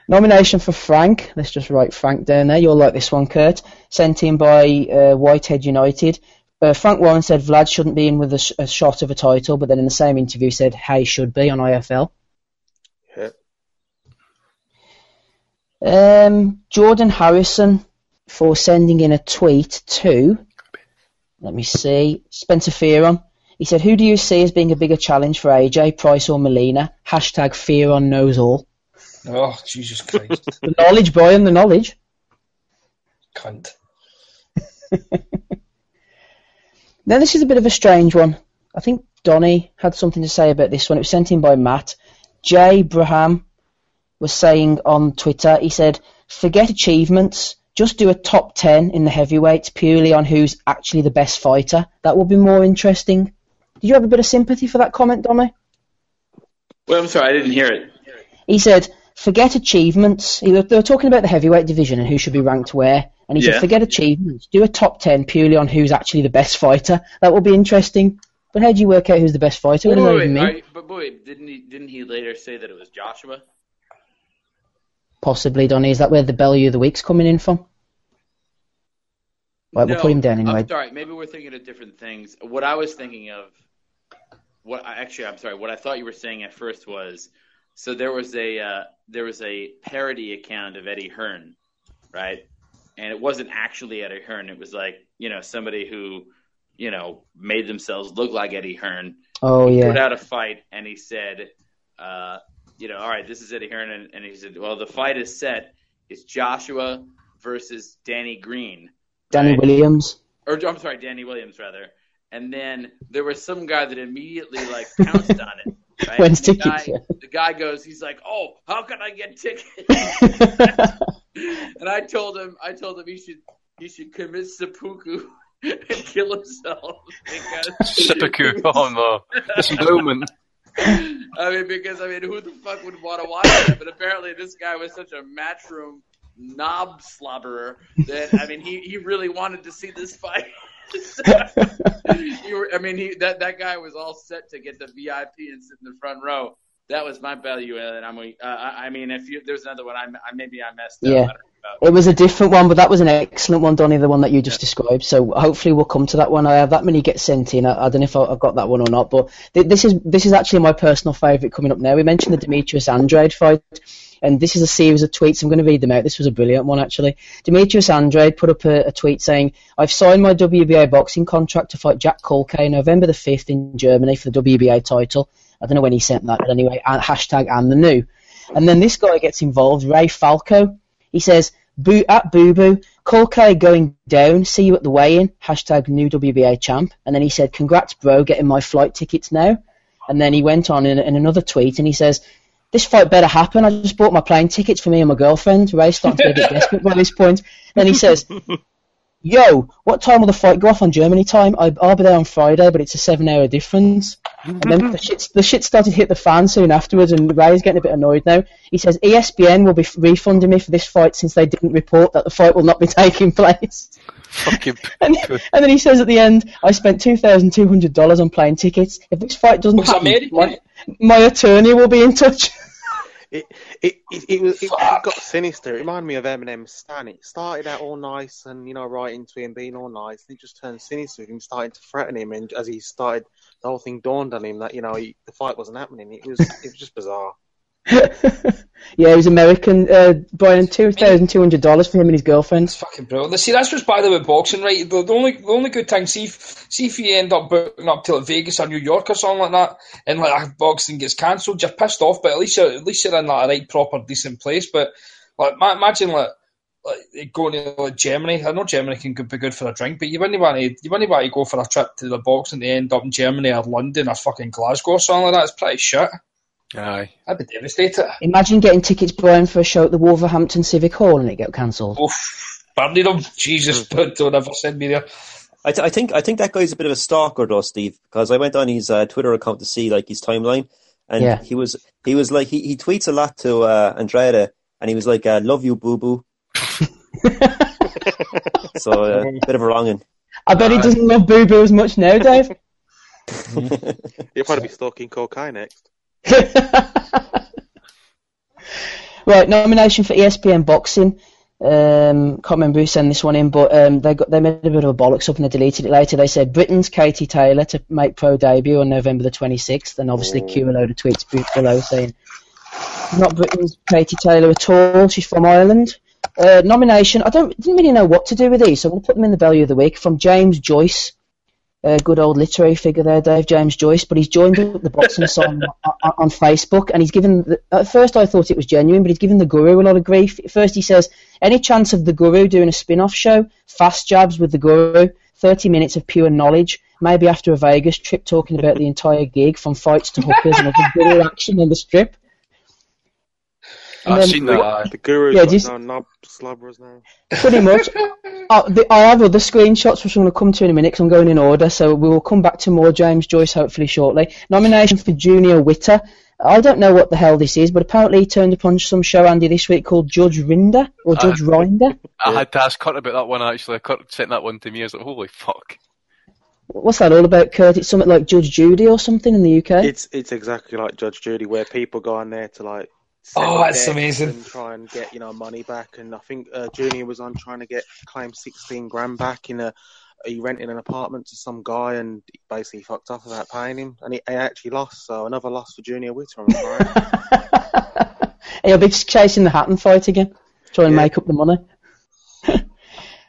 Nomination for Frank. Let's just write Frank down there. You'll like this one, Kurt. Sent in by uh, Whitehead United. Uh, Frank Warren said Vlad shouldn't be in with a, sh- a, shot of a title, but then in the same interview said Haye should be on IFL. Yeah. Um, Jordan Harrison for sending in a tweet to, let me see, Spencer Fearon. He said, Who do you see as being a bigger challenge for AJ, Price or Molina? Hashtag Fearon knows all. Oh, Jesus Christ. the knowledge, Brian, the knowledge. Cunt. Now, this is a bit of a strange one. I think Donny had something to say about this one. It was sent in by Matt. Jay Braham was saying on Twitter, he said, forget achievements, just do a top 10 in the heavyweights purely on who's actually the best fighter. That would be more interesting. Did you have a bit of sympathy for that comment, Donny? Well, I'm sorry, I didn't hear it. He said, forget achievements. They were talking about the heavyweight division and who should be ranked where. And he Yeah. said, forget achievements. Do a top 10 purely on who's actually the best fighter. That would be interesting. But how do you work out who's the best fighter? What Wait, wait, wait, mean? but boy, didn't he? Didn't he later say that it was Joshua? Possibly, Donny. Is that where the Bellew of the Week's coming in from? Right, we'll put him down anyway. I'm sorry. Maybe we're thinking of different things. What I was thinking of, what I, actually, I'm sorry. What I thought you were saying at first was, so there was a uh, there was a parody account of Eddie Hearn, right? And it wasn't actually Eddie Hearn. It was like you know somebody who, you know, made themselves look like Eddie Hearn. Oh, yeah, put out a fight and he said, uh, you know, all right, this is Eddie Hearn, and, and he said, well, the fight is set. It's Joshua versus Danny Green, Danny right? Williams. or I'm sorry, Danny Williams rather. And then there was some guy that immediately like pounced on it. Right? When's the tickets, guy, the guy goes, he's like, "Oh, how can I get tickets?" and I told him, I told him he should he should commit seppuku and kill himself because Seppuku. Oh no. Disendowment. I mean, because I mean, who the fuck would want to watch that? But apparently, this guy was such a matchroom knob slobberer that I mean, he, he really wanted to see this fight. you were, I mean, he that that guy was all set to get the VIP and sit in the front row. That was my value, and I'm. Uh, I mean, if you, there's another one, I, I maybe I messed up. Yeah. I don't know about. It was a different one, but that was an excellent one, Donny, the one that you just described. So hopefully we'll come to that one. I have that many get sent in. I, I don't know if I, I've got that one or not, but th- this is this is actually my personal favourite coming up now. We mentioned the Demetrius Andrade fight, and this is a series of tweets. I'm going to read them out. This was a brilliant one, actually. Demetrius Andrade put up a, a tweet saying, I've signed my WBA boxing contract to fight Jack Culcay November the 5th in Germany for the WBA title. I don't know when he sent that, but anyway, hashtag and the new. And then this guy gets involved, Ray Falco. He says, Boo at Boo Boo, Culcay going down, see you at the weigh-in, hashtag new WBA champ. And then he said, congrats bro, getting my flight tickets now. And then he went on in, in another tweet and he says, this fight better happen. I just bought my plane tickets for me and my girlfriend. Ray's starting to get desperate by this point. Then he says, "Yo, what time will the fight go off on Germany time? I, I'll be there on Friday, but it's a seven-hour difference." and then the shit, the shit started to hit the fan soon afterwards, and Ray's getting a bit annoyed now. He says ESPN will be f- refunding me for this fight since they didn't report that the fight will not be taking place. Fucking. And, and then he says at the end, I spent two thousand two hundred dollars on plane tickets. If this fight doesn't Was happen, my, my attorney will be in touch. It it it, it, was, it, it got sinister. It reminded me of Eminem's Stan. It started out all nice and you know right into him being all nice. Then it just turned sinister with him starting to threaten him, and as he started, the whole thing dawned on him that you know he, the fight wasn't happening. It was it was just bizarre. yeah, he was American. Uh, Brian, two thousand two hundred dollars for him and his girlfriend. It's fucking brilliant. See, that's just what's bad about boxing, right? The, the only the only good thing, see if, see if you end up booking up to like Vegas or New York or something like that, and like boxing gets cancelled, you're pissed off. But at least you're at least you're in like a right, proper, decent place. But like, ma- imagine like. Like going to like Germany, I know Germany can be good for a drink, but you wouldn't want to. You wouldn't want to go for a trip to the boxing to end up in Germany or London or fucking Glasgow or something like that. It's pretty shit. Aye. I'd be devastated. Imagine getting tickets, Brian, for a show at the Wolverhampton Civic Hall and it got cancelled. Oof, burning them. Jesus, but don't ever send me there. I, th- I think I think that guy's a bit of a stalker though, Steve, because I went on his uh, Twitter account to see like his timeline, and Yeah. he was he was like he, he tweets a lot to uh, Andrade, and he was like, uh, "Love you, boo boo." so uh, bit of a wronging. I bet he doesn't love Boo Boo as much now, Dave. He'll probably be stalking Cocaine next. right, nomination for ESPN Boxing. Um, can't remember who sent this one in, but um, they got they made a bit of a bollocks up and they deleted it later. They said Britain's Katie Taylor to make pro debut on November the 26th, and obviously cue a load of tweets below saying not Britain's Katie Taylor at all. She's from Ireland. Uh, nomination. I don't didn't really know what to do with these, so I'm going to put them in the value of the week from James Joyce. A good old literary figure there, Dave James Joyce, but he's joined up the boxing asylum on, on Facebook, and he's given. The, at first, I thought it was genuine, but he's given the Guru a lot of grief. First, he says, "Any chance of the Guru doing a spin-off show? Fast jabs with the Guru, thirty minutes of pure knowledge, maybe after a Vegas trip, talking about the entire gig, from fights to hookers and other action on the strip." And I've then- seen that. aye. The Guru's Yeah, got just- no knob slubbers now. Pretty much. uh, the, I have other screenshots which I'm going to come to in a minute 'cause I'm going in order, so we will come back to more James Joyce hopefully shortly. Nomination for Junior Witter. I don't know what the hell this is, but apparently he turned up on some show, Andy, this week called Judge Rinder, or Judge Rinder. I had to ask Kurt about that one actually. Kurt sent that one to me. I was like, holy fuck. What's that all about, Kurt? It's something like Judge Judy or something in the UK? It's it's exactly like Judge Judy, where people go on there to like. Oh, that's amazing. And try and get you know money back, and I think uh, Junior was on trying to get claim sixteen grand back in a. He rented an apartment to some guy, and basically fucked off without paying him, and he, he actually lost. So another loss for Junior Witter. I'm. He'll be chasing the Hatton fight again, trying to Yeah. make up the money.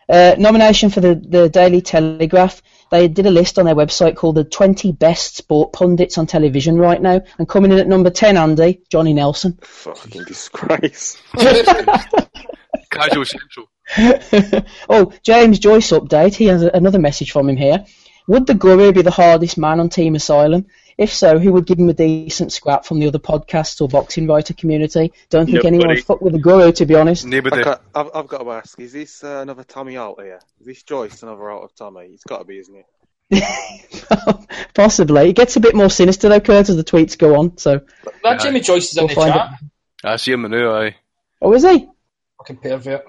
uh, nomination for the, the Daily Telegraph. They did a list on their website called the 20 best sport pundits on television right now. And coming in at number 10, Andy, Johnny Nelson. Fucking disgrace. Casual Central. oh, James Joyce update. He has another message from him here. Would the Guru be the hardest man on Team Asylum? If so, who would give him a decent scrap from the other podcasts or boxing writer community? Don't think anyone Nobody. would fuck with the Guru, to be honest. Nobody. Okay, I've, I've got to ask: Is this uh, another Tommy out here? Is this Joyce another out of Tommy? It's got to be, isn't it? Possibly. It gets a bit more sinister though, Kurt, as the tweets go on. So, That Jimmy Joyce is in We'll the find chat. I see him now, aye. oh, is he? Fucking pervert.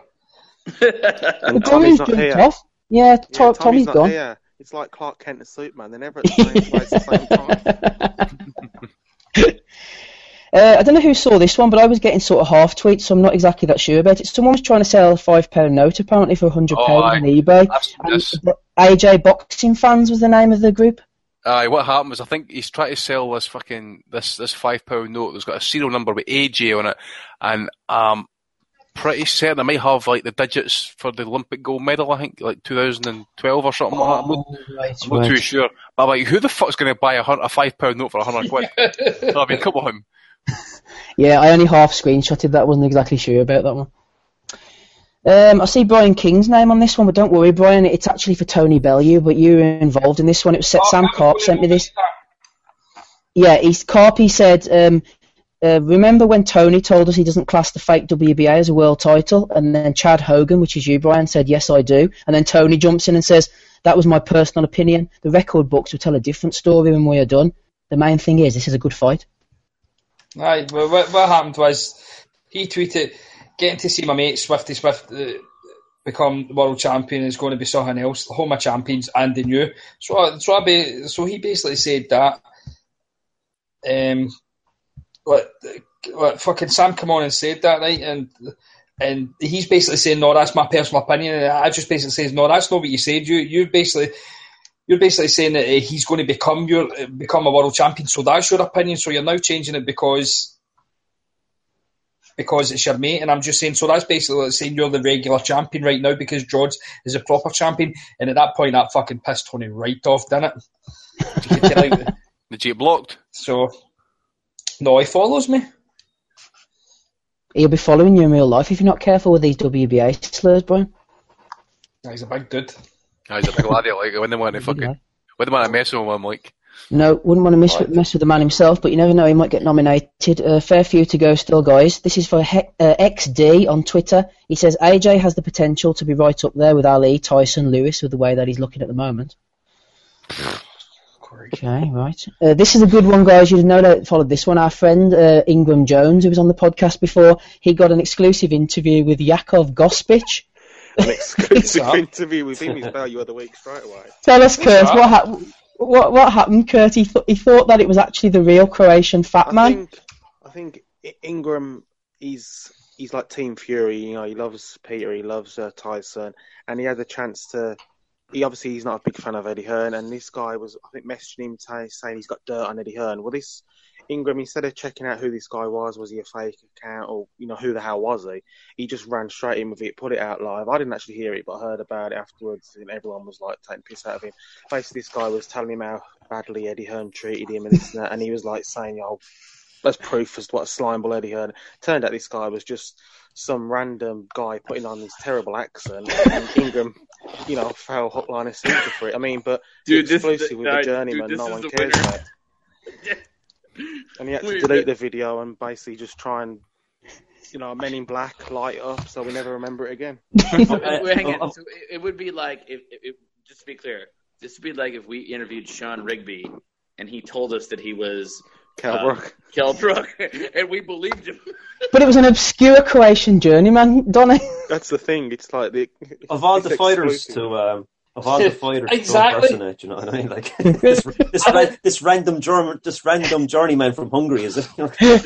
The And Tommy's not jumped here. off. Yeah, Yeah, To- Tommy's, Tommy's not gone. here. It's like Clark Kent and Superman. They're never at the same place at the same time. Uh, I don't know who saw this one, but I was getting sort of half tweets, so I'm not exactly that sure about it. Someone was trying to sell a five pound note apparently for a hundred Oh, pounds aye. on eBay. I've seen And this. the AJ Boxing Fans was the name of the group. Aye, what happened was I think he's trying to sell this fucking this this five pound note that's got a serial number with AJ on it, and um, pretty certain I might have like the digits for the Olympic gold medal. I think like 2012 or something like that. I'm not, right, I'm not too sure. But I'm like, who the fuck's going to buy a, a five pound note for a hundred quid? I mean, come on. Yeah, I only half screenshotted that. Wasn't exactly sure about that one. Um, I see Brian King's name on this one, but don't worry, Brian. It's actually for Tony Bellew, but you were involved in this one. It was Oh, Sam Carp sent me this. Yeah, he's Carpy said um, Uh, remember when Tony told us he doesn't class the fake WBA as a world title, and then Chad Hogan, which is you, Brian, said yes, I do, and then Tony jumps in and says that was my personal opinion. The record books will tell a different story when we are done. The main thing is this is a good fight. Right. well, what, what happened was he tweeted, getting to see my mate Swifty Swift uh, become world champion is going to be something else. The home of champions and the new. So, so, I so he basically said that. Um, like, like fucking Sam come on and said that, right? And and he's basically saying, no, that's my personal opinion. And I just basically says, no, that's not what you said. You you basically you're basically saying that uh, he's going to become your become a world champion. So that's your opinion. So you're now changing it because because it's your mate. And I'm just saying. So that's basically like saying you're the regular champion right now because George is a proper champion. And at that point, that fucking pissed Tony right off, didn't it? You could tell Did you get blocked? so no, he follows me. He'll be following you in real life if you're not careful with these WBA slurs, Brian. He's a big dude. Ah, he's a big laddie, like, I wouldn't want to fucking, lad. wouldn't want to mess with him, I'm like. No, wouldn't want to mess, with, mess with the man himself, but you never know, he might get nominated. Uh, fair few to go still, guys. This is for he- uh, XD on Twitter. He says AJ has the potential to be right up there with Ali, Tyson, Lewis, with the way that he's looking at the moment. Okay, right. Uh, this is a good one, guys. You know that followed this one. Our friend uh, Ingram Jones, who was on the podcast before, he got an exclusive interview with Yakov Gospich. An exclusive up? interview with him is value of the week straight away. Tell us, Kurt, what, hap- what what happened, Kurt? He, th- he thought that it was actually the real Croatian fat I man. think I think Ingram he's he's like Team Fury. You know, he loves Peter, he loves uh, Tyson, and he had the chance to. He obviously he's not a big fan of Eddie Hearn, and this guy was I think messaging him t- saying he's got dirt on Eddie Hearn. Well, this Ingram instead of checking out who this guy was, was he a fake account or you know who the hell was he? He just ran straight in with it, put it out live. I didn't actually hear it, but I heard about it afterwards, and everyone was like taking piss out of him. Basically, this guy was telling him how badly Eddie Hearn treated him and this and that, and he was like saying, "Yo, that's proof as to what a slimeball Eddie Hearn." Turned out this guy was just some random guy putting on this terrible accent, and Ingram, you know, fell hook, line, and sinker for it. I mean, but Dude, the this is the- with uh, the journeyman, this no one cares winner. about. And he had to Wait, delete wait. the video and basically just try and, you know, Men in Black light up so we never remember it again. Wait, wait, hang on. So it, it would be like if, if, if just to be clear, this would be like if we interviewed Sean Rigby and he told us that he was Cal uh, Brook. Kel Brook, and we believed him. But it was an obscure Croatian journeyman, Donny. That's the thing. It's like the of all the fighters exclusive. to um, of all the fighters Exactly. to impersonate, you know what I mean? Like this this, ra- this random German, this random journeyman from Hungary is it?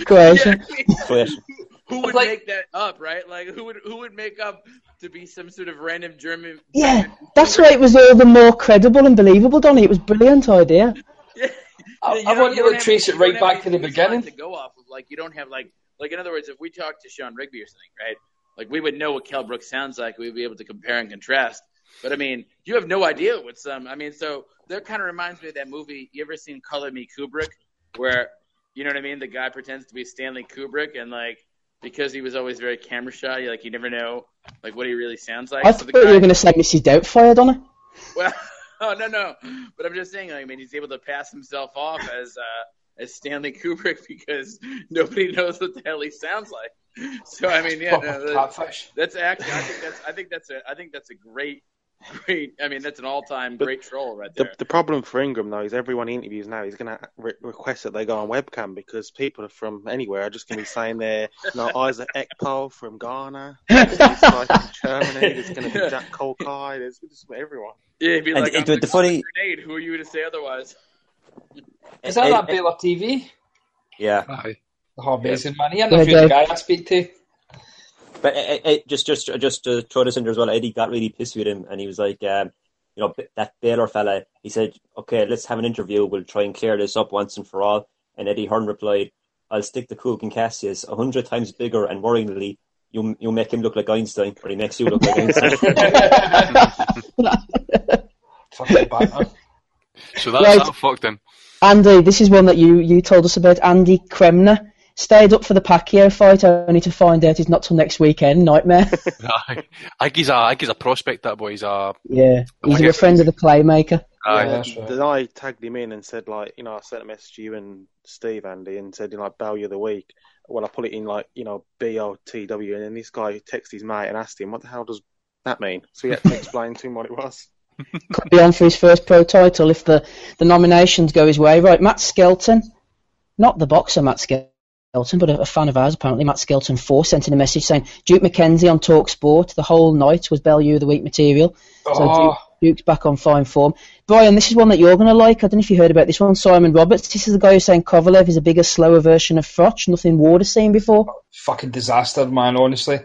Croatian. Croatian. Who would Like- make that up, right? Like who would who would make up to be some sort of random German? Yeah, that's why it was all the more credible and believable, Donny. It was a brilliant idea. I, I want you you to trace it right back to the beginning. to go off of. Like you don't have like like in other words, if we talk to Sean Rigby or something, right? Like we would know what Kel Brook sounds like. We'd be able to compare and contrast. But I mean, you have no idea what some. I mean, so that kind of reminds me of that movie. You ever seen Color Me Kubrick, where you know what I mean? The guy pretends to be Stanley Kubrick, and like because he was always very camera shy, like you never know like what he really sounds like. I So thought the you guy- were going to say Mrs. Doubtfire, Donny. well, oh no, no. But I'm just saying. I mean, he's able to pass himself off as uh, as Stanley Kubrick because nobody knows what the hell he sounds like. So I mean, yeah, no, Proper that, that's actually. I think that's. I think that's a. I think that's a great, great. I mean, that's an all-time great troll right The, there. the problem for Ingram though is everyone he interviews now he's going to re- request that they go on webcam because people are from anywhere are just going to be saying they're you know, Isaac Ekpo from Ghana, this guy from Germany, there's going to be Jack Culcay, there's just everyone. yeah, he'd be like, the- I'm the- the, the funny- grenade. Who are you to say otherwise? Is that Eh, that Baylor TV? Yeah, Aye. Oh, amazing, man. He Yeah, interviewed the Dave. guy I speak to. but eh, eh, just just just to throw this in there as well, Eddie got really pissed with him, and he was like, um, you know, that Baylor fella. He said, "Okay, let's have an interview. We'll try and clear this up once and for all." And Eddie Hearn replied, "I'll stick the Cook and Cassius a hundred times bigger, and worryingly, you you make him look like Einstein, or he makes you look like Einstein." Fucking Batman. So that's Right. that fucked him. Andy, this is one that you, you told us about. Andy Kremner stayed up for the Pacquiao fight only to find out it's not till next weekend. Nightmare. Aye. I think he's a, I think he's a prospect. That boy. He's a, yeah, he's I a guess- friend of the playmaker. Aye. Yeah, that's right. then I tagged him in and said like, you know, I sent a message to you and Steve Andy and said, you know, like Value of the Week. Well, I put it in like, you know, B O T W, and then this guy texted his mate and asked him, what the hell does that mean? So he had to explain to him what it was. Could be on for his first pro title if the, the nominations go his way. Right, Matt Skelton, not the boxer Matt Skelton, but a, a fan of ours apparently, Matt Skelton 4, sent in a message saying Duke McKenzie on Talk Sport the whole night was Bellew of the Week material. So Oh. Duke, Duke's back on fine form. Brian, this is one that you're going to like. I don't know if you heard about this one. Simon Roberts. This is the guy who's saying Kovalev is a bigger, slower version of Froch. Nothing Ward has seen before. fucking disaster, man. Honestly.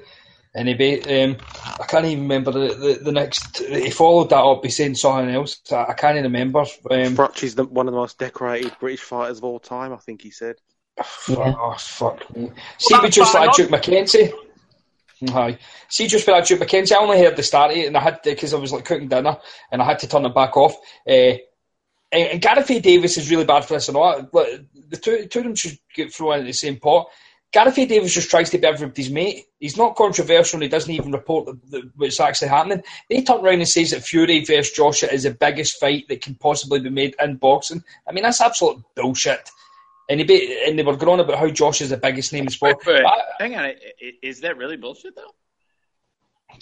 Anyway, um, I can't even remember the, the, the next. He followed that up by saying something else. I, I can't even remember. Um, Froch is the, one of the most decorated British fighters of all time, I think he said. Yeah. Oh fuck me! See, we just like Duke McKenzie. Hi. See, just with that Duke McKenzie, I only heard the start of it, and I had because I was like cooking dinner, and I had to turn it back off. Uh, and, and Gareth A. Davis is really bad for this and all. But the two, two of them should get thrown into the same pot. Gareth. Davis just tries to be everybody's mate. He's not controversial. and He doesn't even report the, the, what's actually happening. They turn around and says that Fury versus Joshua is the biggest fight that can possibly be made in boxing. I mean, that's absolute bullshit. And, he be, and they were going on about how Josh is the biggest name in sport. Wait, wait, But hang on. I- I- Is that really bullshit though?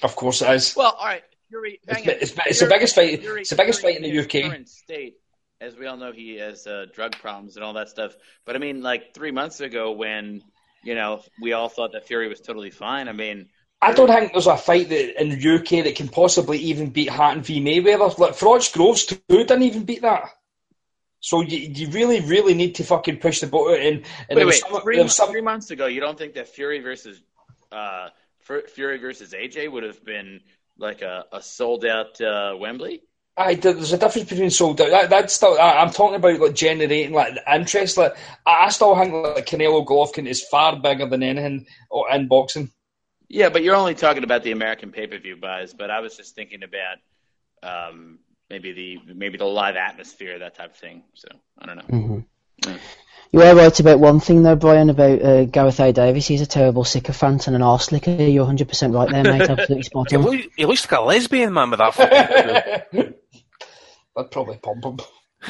of course it is. Well, all right. Fury, It's, hang on. it's, it's the biggest fight. Fury- It's the biggest Fury fight in the UK. Current state, as we all know, he has uh, drug problems and all that stuff. But I mean, like three months ago, when you know we all thought that Fury was totally fine. I mean, I don't think there's a fight that in the UK that can possibly even beat Hatton v Mayweather. Like Froch Groves too didn't even beat that. So you, you really, really need to fucking push the boat in. And wait, wait. some- three, was some- three months ago, you don't think that Fury versus uh, Fury versus AJ would have been like a, a sold out uh, Wembley? Aye, there- there's a difference between sold out. That, that's still. I, I'm talking about like generating like interest. Like I, I still think like Canelo Golovkin is far bigger than anything o- in boxing. Yeah, but you're only talking about the American pay per view buys. But I was just thinking about um, maybe the maybe the live atmosphere, that type of thing. So I don't know. hmm You are right about one thing though, Brian, about uh, Gareth A. Davis. He's a terrible sycophant and an arse licker. You're 100% right there, mate. Absolutely spot He, on. he looks like a lesbian man with that fucking. That'd probably pump him.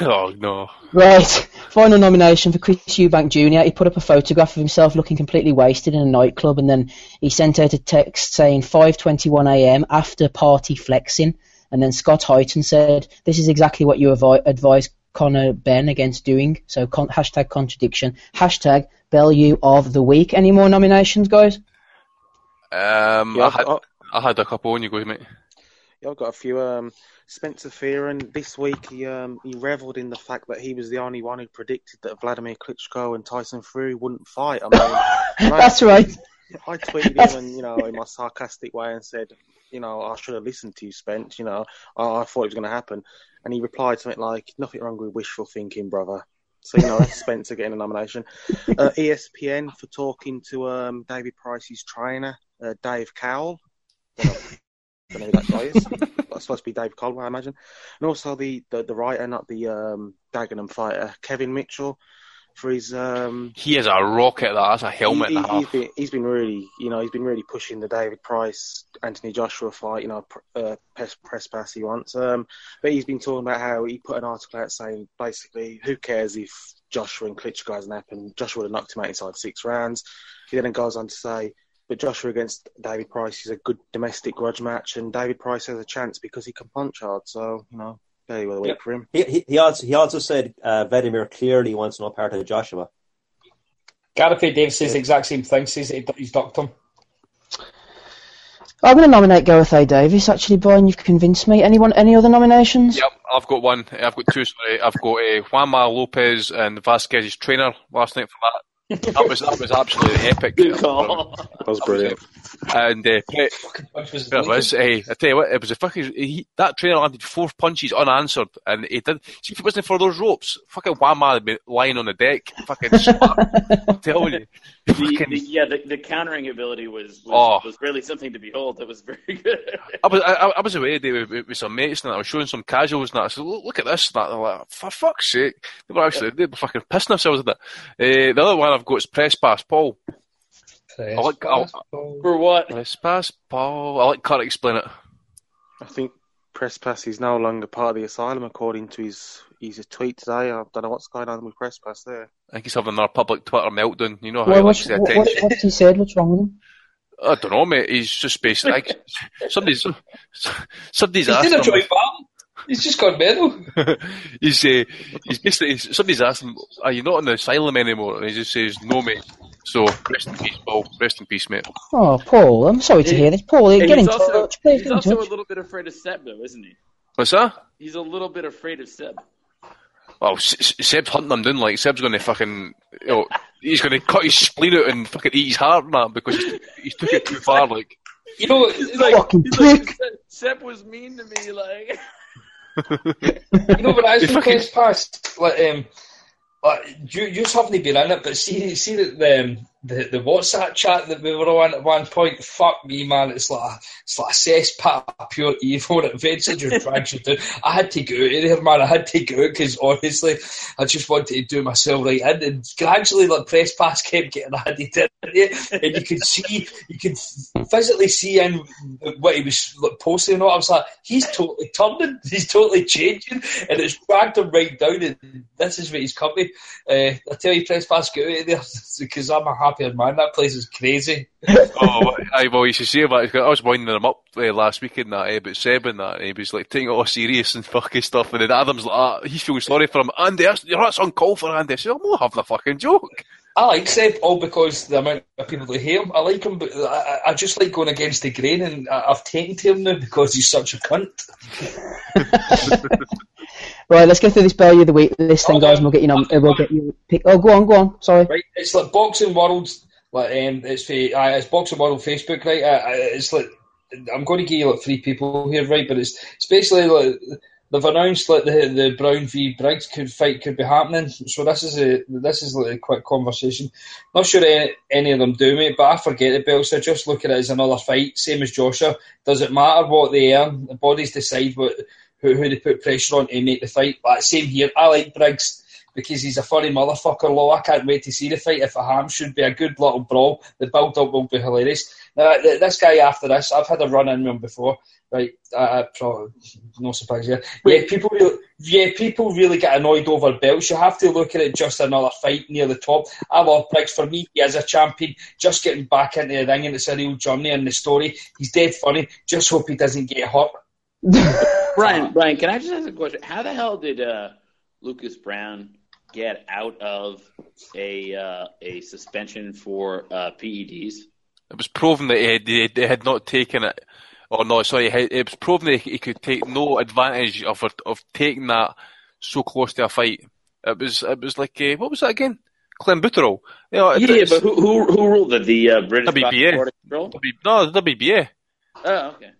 oh no! Right, final nomination for Chris Eubank Jr. He put up a photograph of himself looking completely wasted in a nightclub, and then he sent out a text saying 5:21 a.m. after party flexing. And then Scott Heighton said, "This is exactly what you avi- advised Conor Benn against doing." So con- hashtag contradiction. Hashtag Bellew of the week. Any more nominations, guys? Um, Yeah, I, had, got, I had a couple on you, go, mate. Yeah, I've got a few. Um, Spencer Fearon this week he um, he revelled in the fact that he was the only one who predicted that Vladimir Klitschko and Tyson Fury wouldn't fight. I mean, I- That's right. I tweeted him and you know in my sarcastic way and said, you know, I should have listened to you, Spence. You know, I, I thought it was going to happen, and he replied something like, "Nothing wrong with wishful thinking, brother." So you know, that's Spencer getting a nomination. Uh, ESPN for talking to um, David Price's trainer, uh, Dave Cowell. Don't know, don't know who that guy is. That's supposed to be Dave Caldwell, I imagine. And also the, the, the writer, not the um, Dagenham fighter, Kevin Mitchell, for his um, He is a rocket. That that's a helmet he, and a he, half. has been, he's been really, you know, he's been really pushing the David Price, Anthony Joshua fight, you know, pr- uh, press, press pass he wants. Um, but he's been talking about how he put an article out saying basically, who cares if Joshua and Klitschko hasn't happened? Joshua would have knocked him out inside six rounds. He then goes on to say, but Joshua against David Price is a good domestic grudge match, and David Price has a chance because he can punch hard. So, you know, very well wait for him. He, he, he also he also said uh, Vladimir clearly wants no part of Joshua. Gareth A. Davis says the exact same thing. Says that he's ducked him. I'm going to nominate Gareth A. Davis. Actually, Brian, you've convinced me. Anyone? Any other nominations? Yep, I've got one. I've got two. Sorry, I've got uh, Juanma Lopez and Vasquez's trainer last night for that. That was that was absolutely epic. Good call. That was brilliant. And uh, Pre- Fucking punch was It was. deleted. eh, I tell you what, it was a fucking. He, that trainer landed four punches unanswered, and he did. See, if it wasn't for those ropes, fucking Wama had been lying on the deck, fucking slapped. I'm telling you, The, fucking. the, yeah, the, the countering ability was was, Oh. was really something to behold. That was very good. I was I, I was away there with, with, with some mates and I was showing some casuals and that. I said, look, look at this. And. They're like, for fuck's sake, they were actually they were fucking pissing themselves at that. Uh, the other one I've got is press pass Paul. I like- I'll- For what? Press pass Paul. I like Kurt explain it. I think Press Pass is no longer part of the asylum, according to his his tweet today. I don't know what's going on with Press Pass there. I think he's having another public Twitter meltdown. You know how Well, he what's, likes the what, attention. what, what's he said? What's wrong with him? I don't know, mate. He's just basically like somebody's somebody's He's asked didn't him. Join battle. He's just gone mental. he's uh, he's basically somebody's asked him, "Are you not in the asylum anymore?" And he just says, "No, mate." So rest in peace, Paul. Rest in peace, mate. Oh, Paul, I'm sorry to hear this. Paul, And get in he's also, touch. Please he's get in also a little bit afraid of Seb, though, isn't he? What's that? He's a little bit afraid of Seb. Well, S- S- Seb's hunting him down. Like Seb's going to fucking, you know, he's going to cut his spleen out and fucking eat his heart man, because he's, he's took it too far. Like, You know, it's like, Fucking like, "Seb- Seb was mean to me, like. you know but I in fucking- Press Pass, like um, like you you just haven't been in it, but see see that the, um, the the WhatsApp chat that we were on at one point. Fuck me, man. It's like a, it's like a cesspit of pure evil. It eventually just drags you down. I had to go out of there, man. I had to go because honestly, I just wanted to do myself right in. And gradually, like press pass kept getting added in, and you could see, you could physically see in what he was like, posting. And all. I was like, he's totally turning. He's totally changing, and it's dragged him right down. And this is what he's coming. Uh, I tell you, press pass, get out of there because I'm a happier man. That place is crazy. oh, I well, you should see about. I was winding him up uh, last week in that eh, about Seb and that. And he was like taking it all serious and fucking stuff. And then Adam's like, ah, he feels sorry for him. Andy, that's, that's call for, Andy. I said, I'm not having a fucking joke. I like Seb all because the amount of people that hate him. I like him, but I, I just like going against the grain, and I, I've taken to him now because he's such a cunt. Right, let's get through this Value of the Week list Oh, guys, and we'll get you on. uh, We'll get you pick. Oh, go on, go on. Sorry. Right, it's like boxing world. Like um, it's for, uh, it's boxing world Facebook, right? Uh, uh, it's like I'm going to give you like three people here, right? But it's it's basically like they've announced like the the Browne v Briggs could fight could be happening. So this is a this is like a quick conversation. Not sure any, any of them do mate, but I forget the belts. I just look at it as another fight, same as Joshua. Does it matter what they earn? The bodies decide what who, who they put pressure on to make the fight. But same here. I like Briggs because he's a funny motherfucker. Law, I can't wait to see the fight. If a ham should be a good little brawl, the build up will be hilarious. Now, th- this guy after this, I've had a run in with him before. Right, uh, probably, no surprise here. Yeah, people really, yeah, people really get annoyed over belts. You have to look at it just another fight near the top. I love Briggs. For me, he is a champion. Just getting back into the ring, and it's a real journey in the story. He's dead funny. Just hope he doesn't get hurt. Brian, Brian, can I just ask a question? How the hell did uh, Lucas Browne get out of a uh, a suspension for uh, PEDs? It was proven that he had, he had- not taken it, or no, sorry, he had- it was proven that he could take no advantage of of taking that so close to a fight. It was it was like uh, what was that again? Clenbuterol. You know, it- Yeah, it's- but who who, who ruled that? The uh, British WBA. W- no, the WBA. Oh, okay.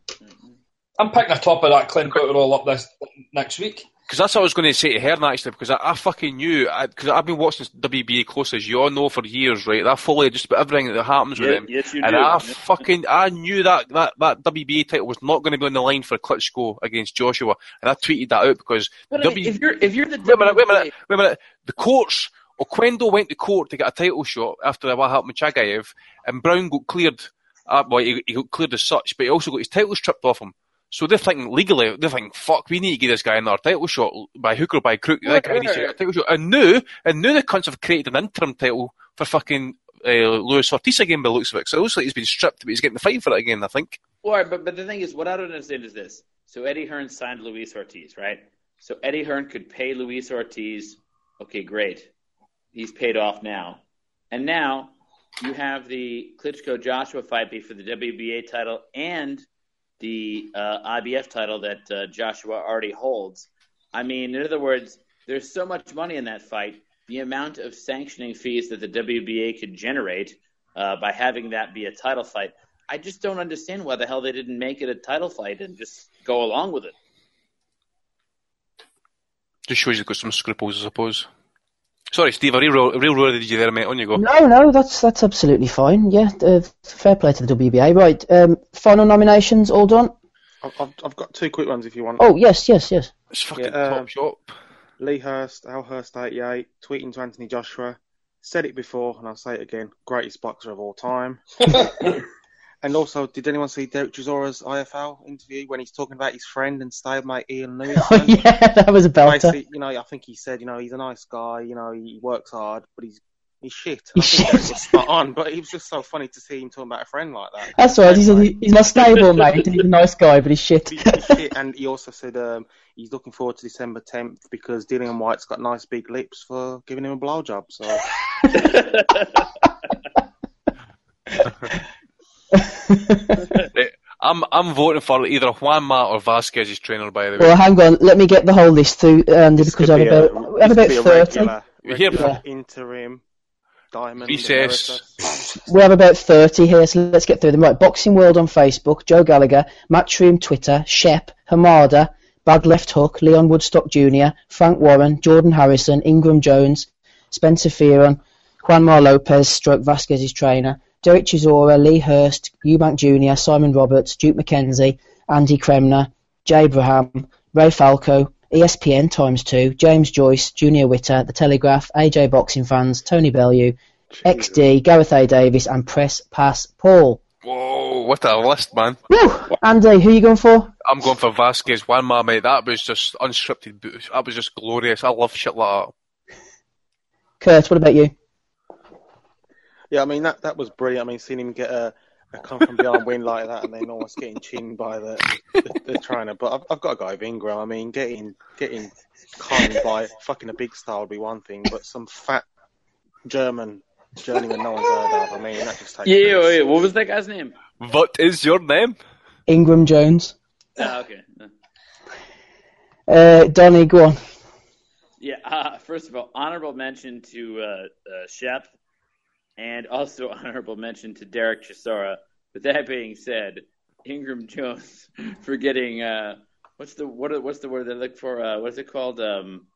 I'm picking a top of that Clint all up this next week. Because that's what I was going to say to her actually, because I, I fucking knew, because I've been watching WBA close as you all know for years, right? I follow just about everything that happens with Yeah, him. yes, you and do. I fucking, I knew that, that, that WBA title was not going to be on the line for Klitschko against Joshua. And I tweeted that out because But W- if you're if you're the Wait a minute, wait a minute, wait a minute. The courts, Oquendo went to court to get a title shot after what happened with Chagayev, and Browne got cleared. Uh, well, he, he got cleared as such, but he also got his title stripped off him. So they're thinking legally, they're thinking, fuck, we need to give this guy another title shot by hook or by crook. That guy needs to get a title shot. And now, and now the cunts have created an interim title for fucking uh, Luis Ortiz again by the looks of it. So it looks like he's been stripped, but he's getting the fight for it again, I think. Well, all right, but but the thing is, what I don't understand is this. So Eddie Hearn signed Luis Ortiz, right? So Eddie Hearn could pay Luis Ortiz. Okay, great. He's paid off now, and now you have the Klitschko Joshua fight be for the WBA title and the uh, IBF title that uh, Joshua already holds. I mean, in other words, there's so much money in that fight. The amount of sanctioning fees that the WBA could generate uh, by having that be a title fight. I just don't understand why the hell they didn't make it a title fight and just go along with it. Just shows you've got some scruples, I suppose. Sorry, Steve, I real railroaded you there, mate. On you go. No, no, that's that's absolutely fine. Yeah, uh, fair play to the WBA. Right, um, final nominations all done. I've, I've, I've got two quick ones if you want. Oh yes, yes, yes. It's fucking Yeah, um, top shop. Lee Hurst, Al Hurst 88, tweeting to Anthony Joshua. Said it before and I'll say it again. Greatest boxer of all time. And also, did anyone see Derek Chisora's IFL interview when he's talking about his friend and stablemate Ian Lewis? Oh yeah, that was a belter. You know, I think he said, you know, he's a nice guy, you know, he works hard, but he's he's shit. And He's I think shit. that was spot on, but it was just so funny to see him talking about a friend like that. That's right. He's, a, he's my stable mate. He's a nice guy, but he's shit. He's he's shit, and he also said um, he's looking forward to December 10th because Dillian Whyte's got nice big lips for giving him a blowjob. So I'm I'm voting for either Juanma or Vasquez's trainer. By the way, well, hang on. Let me get the whole list through, Andy, because I have be about, I have this about could be a 30. regular, We hear regular Yeah. interim diamond Recess. We have about 30 here, so let's get through them. Right, Boxing World on Facebook, Joe Gallagher, Matchroom Twitter, Shep, Hamada, Bad Left Hook, Leon Woodstock Jr., Frank Warren, Jordan Harrison, Ingram Jones, Spencer Fearon, Juanma Lopez, stroke Vasquez's trainer, Derek Chisora, Lee Hurst, Eubank Jr., Simon Roberts, Duke McKenzie, Andy Kremner, Jay Abraham, Ray Falco, E ESPN times two, James Joyce, Junior Witter, The Telegraph, AJ Boxing Fans, Tony Bellew, XD, Gareth A. Davis, and Press Pass Paul. whoa, what a list, man! Woo! Andy, who are you going for? I'm going for Vasquez. Juanma, mate. That was just unscripted. That was just glorious. I love shit like that. Kurt, what about you? Yeah, I mean that that was brilliant. I mean, seeing him get a, a come from behind win like that, and then almost getting chinned by the the, the trainer. But I've, I've got to go with Ingram. I mean, getting getting conned by fucking a big star would be one thing, but some fat German journeyman no one's heard of. I mean, that just takes. Yeah, piss. wait, what was that guy's name? What is your name? Ingram Jones. Ah, okay. Uh, Donny, go on. Yeah, uh, first of all, honorable mention to uh, uh, Shep, and also honorable mention to Derek Chisora. With that being said, Ingram Jones for getting uh, what's the what what's the word they look for? Uh, what's it called? Um,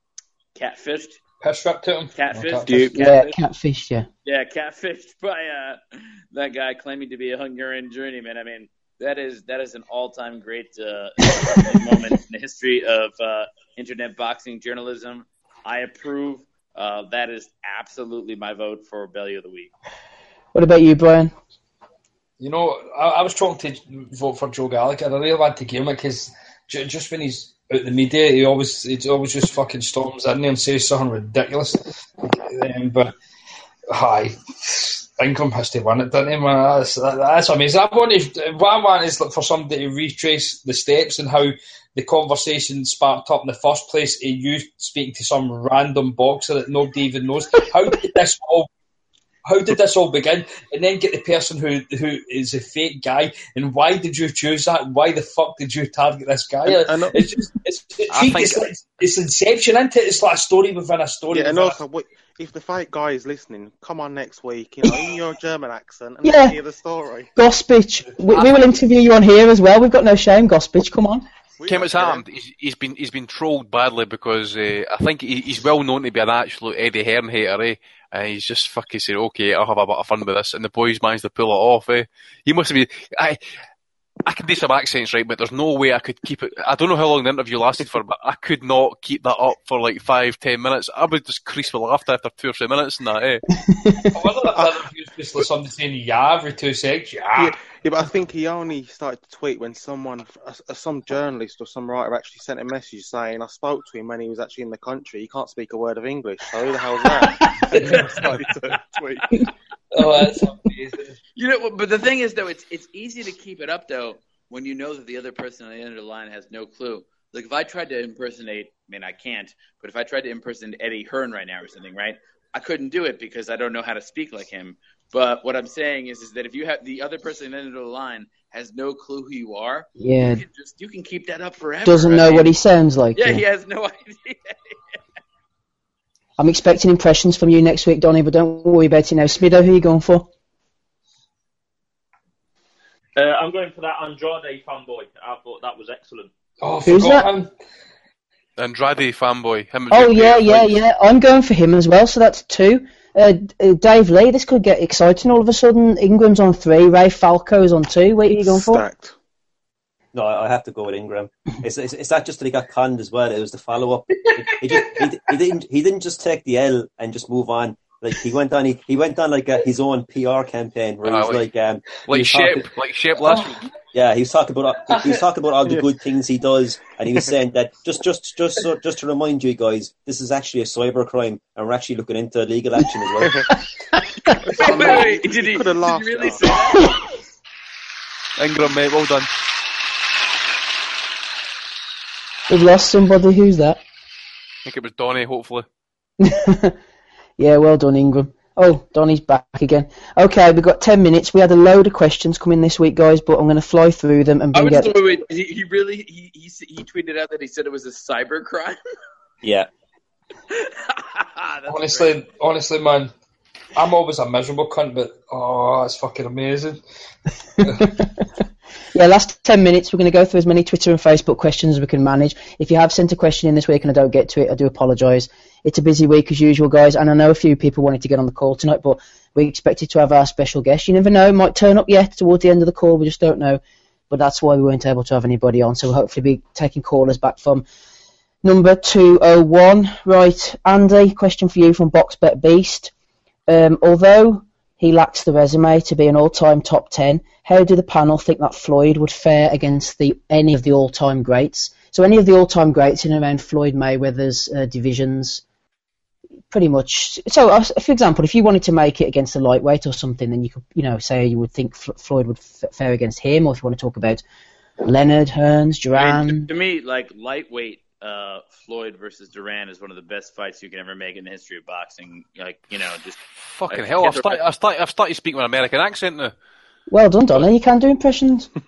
catfished. Piss ripped to him. Catfished. Dude. Yeah, Catfished. catfish, yeah. Yeah, catfished by uh, that guy claiming to be a Hungarian journeyman. I mean, that is that is an all-time great uh, moment in the history of uh, internet boxing journalism. I approve. Uh, that is absolutely my vote for Belly of the Week. What about you, Brian? You know, I, I was trying to vote for Joe Gallagher. I really want to give him it because j- just when he's out in the media, he always he always just fucking storms in there and says something ridiculous. Um, but hi, Has to win it, doesn't he, man? That's, that's amazing. I want to, what I want is for somebody to retrace the steps and how the conversation sparked up in the first place. of You speaking to some random boxer that nobody even knows. How did this all how did this all begin? And then get the person who who is a fake guy. And why did you choose that? Why the fuck did you target this guy? And- and- it's just it's it's, I it's, like, it's inception, isn't it? It's like a story within a story. Yeah, and also, wait, if the fake guy is listening, come on next week, you know, in your German accent, and Yeah. let's hear the story. Gospich. We, we will interview you on here as well. We've got no shame, Gospich. Come on. We Kim, what's don't care. happened? He's, he's been he's been trolled badly because uh, I think he, he's well known to be an absolute Eddie Hearn hater, eh? And he's just fucking said, "Okay, I'll have a bit of fun with this," and the boys managed to pull it off, eh? He must have been. I I can do some accents, right? But there's no way I could keep it. I don't know how long the interview lasted for, but I could not keep that up for like five, ten minutes. I would just crease with laughter after two or three minutes and that, eh? I wonder if that interview's just like somebody saying yeah every two seconds. Yeah. Yeah, yeah, but I think he only started to tweet when someone, uh, some journalist or some writer, actually sent a message saying, "I spoke to him when he was actually in the country. He can't speak a word of English. So who the hell's that?" and then he started to tweet. Oh, that's amazing. You know, but the thing is, though, it's it's easy to keep it up though when you know that the other person on the end of the line has no clue. Like if I tried to impersonate, I mean, I can't, but if I tried to impersonate Eddie Hearn right now or something, right? I couldn't do it because I don't know how to speak like him. But what I'm saying is, is that if you have the other person on the end of the line has no clue who you are, Yeah. you can just you can keep that up forever. Doesn't I know mean, what he sounds like. Yeah, yeah. he has no idea. I'm expecting impressions from you next week, Donny, but don't worry about it now. Smido, who are you going for? Uh, I'm going for that Andrade fanboy. I thought that was excellent. Oh, Who's forgot that? him. Andrade fanboy. Him Oh yeah, yeah, like- yeah. I'm going for him as well. So that's two. Uh, uh, Dave Lee, this could get exciting all of a sudden. Ingram's on three. Ray Falco's on two. Wait, are you going for? Stacked. No, I I have to go with Ingram. It's, it's, it's not just that he got conned as well. It was the follow up. He, just he, he didn't he didn't just take the L and just move on. Like he went on, he, he went on like a, his own PR campaign where Ah, he's like- like, um, he Like was talking- like Shep last week. yeah, he was talking about he was talking about all the good things he does, and he was saying that just just just so, just to remind you guys, this is actually a cyber crime, and we're actually looking into legal action as well. wait, wait, wait. Did he, Could've did he really say that? Ingram, mate, well done. We've lost somebody. Who's that? I think it was Donny, hopefully. yeah, well done, Ingram. Oh, Donny's back again. Okay, we've got 10 minutes. We had a load of questions coming this week, guys, but I'm going to fly through them and I bring was out. wait, wait, he, he really he, he he tweeted out that he said it was a cyber crime. yeah, Honestly, great. honestly, man, I'm always a miserable cunt, but oh, it's fucking amazing. Yeah, last 10 minutes, we're going to go through as many Twitter and Facebook questions as we can manage. If you have sent a question in this week and I don't get to it, I do apologise. It's a busy week as usual, guys, and I know a few people wanted to get on the call tonight, but we expected to have our special guest. You never know, might turn up yet towards the end of the call, we just don't know. But that's why we weren't able to have anybody on, so we'll hopefully be taking callers back from number 201. Right, Andy, question for you from BoxBet Beast. Um, although he lacks the resume to be an all-time top 10, how do the panel think that Floyd would fare against the any of the all-time greats? So any of the all-time greats in and around Floyd Mayweather's uh, divisions, pretty much. So, uh, for example, if you wanted to make it against a lightweight or something, then you could, you know, say you would think F- Floyd would f- fare against him, or if you want to talk about Leonard, Hearns, I mean, Duran. to, to me, like lightweight uh, Floyd versus Duran is one of the best fights you can ever make in the history of boxing. Like you know, just Fucking I hell, I've started, I've, started, I've started speaking with an American accent now. Well done, Donna. You can do impressions.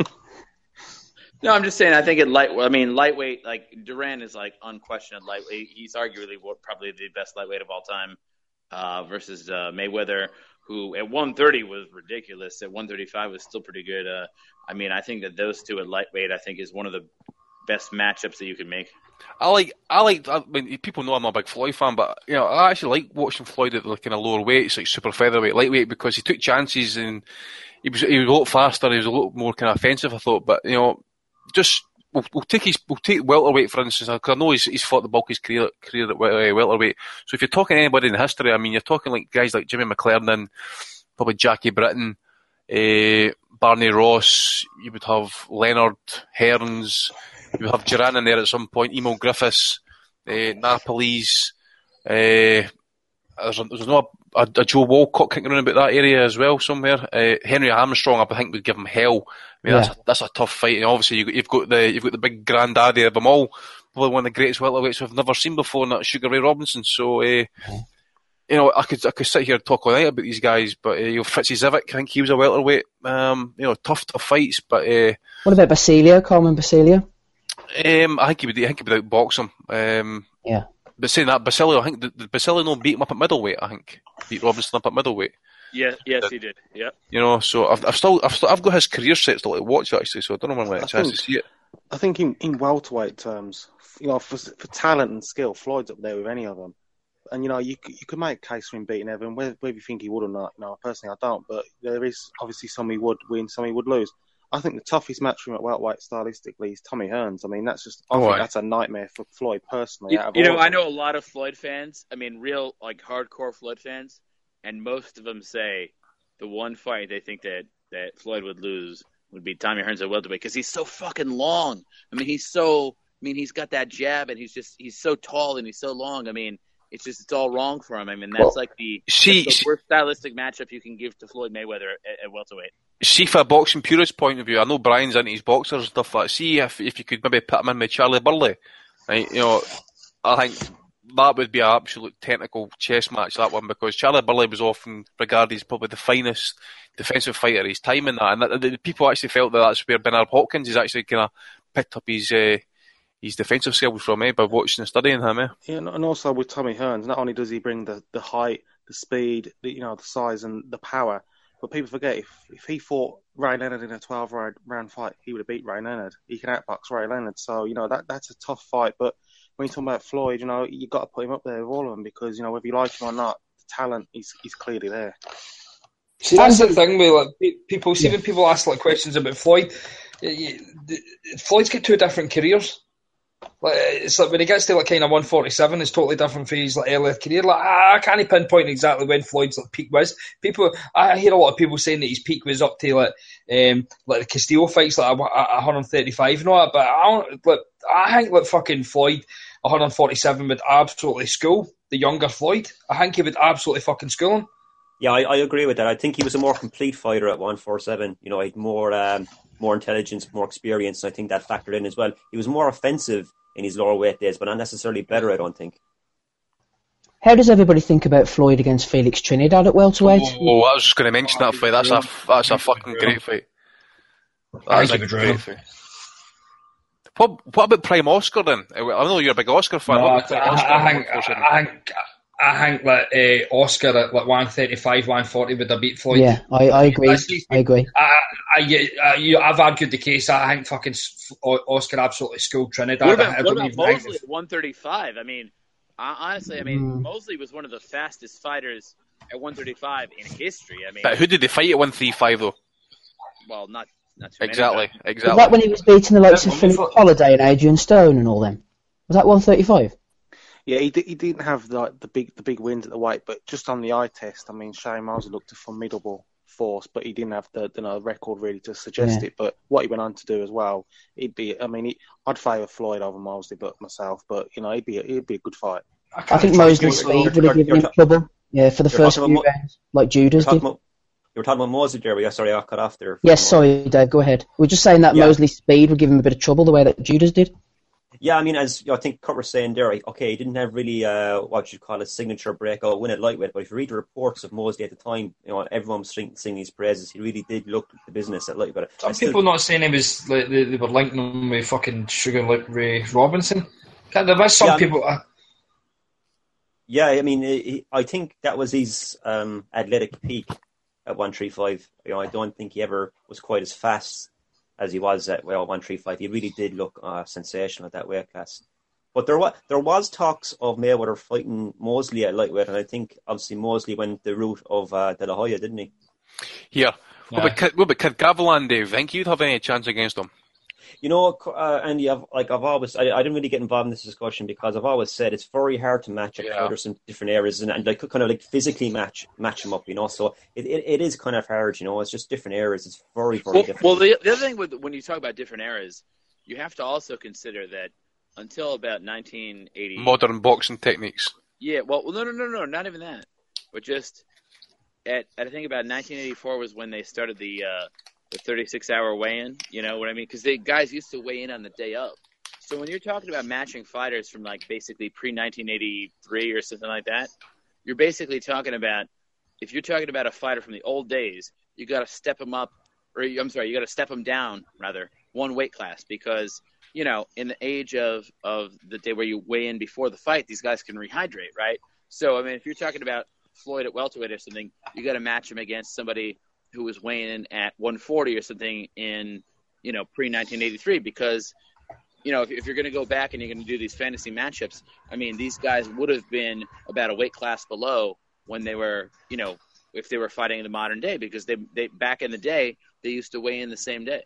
No, I'm just saying. I think at light. I mean, lightweight. Like Duran is like unquestioned lightweight. He's arguably probably the best lightweight of all time. Uh, versus uh, Mayweather, who at 130 was ridiculous. At 135 was still pretty good. Uh, I mean, I think that those two at lightweight, I think, is one of the best matchups that you can make. I like, I like. I mean, people know I'm a big Floyd fan, but you know, I actually like watching Floyd at like in a lower weight, it's like super featherweight, lightweight, because he took chances and he was he was a lot faster. He was a lot more kind of offensive, I thought. But you know, just we'll, we'll take his we'll take welterweight for instance. Because I know he's he's fought the bulk of his career career at uh, welterweight. So if you're talking anybody in history, I mean, you're talking like guys like Jimmy McLarnin, probably Jackie Britton, uh, Barney Ross. You would have Leonard Hearns. You would have Duran in there at some point. Emile Griffiths, uh, Napoles. Uh, there's, a, there's no a, a Joe Walcott kicking around about that area as well somewhere. Uh, Henry Armstrong, I think, would give him hell. I mean, that's a, that's a tough fight, and obviously you, you've got the you've got the big granddaddy of them all, probably one of the greatest welterweights we've never seen before, and that's Sugar Ray Robinson. So, uh, you know, I could I could sit here and talk all night about these guys, but uh, you know, Fritzie Zivic, I think he was a welterweight. Um, you know, tough tough fights, but uh, What about Basilio, Carmen Basilio? Um, I think he would I think he would outbox him. Um, Yeah. but saying that, Basilio, I think the, the Basilio no beat him up at middleweight. I think beat Robinson up at middleweight. Yes, yes, he did. Yeah. You know, so I've, I've still, I've still, I've got his career set still to watch actually. So I don't know when I get a I chance think- to see it. I think in, in welterweight terms, you know, for, for talent and skill, Floyd's up there with any of them. And you know, you you could make a case for him beating Evan, whether, whether you think he would or not. You know, personally, I don't. But there is obviously some he would win, some he would lose. I think the toughest match for him at welterweight stylistically is Tommy Hearns. I mean, that's just I Oh, think aye. that's a nightmare for Floyd personally. You, you know, I know a lot of Floyd fans. I mean, real like hardcore Floyd fans, and most of them say the one fight they think that that Floyd would lose would be Tommy Hearns at welterweight because he's so fucking long. I mean, he's so. I mean, he's got that jab, and he's just he's so tall and he's so long. I mean, it's just it's all wrong for him. I mean, that's Well, like the, see- that's the worst stylistic matchup you can give to Floyd Mayweather at, at welterweight. See, from a boxing purist point of view, I know Brian's into his boxers and stuff like. See if if you could maybe put him in with Charlie Burley, right? You know, I think that would be an absolute technical chess match that one because Charlie Burley was often regarded as probably the finest defensive fighter of his time in that, and that, the people actually felt that that's where Bernard Hopkins is actually kind of picked up his uh, his defensive skills from, eh, by watching and studying him, eh. Yeah, and and also with Tommy Hearns, not only does he bring the, the height, the speed, the, you know, the size and the power, but people forget if, if he fought Ray Leonard in a 12 round, round fight, he would have beat Ray Leonard. He can outbox Ray Leonard. So, you know, that that's a tough fight. But when you're talking about Floyd, you know, you've got to put him up there with all of them because, you know, whether you like him or not, the talent is, is clearly there. See, that's the thing with like people. See when people ask like questions about Floyd, y- y- the- Floyd's got two different careers. Like, it's like when he gets to like kind of 147, it's totally different for his like early career. Like I can't pinpoint exactly when Floyd's like peak was. People, I hear a lot of people saying that his peak was up to like um like the Castillo fights like 135 and all that. But I. Like, I think like fucking Floyd 147 would absolutely school the younger Floyd. I think he would absolutely fucking school him. Yeah, I, I agree with that. I think he was a more complete fighter at 147. You know, he had more um, more intelligence, more experience. And I think that factored in as well. He was more offensive in his lower weight days, but not necessarily better. I don't think. How does everybody think about Floyd against Felix Trinidad at welterweight? Oh, I was just going to mention that fight. That's a that's a fucking great fight. That's a great fight. What, what about Prime Oscar then? I know you're a big Oscar fan. No, I, I, I, think, I, think, I think that uh, Oscar at like 135, 140 would have beat Floyd. Yeah, I, I agree. I agree. I, I, you, I've argued the case. I think fucking Oscar absolutely schooled Trinidad. What about, what about Mosley at 135? I mean, honestly, I mean, mm. Mosley was one of the fastest fighters at 135 in history. I mean, but who did they fight at 135 though? Well, not not exactly, many, exactly. Was that when he was beating the likes of Philip Holiday and Adrian Stone and all them? Was that 135? Yeah, he, he didn't have like the big the big wins at the weight, but just on the eye test, I mean, Shane Mosley looked a formidable force, but he didn't have the you know record really to suggest yeah. it. But what he went on to do as well, he'd be. I mean, he, I'd favour Floyd over Mosley, but myself, but you know, he'd be a, he'd be a good fight. I, I think Mosley's speed would have given him trouble. Yeah, for the first few rounds, like Judah did. About, you were talking about Mosley, Jerry. Yeah, sorry, I cut off there. Yes, sorry, Dave. Go ahead. We are just saying that yeah. Mosley's speed would give him a bit of trouble, the way that Judah did. Yeah, I mean, as you I think Kurt was saying there, okay, he didn't have really uh, what you'd call a signature breakout win at lightweight, but if you read the reports of Mosley at the time, you know, everyone was singing his praises. He really did look the business at lightweight. Some still... people not saying he was like they, they, were linking him with fucking Sugar like Ray Robinson. There was some yeah, people. I mean, yeah, I mean, he, I think that was his um, athletic peak at one three five. You know, I don't think he ever was quite as fast as he was at well one three five. He really did look uh, sensational at that weight class. But there was there was talks of Mayweather fighting Mosley at lightweight, and I think obviously Mosley went the route of uh, De La Hoya, didn't he? Yeah. yeah. What about, what about Kid Gavilan, Dave? Think you'd have any chance against him? You know, uh, Andy, I've, like I've always, I, I, didn't really get involved in this discussion because I've always said it's very hard to match a yeah. fighters in different areas and, and like kind of like physically match match them up. You know, so it, it, it is kind of hard. You know, it's just different areas. It's very very well, different. Well, the, the other thing with when you talk about different eras, you have to also consider that until about 1980, modern boxing techniques. Yeah, well, no, no, no, no, not even that, but just at, at I think about 1984 was when they started the uh, the 36 hour weigh in. You know what I mean? Because the guys used to weigh in on the day of. So when you're talking about matching fighters from like basically pre 1983 or something like that, you're basically talking about if you're talking about a fighter from the old days, you got to step him up, or I'm sorry, you got to step him down rather one weight class because you know in the age of of the day where you weigh in before the fight, these guys can rehydrate, right? So I mean, if you're talking about Floyd at welterweight or something, you got to match him against somebody who was weighing in at 140 or something in you know pre 1983 because you know if, if you're going to go back and you're going to do these fantasy matchups i mean these guys would have been about a weight class below when they were you know if they were fighting in the modern day because they they back in the day they used to weigh in the same day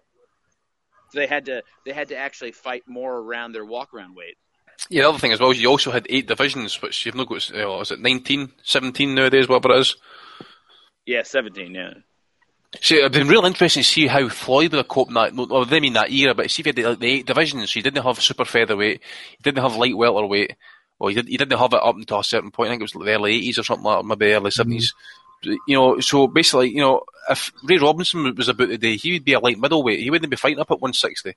so they had to they had to actually fight more around their walk around weight yeah, the other thing as well is you also had eight divisions, which you've not got. Uh, is it 19, 17 nowadays? Whatever it is. Yeah, seventeen. Yeah. See, it'd been real interesting to see how Floyd would have coped in that, well, they mean that era, but see if he had the, like, the eight divisions, so he didn't have super featherweight, he didn't have light welterweight, well, he, did, he didn't have it up until a certain point, I think it was like the early 80s or something like that, maybe early 70s. Mm-hmm. You know, so basically, you know, if Ray Robinson was about today, he would be a light middleweight, he wouldn't be fighting up at 160.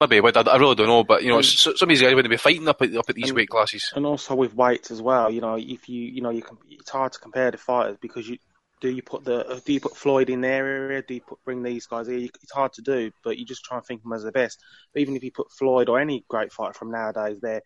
Maybe, but I, really don't know. But you know, some of these guys wouldn't be fighting up at up at these and, weight classes. And also with weights as well, you know, if you you know you can, it's hard to compare the fighters because you do you put the do you put Floyd in their area? Do you put bring these guys here? It's hard to do, but you just try and think of them as the best. But even if you put Floyd or any great fighter from nowadays there,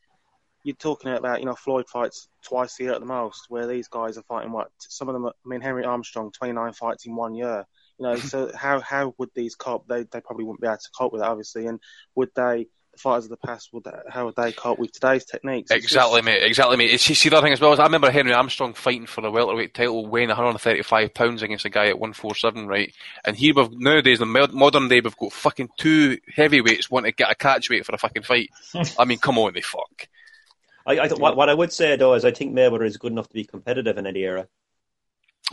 you're talking about you know Floyd fights twice a year at the most, where these guys are fighting what some of them. I mean Henry Armstrong, 29 fights in one year. You know, so how how would these cope? They they probably wouldn't be able to cope with it, obviously. And would they the fighters of the past would how would they cope with today's techniques? It's Exactly, just- mate. Exactly, mate. It's, see, the other thing as well is I remember Henry Armstrong fighting for the welterweight title, weighing 135 pounds against a guy at 147, right? And here we've nowadays, in the modern day, we've got fucking two heavyweights want to get a catch weight for a fucking fight. I mean, come on, they fuck. I, I, what, what I would say though is I think Mayweather is good enough to be competitive in any era.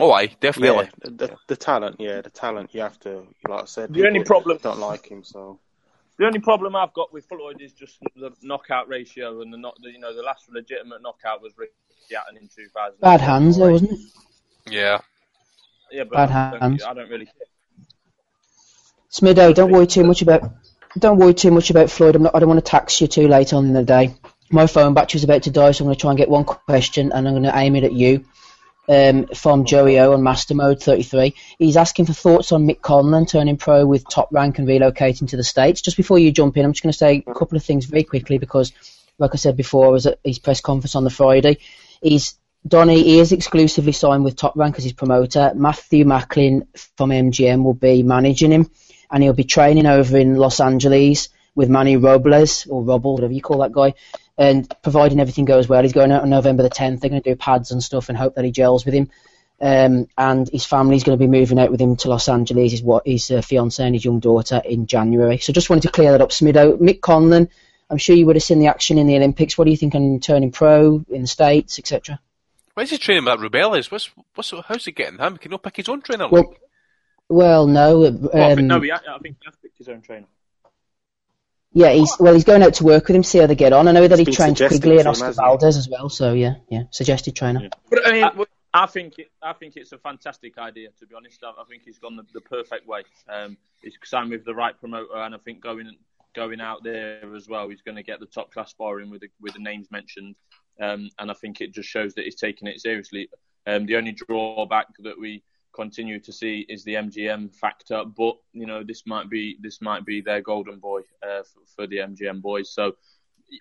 Oh, I definitely. Yeah, the, the talent, yeah, the talent. You have to, like I said, The only problem- don't like him. So The only problem I've got with Floyd is just the knockout ratio and the not, the, you know, the last legitimate knockout was Ricky Hatton in 2000. Bad hands, though, wasn't it? Yeah. Yeah, but Bad I don't, hands. I don't really care. Smido, don't worry too much about don't worry too much about Floyd. I'm not, I don't want to tax you too late on in the day. My phone battery's about to die, so I'm going to try and get one question, and I'm going to aim it at you. Um, from Joey O on Master Mode 33, he's asking for thoughts on Mick Conlan turning pro with top rank and relocating to the states. Just before you jump in, I'm just going to say a couple of things very quickly because, like I said before, I was at his press conference on the Friday. He's Donny he is exclusively signed with Top Rank as his promoter. Matthew Macklin from MGM will be managing him, and he'll be training over in Los Angeles with Manny Robles or Robles, whatever you call that guy. And providing everything goes well, he's going out on November the 10th. They're going to do pads and stuff and hope that he gels with him. Um, and his family's going to be moving out with him to Los Angeles. His what his uh, fiance and his young daughter in January. So just wanted to clear that up, Smido. Mick Conlan, I'm sure you would have seen the action in the Olympics. What do you think on turning pro in the states, etc.? Why is he training with that Rubeles? What's, what's, how's he getting him? Can he not pick his own trainer? Well, well, no. uh, Well, I think- Um, no, he, I think he has picked his own trainer. Yeah, he's well. He's going out to work with him, see how they get on. I know that he trained trains Quigley and Oscar hasn't? Valdez as well. So yeah, yeah, suggested trainer. But I mean, I think it, I think it's a fantastic idea. To be honest, I, I think he's gone the, the perfect way. Um, he's signed with the right promoter, and I think going going out there as well, he's going to get the top class sparring with the, with the names mentioned. Um, and I think it just shows that he's taking it seriously. Um, the only drawback that we continue to see is the MGM factor, but you know this might be this might be their golden boy uh, for, for the MGM boys. So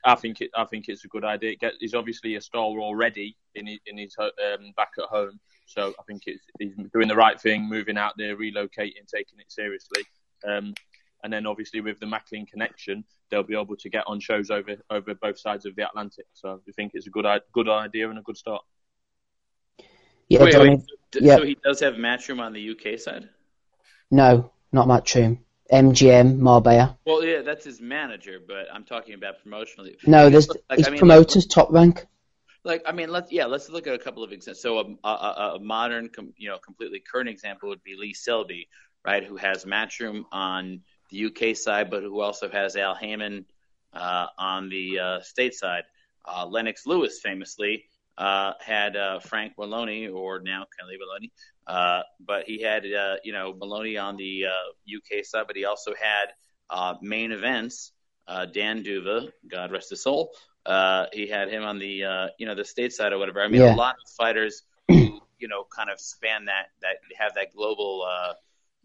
I think it. I think it's a good idea. Get, he's obviously a star already in his, in his um, back at home, so I think it's he's doing the right thing, moving out there, relocating, taking it seriously. Um, and then obviously with the Macklin connection, they'll be able to get on shows over over both sides of the Atlantic. So I think it's a good good idea and a good start. Yeah, wait, Donny- wait. D- yeah. So he does have Matchroom on the UK side. No, not Matchroom. MGM Marbella. Well, yeah, that's his manager, but I'm talking about promotionally. No, there's Like, his I mean, promoters top rank. like I mean, let's yeah, let's look at a couple of examples. So a, a, a modern, com, you know, completely current example would be Lee Selby, right, who has Matchroom on the UK side, but who also has Al Haymon uh, on the uh, state side. Uh, Lennox Lewis famously uh, had uh, Frank Maloney, or now Kelly Maloney, uh, but he had uh, you know Maloney on the uh, UK side, but he also had uh, main events. Uh, Dan Duva, God rest his soul, uh, he had him on the uh, you know the state side or whatever. I mean, Yeah. a lot of fighters who you know kind of span that that have that global uh,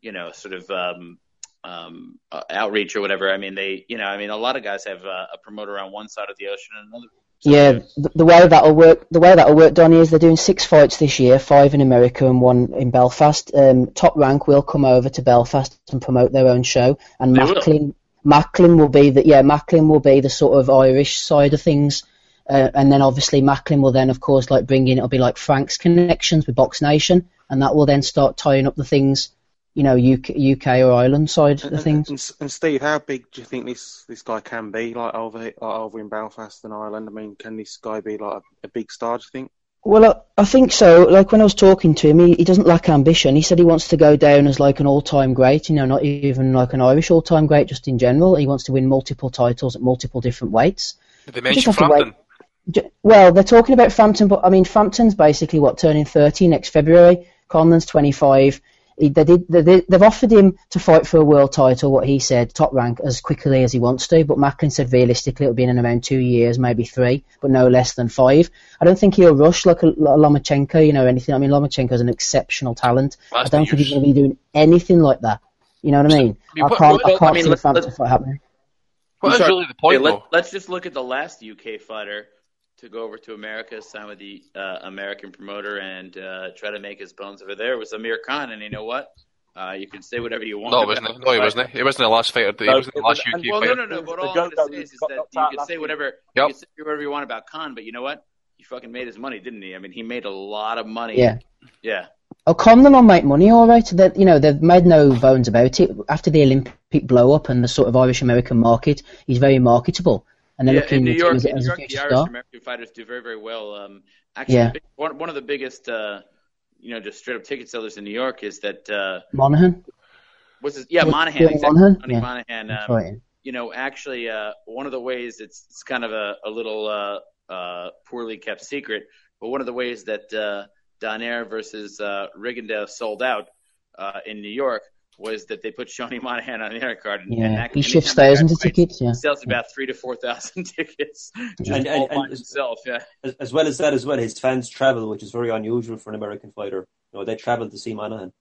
you know sort of um, um, uh, outreach or whatever. I mean, they you know I mean a lot of guys have uh, a promoter on one side of the ocean and another. Yeah, the, the way that'll work, the way that'll work, Donny, is they're doing six fights this year, five in America and one in Belfast. Um, Top Rank will come over to Belfast and promote their own show, and. Macklin, Macklin will be the yeah, Macklin will be the sort of Irish side of things, uh, and then obviously Macklin will then, of course, like bring in it'll be like Frank's connections with Box Nation, and that will then start tying up the things, you know, UK, UK or Ireland side of things. and, and Steve, how big do you think this this guy can be? Like over like over in Belfast and Ireland. I mean, can this guy be like a, a big star? Do you think? Well, I, I think so. Like when I was talking to him, he, he doesn't lack ambition. He said he wants to go down as like an all-time great. You know, not even like an Irish all-time great, just in general. He wants to win multiple titles at multiple different weights. Did they mention have to wait. Frampton? Well, they're talking about Frampton, but I mean, Frampton's basically what turning 30 next February. Conlan's 25. He, they did, they, they've offered him to fight for a world title, what he said, top rank, as quickly as he wants to. But Macklin said realistically it'll be in around two years, maybe three, but no less than five. I don't think he'll rush like a, like a Lomachenko, you know, anything. I mean, Lomachenko's an exceptional talent. That's I don't think he's going to be doing anything like that. You know what I mean? mean, I can't, I can't mean, see let- Frampton let- fight happening. What I'm is sorry. really the point, Okay, though? let, us just look at the last UK fighter to go over to America, sign with the uh, American promoter, and uh, try to make his bones over there. It was Amir Khan, and you know what? Uh, you can say whatever you want. No, about wasn't he? him, No, he wasn't. He It wasn't the last fighter. He No, wasn't the last and- UK Well, no, fighter. no, no. But all I'm joke going to say is, is that you can say whatever Yep. you can say whatever you want about Khan, but you know what? He fucking made his money, didn't he? I mean, he made a lot of money. Yeah. Yeah. Oh, Conlan will make money, all right. That you know they've made no bones about it. After the Olympic blow up and the sort of Irish American market, he's very marketable, and they're Yeah, looking in New York, as, in New York, the Irish. American fighters do very, very well. Um, actually, Yeah. big- one, one of the biggest, uh, you know, just straight up ticket sellers in New York is that uh, Monaghan, what's his? Yeah, Billy Monahan. Exactly. Monahan? Tony Yeah. Monahan. Um, right. you know, actually, uh, one of the ways it's, it's kind of a, a little uh, uh, poorly kept secret, but one of the ways that uh, Donaire versus uh, Rigondeaux sold out uh, in New York was that they put Seanie Monaghan on the undercard. And, and Yeah, that, he shifts thousands of tickets. Yeah, He sells about three to four thousand tickets just And- all and- by and- himself. Yeah. As, as well as that, as well, his fans travel, which is very unusual for an American fighter. You know, they travel to see Monahan.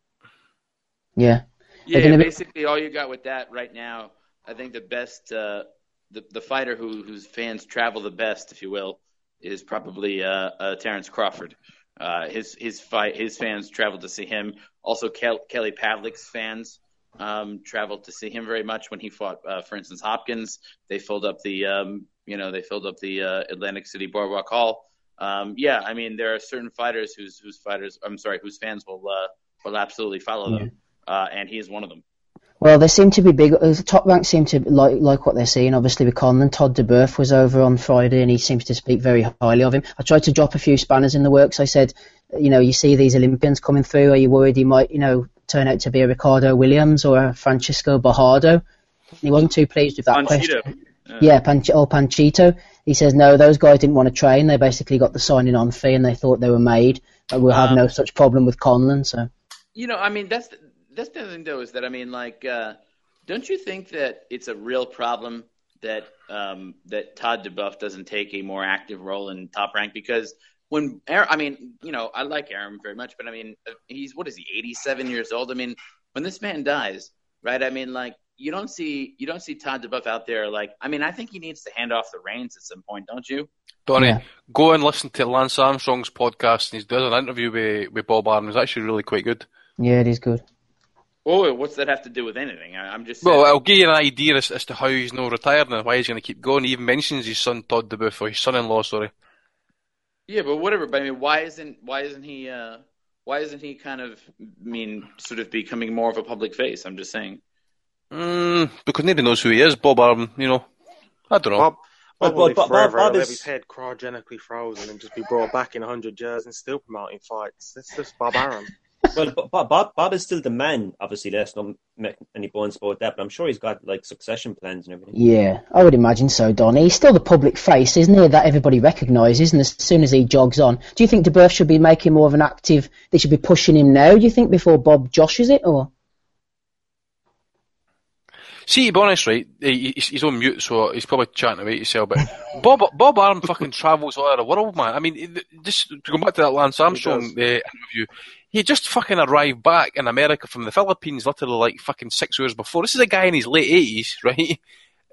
yeah. Yeah, gonna be- basically all you got with that right now. I think the best, uh, the the fighter who whose fans travel the best, if you will, is probably uh, uh, Terrence Crawford. Uh, his his fight his fans traveled to see him. Also, Kel- Kelly Pavlik's fans um, traveled to see him very much when he fought, uh, for instance, Hopkins. They filled up the um, you know they filled up the uh, Atlantic City Boardwalk Hall. Um, yeah, I mean there are certain fighters whose whose fighters I'm sorry whose fans will uh, will absolutely follow them, uh, and he is one of them. Well, they seem to be big. uh, The top rank seem to like like what they're seeing. Obviously, with Conlan, Todd duBoef was over on Friday, and he seems to speak very highly of him. I tried to drop a few spanners in the works. I said, you know, you see these Olympians coming through. Are you worried he might, you know, turn out to be a Ricardo Williams or a Francisco Bojado? He wasn't too pleased with that Panchito. question. Yeah, Panch- or Panchito. He says no, those guys didn't want to train. They basically got the signing on fee, and they thought they were made. But we'll have Um, no such problem with Conlan. So You know, I mean, that's the, that's the other thing though is that I mean, like, uh, don't you think that it's a real problem that um, that Todd duBoef doesn't take a more active role in Top Rank because when Aaron, I mean, you know, I like Aaron very much, but I mean, uh, he's what is he, 87 years old? I mean, when this man dies, right? I mean, like, you don't see you don't see Todd duBoef out there like. I mean, I think he needs to hand off the reins at some point, don't you? Donny, Yeah. go and listen to Lance Armstrong's podcast. And he does an interview with, with Bob Arum. It's actually really quite good. yeah, it is good. Oh, what's that have to do with anything? I, I'm just saying. Well, I'll give you an idea as, as to how he's not retired and why he's going to keep going. He even mentions his son Todd duBoef, or his son-in-law, sorry. Yeah, but whatever. But I mean, why isn't why isn't he uh, why isn't he kind of I mean sort of becoming more of a public face? I'm just saying. Mm, because nobody knows who he is, Bob Arum, you know. I don't know. Bob, But- Bob will but- live forever. Bob He'll is- have his head cryogenically frozen and just be brought back in 100 years and still promoting fights. That's just Bob Arum. Well, Bob, Bob, Bob is still the man. Obviously, there's not make any bones about that. But I'm sure he's got like succession plans and everything. Yeah, I would imagine so, Don. He's still the public face, isn't he, that everybody recognises, and as soon as he jogs on, do you think duBoef should be making more of an active, they should be pushing him now, do you think, before Bob joshes it, or? See, to be honest, right, he- he's, he's on mute, so he's probably chatting away to himself, but Bob Bob Arum fucking travels all over the world, man. I mean, just to go back to that Lance Armstrong uh, interview, he just fucking arrived back in America from the Philippines literally like fucking six hours before. This is a guy in his late 80s, right?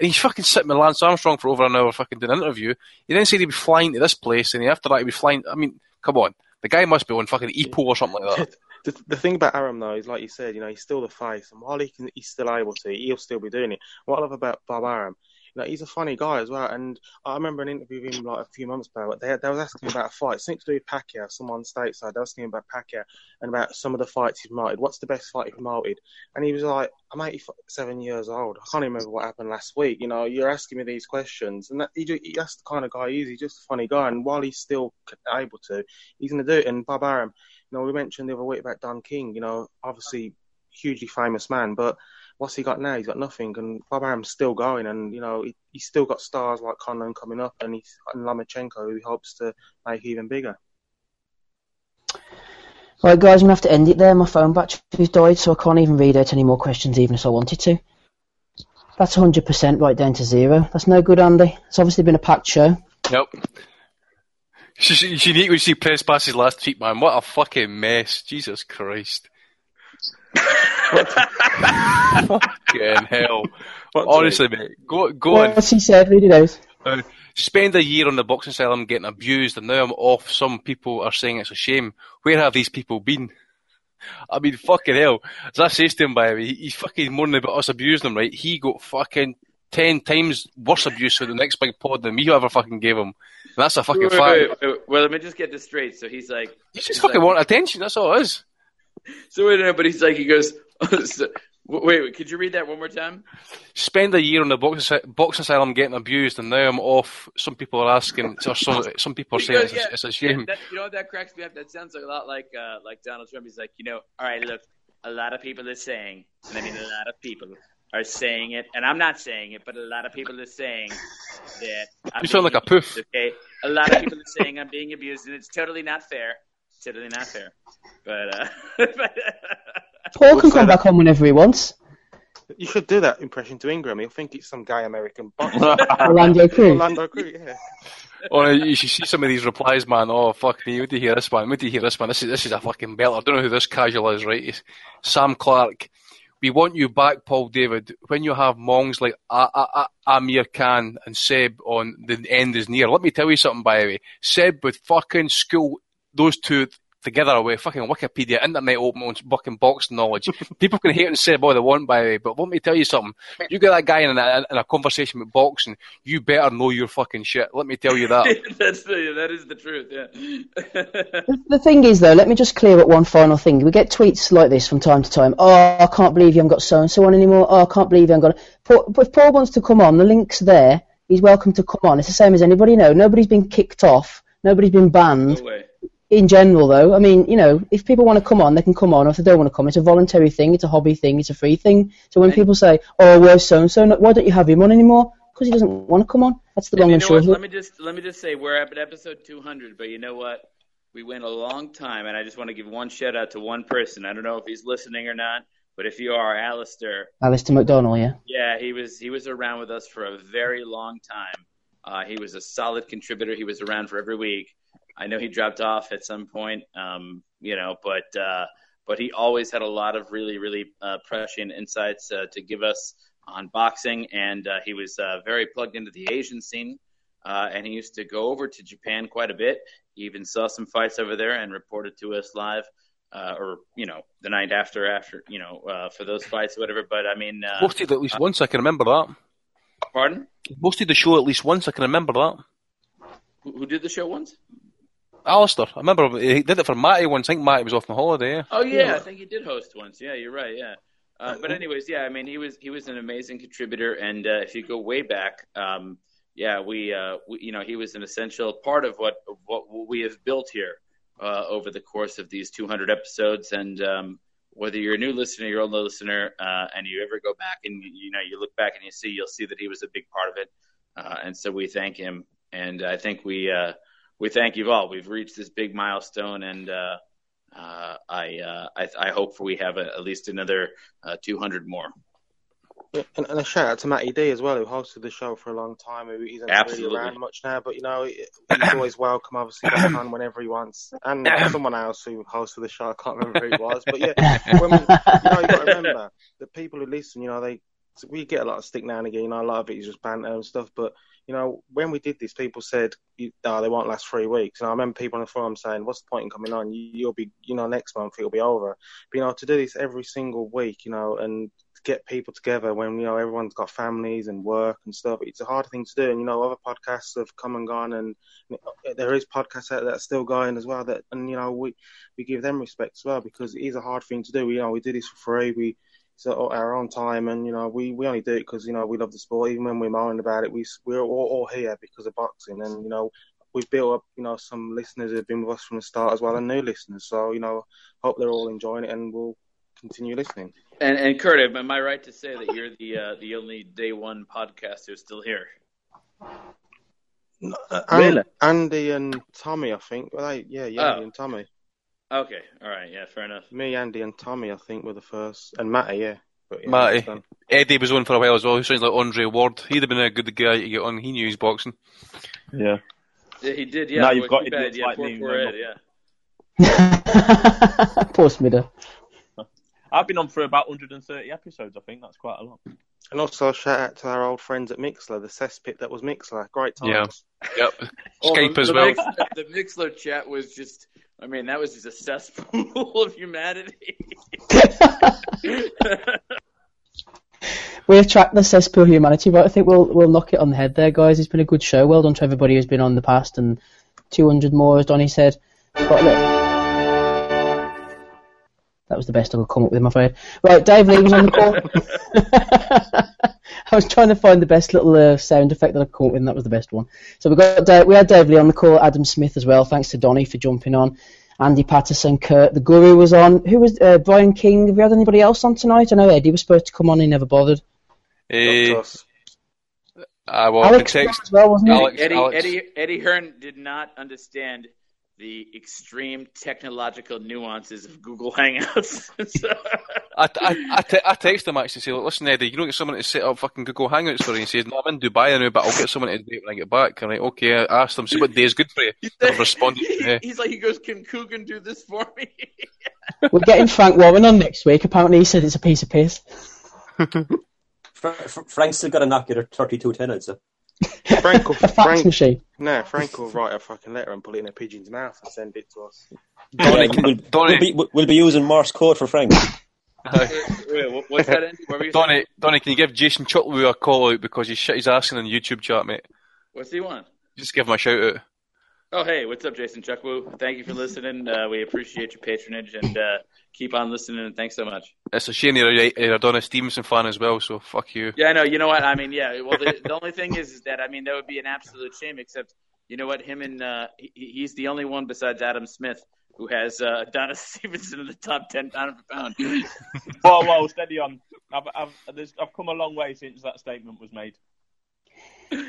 And he's fucking sitting with Lance Armstrong for over an hour fucking doing an interview. He then said he'd be flying to this place, and after that he'd be flying, I mean, come on. The guy must be on fucking EPO or something like that. the, the thing about Arum though is, like you said, you know, he's still the face, and while he can, he's still able to, he'll still be doing it. What I love about Bob Arum, you he's a funny guy as well. And I remember an interview with him like a few months back. They, they was asking about a fight, something to do with Pacquiao. Someone stateside, they was asking about Pacquiao and about some of the fights he's promoted. What's the best fight he promoted? And he was like, "I'm 87 years old. I can't even remember what happened last week. You know, you're asking me these questions, and that, he, ju- that's the kind of guy he is. He's just a funny guy, and while he's still able to, he's going to do it. And Bob Arum, you know, we mentioned the other week about Don King. You know, obviously hugely famous man, but what's he got now? He's got nothing. And Bob Arum's still going, and you know, he, he's still got stars like Conlan coming up, and he's and Lomachenko, who he hopes to make even bigger. Right, guys, I'm going to have to end it there. My phone battery's died, so I can't even read out any more questions, even if I wanted to. That's 100% right down to zero. That's no good, Andy. It's obviously been a packed show. Yep. You should, you should need to see Press Pass's last tweet, man. What a fucking mess. Jesus Christ. Fucking hell. What's Honestly, mate. Go, go and What's he said? Read it out. uh, spend a year on the boxing asylum getting abused, and now I'm off. Some people are saying it's a shame. Where have these people been? I mean, fucking hell. As I say to him, by the way, he- he's fucking moaning about us abusing him, right? He got fucking ten times worse abuse for the next big pod than me who ever fucking gave him. And that's a fucking Wait, fact. wait, wait, wait. Well, let me just get this straight. So he's like, He's he's just fucking like- want attention, that's all it is. So wait a minute, but he's like, he goes, so, wait, wait, could you read that one more time? Spend a year in the box, box asylum getting abused, and now I'm off. Some people are asking, or some, some people are saying it's, a, yeah, it's a shame. That, you know what that cracks me up? That sounds a lot like uh, like Donald Trump. He's like, you know, all right, look, a lot of people are saying, and I mean a lot of people are saying it, and I'm not saying it, but a lot of people are saying that. I'm You sound like a poof. Okay, a lot of people are saying I'm being abused, and it's totally not fair. Totally not fair. But, uh, but Paul can come back on whenever he wants. You should do that impression to Ingram. He'll think it's some guy American boxer. Orlando Cruz. Orlando Cruz, yeah. Or you should see some of these replies, man. Oh fuck me! Would you hear this one? Would you hear this one? This is this is a fucking belt. I don't know who this casual is, right? It's Sam Clark. We want you back, Paul David. When you have mongs like Amir Khan and Seb on the end is near. Let me tell you something, by the way. Seb with fucking school, those two together with fucking Wikipedia, internet open on fucking box knowledge. People can hate and say all they want, by the way, but let me tell you something. You get that guy in a, in a conversation with boxing, you better know your fucking shit. Let me tell you that. that's the, that is the truth. Yeah. The, the thing is, though, let me just clear up one final thing. We get tweets like this from time to time. Oh, I can't believe you haven't got so and so on anymore. Oh, I can't believe you haven't got. Paul, if Paul wants to come on, the link's there. He's welcome to come on. It's the same as anybody know. Nobody's been kicked off. Nobody's been banned. no way. In general, though, I mean, you know, if people want to come on, they can come on. Or if they don't want to come, it's a voluntary thing. It's a hobby thing. It's a free thing. So when And- people say, "Oh, where's so and so?" Why don't you have him on anymore? Because he doesn't want to come on. That's the And long and short Let me just let me just say we're at episode 200, but you know what? We went a long time, and I just want to give one shout out to one person. I don't know if he's listening or not, but if you are, Alistair, Alistair McDonald, yeah. yeah, he was he was around with us for a very long time. Uh, he was a solid contributor. He was around for every week. I know he dropped off at some point, um, you know, but uh, but he always had a lot of really really uh, prescient insights uh, to give us on boxing, and uh, he was uh, very plugged into the Asian scene. Uh, and he used to go over to Japan quite a bit. He even saw some fights over there and reported to us live, uh, or you know, the night after, after you know, uh, for those fights or whatever. But I mean, uh, Posted at least once, I can remember that. pardon? Posted the show at least once, I can remember that. Who, who did the show once? Alistair, I remember he did it for Matty once. I think Matty was off on holiday. Yeah. Oh yeah, I think he did host once. Yeah, you're right. Yeah. Uh, but anyways, yeah, I mean, he was he was an amazing contributor, and uh, if you go way back, um, yeah, we, uh, we you know he was an essential part of what what we have built here uh, over the course of these 200 episodes. And um, whether you're a new listener, you're an old listener, uh, and you ever go back and you, you know you look back and you see, you'll see that he was a big part of it. Uh, and so we thank him, and I think we uh, we thank you all. We've reached this big milestone, and uh, uh, I, uh, I I hope we have a, at least another uh, 200 more. Yeah, and, and a shout out to Matty D as well, who hosted the show for a long time. Who isn't Absolutely. really around much now, but you know he's always welcome. Obviously, back on whenever he wants. And someone else who hosted the show, I can't remember who it was, but yeah, when we, you know, you got to remember the people who listen. You know, they we get a lot of stick now and again. You know, a lot of it is just banter and stuff, but you know, when we did this, people said, "Oh, they won't last three weeks." And I remember people on the forum saying, "What's the point in coming on? You, you'll be, you know, next month it'll be over." But you know, to do this every single week, you know, and get people together when you know everyone's got families and work and stuff, it's a hard thing to do. And you know, other podcasts have come and gone, and uh, there is podcasts out that are still going as well. That and you know, we we give them respect as well because it is a hard thing to do. You know, we do this for free. We so our own time, and you know, we, we only do it because you know we love the sport. Even when we're moaning about it, we we're all, all here because of boxing, and you know, we've built up you know some listeners who've been with us from the start as well, and new listeners. So you know, hope they're all enjoying it, and we'll continue listening. And and Kurt, am I right to say that you're the uh, the only day one podcaster still here? Uh, Really? Andy and Tommy, I think. Well, they, yeah, yeah, Oh. Andy and Tommy. Okay, all right, yeah, fair enough. Me, Andy, and Tommy, I think, were the first, and Matty, yeah. But, yeah Matty. that's. Eddie was on for a while as well. He sounds like Andre Ward. He'd have been a good guy to get on. He knew his boxing. Yeah. Yeah, he did. Yeah, Now you've well, got too bad, idiots yeah, like poor, me, poor. Ed, yeah. Poor Smidder. I've been on for about 130 episodes, I think. That's quite a lot. And also, a shout out to our old friends at Mixlr, the cesspit that was Mixlr. Great times. Yeah. Yep. Oh, the, as the well. Mix, the Mixlr chat was just I mean, that was just a cesspool of humanity. we attract the cesspool of humanity, but I think we'll we'll knock it on the head there, guys. It's been a good show. Well done to everybody who's been on the past, and 200 more, as Donny said. But look, that was the best I could come up with, I'm afraid. Right, Dave Lee was on the call. I was trying to find the best little uh, sound effect that I could come with, and that was the best one. So we got Dave, we had Dave Lee on the call, Adam Smith as well. Thanks to Donny for jumping on. Andy Patterson, Kurt, the Guru was on. Who was uh, Brian King? Have we had anybody else on tonight? I know Eddie was supposed to come on, he never bothered. Eh, Doctor. I will Alex text. as well, wasn't it? Alex, Eddie, Alex. Eddie, Eddie Hearn did not understand the extreme technological nuances of Google Hangouts. So- I, I, I, te- I text him actually say, Look, listen, Eddie, you don't get someone to set up fucking Google Hangouts for you. He says, no, I'm in Dubai now, but I'll get someone to do it when I get back. I'm like, okay, I asked him, see what day is good for you. I've responded. Yeah. He's like, he goes, "Can Coogan do this for me?" We're getting Frank Warren on next week. Apparently, he said it's a piece of piss. Fra- Fra- Frank's still got to knock it at 3210, I'd say. Frank will, A fax Frank, machine. no, Frank will write a fucking letter and put it in a pigeon's mouth and send it to us. Donny, Yeah, we'll, Donny, we'll, be, we'll be using Morse code for Frank. Wait, what- what's that? Andy? What were you saying? Donny, Donny, can you give Jason Chutlew a call out because he's shit his ass in the YouTube chat, mate? What's he want? Just give him a shout out. Oh, hey, what's up, Jason Chuckwoo? Thank you for listening. Uh, we appreciate your patronage and uh, keep on listening. And thanks so much. It's a shame you're a, you're a Adonis Stevenson fan as well, so fuck you. Yeah, I know. You know what? I mean, yeah. Well, the, the only thing is, is that I mean, that would be an absolute shame. Except, you know what? Him and uh, he, he's the only one besides Adam Smith who has uh, Adonis Stevenson in the top ten pound for pound. Whoa, whoa, steady on. I've, I've, I've come a long way since that statement was made.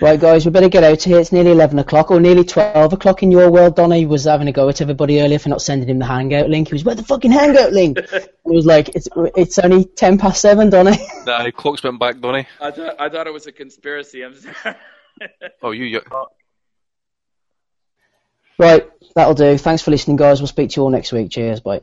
Right, guys, we better get out of here. It's nearly 11 o'clock, or nearly 12 o'clock in your world. Donny was having a go at everybody earlier for not sending him the Hangout link. He was, where the fucking Hangout link? It was like, it's it's only 10 past 7, Donny. Nah, clock's went back, Donny. I thought I thought it was a conspiracy. I'm sorry. Oh, you, you. right, that'll do. Thanks for listening, guys. We'll speak to you all next week. Cheers, bye.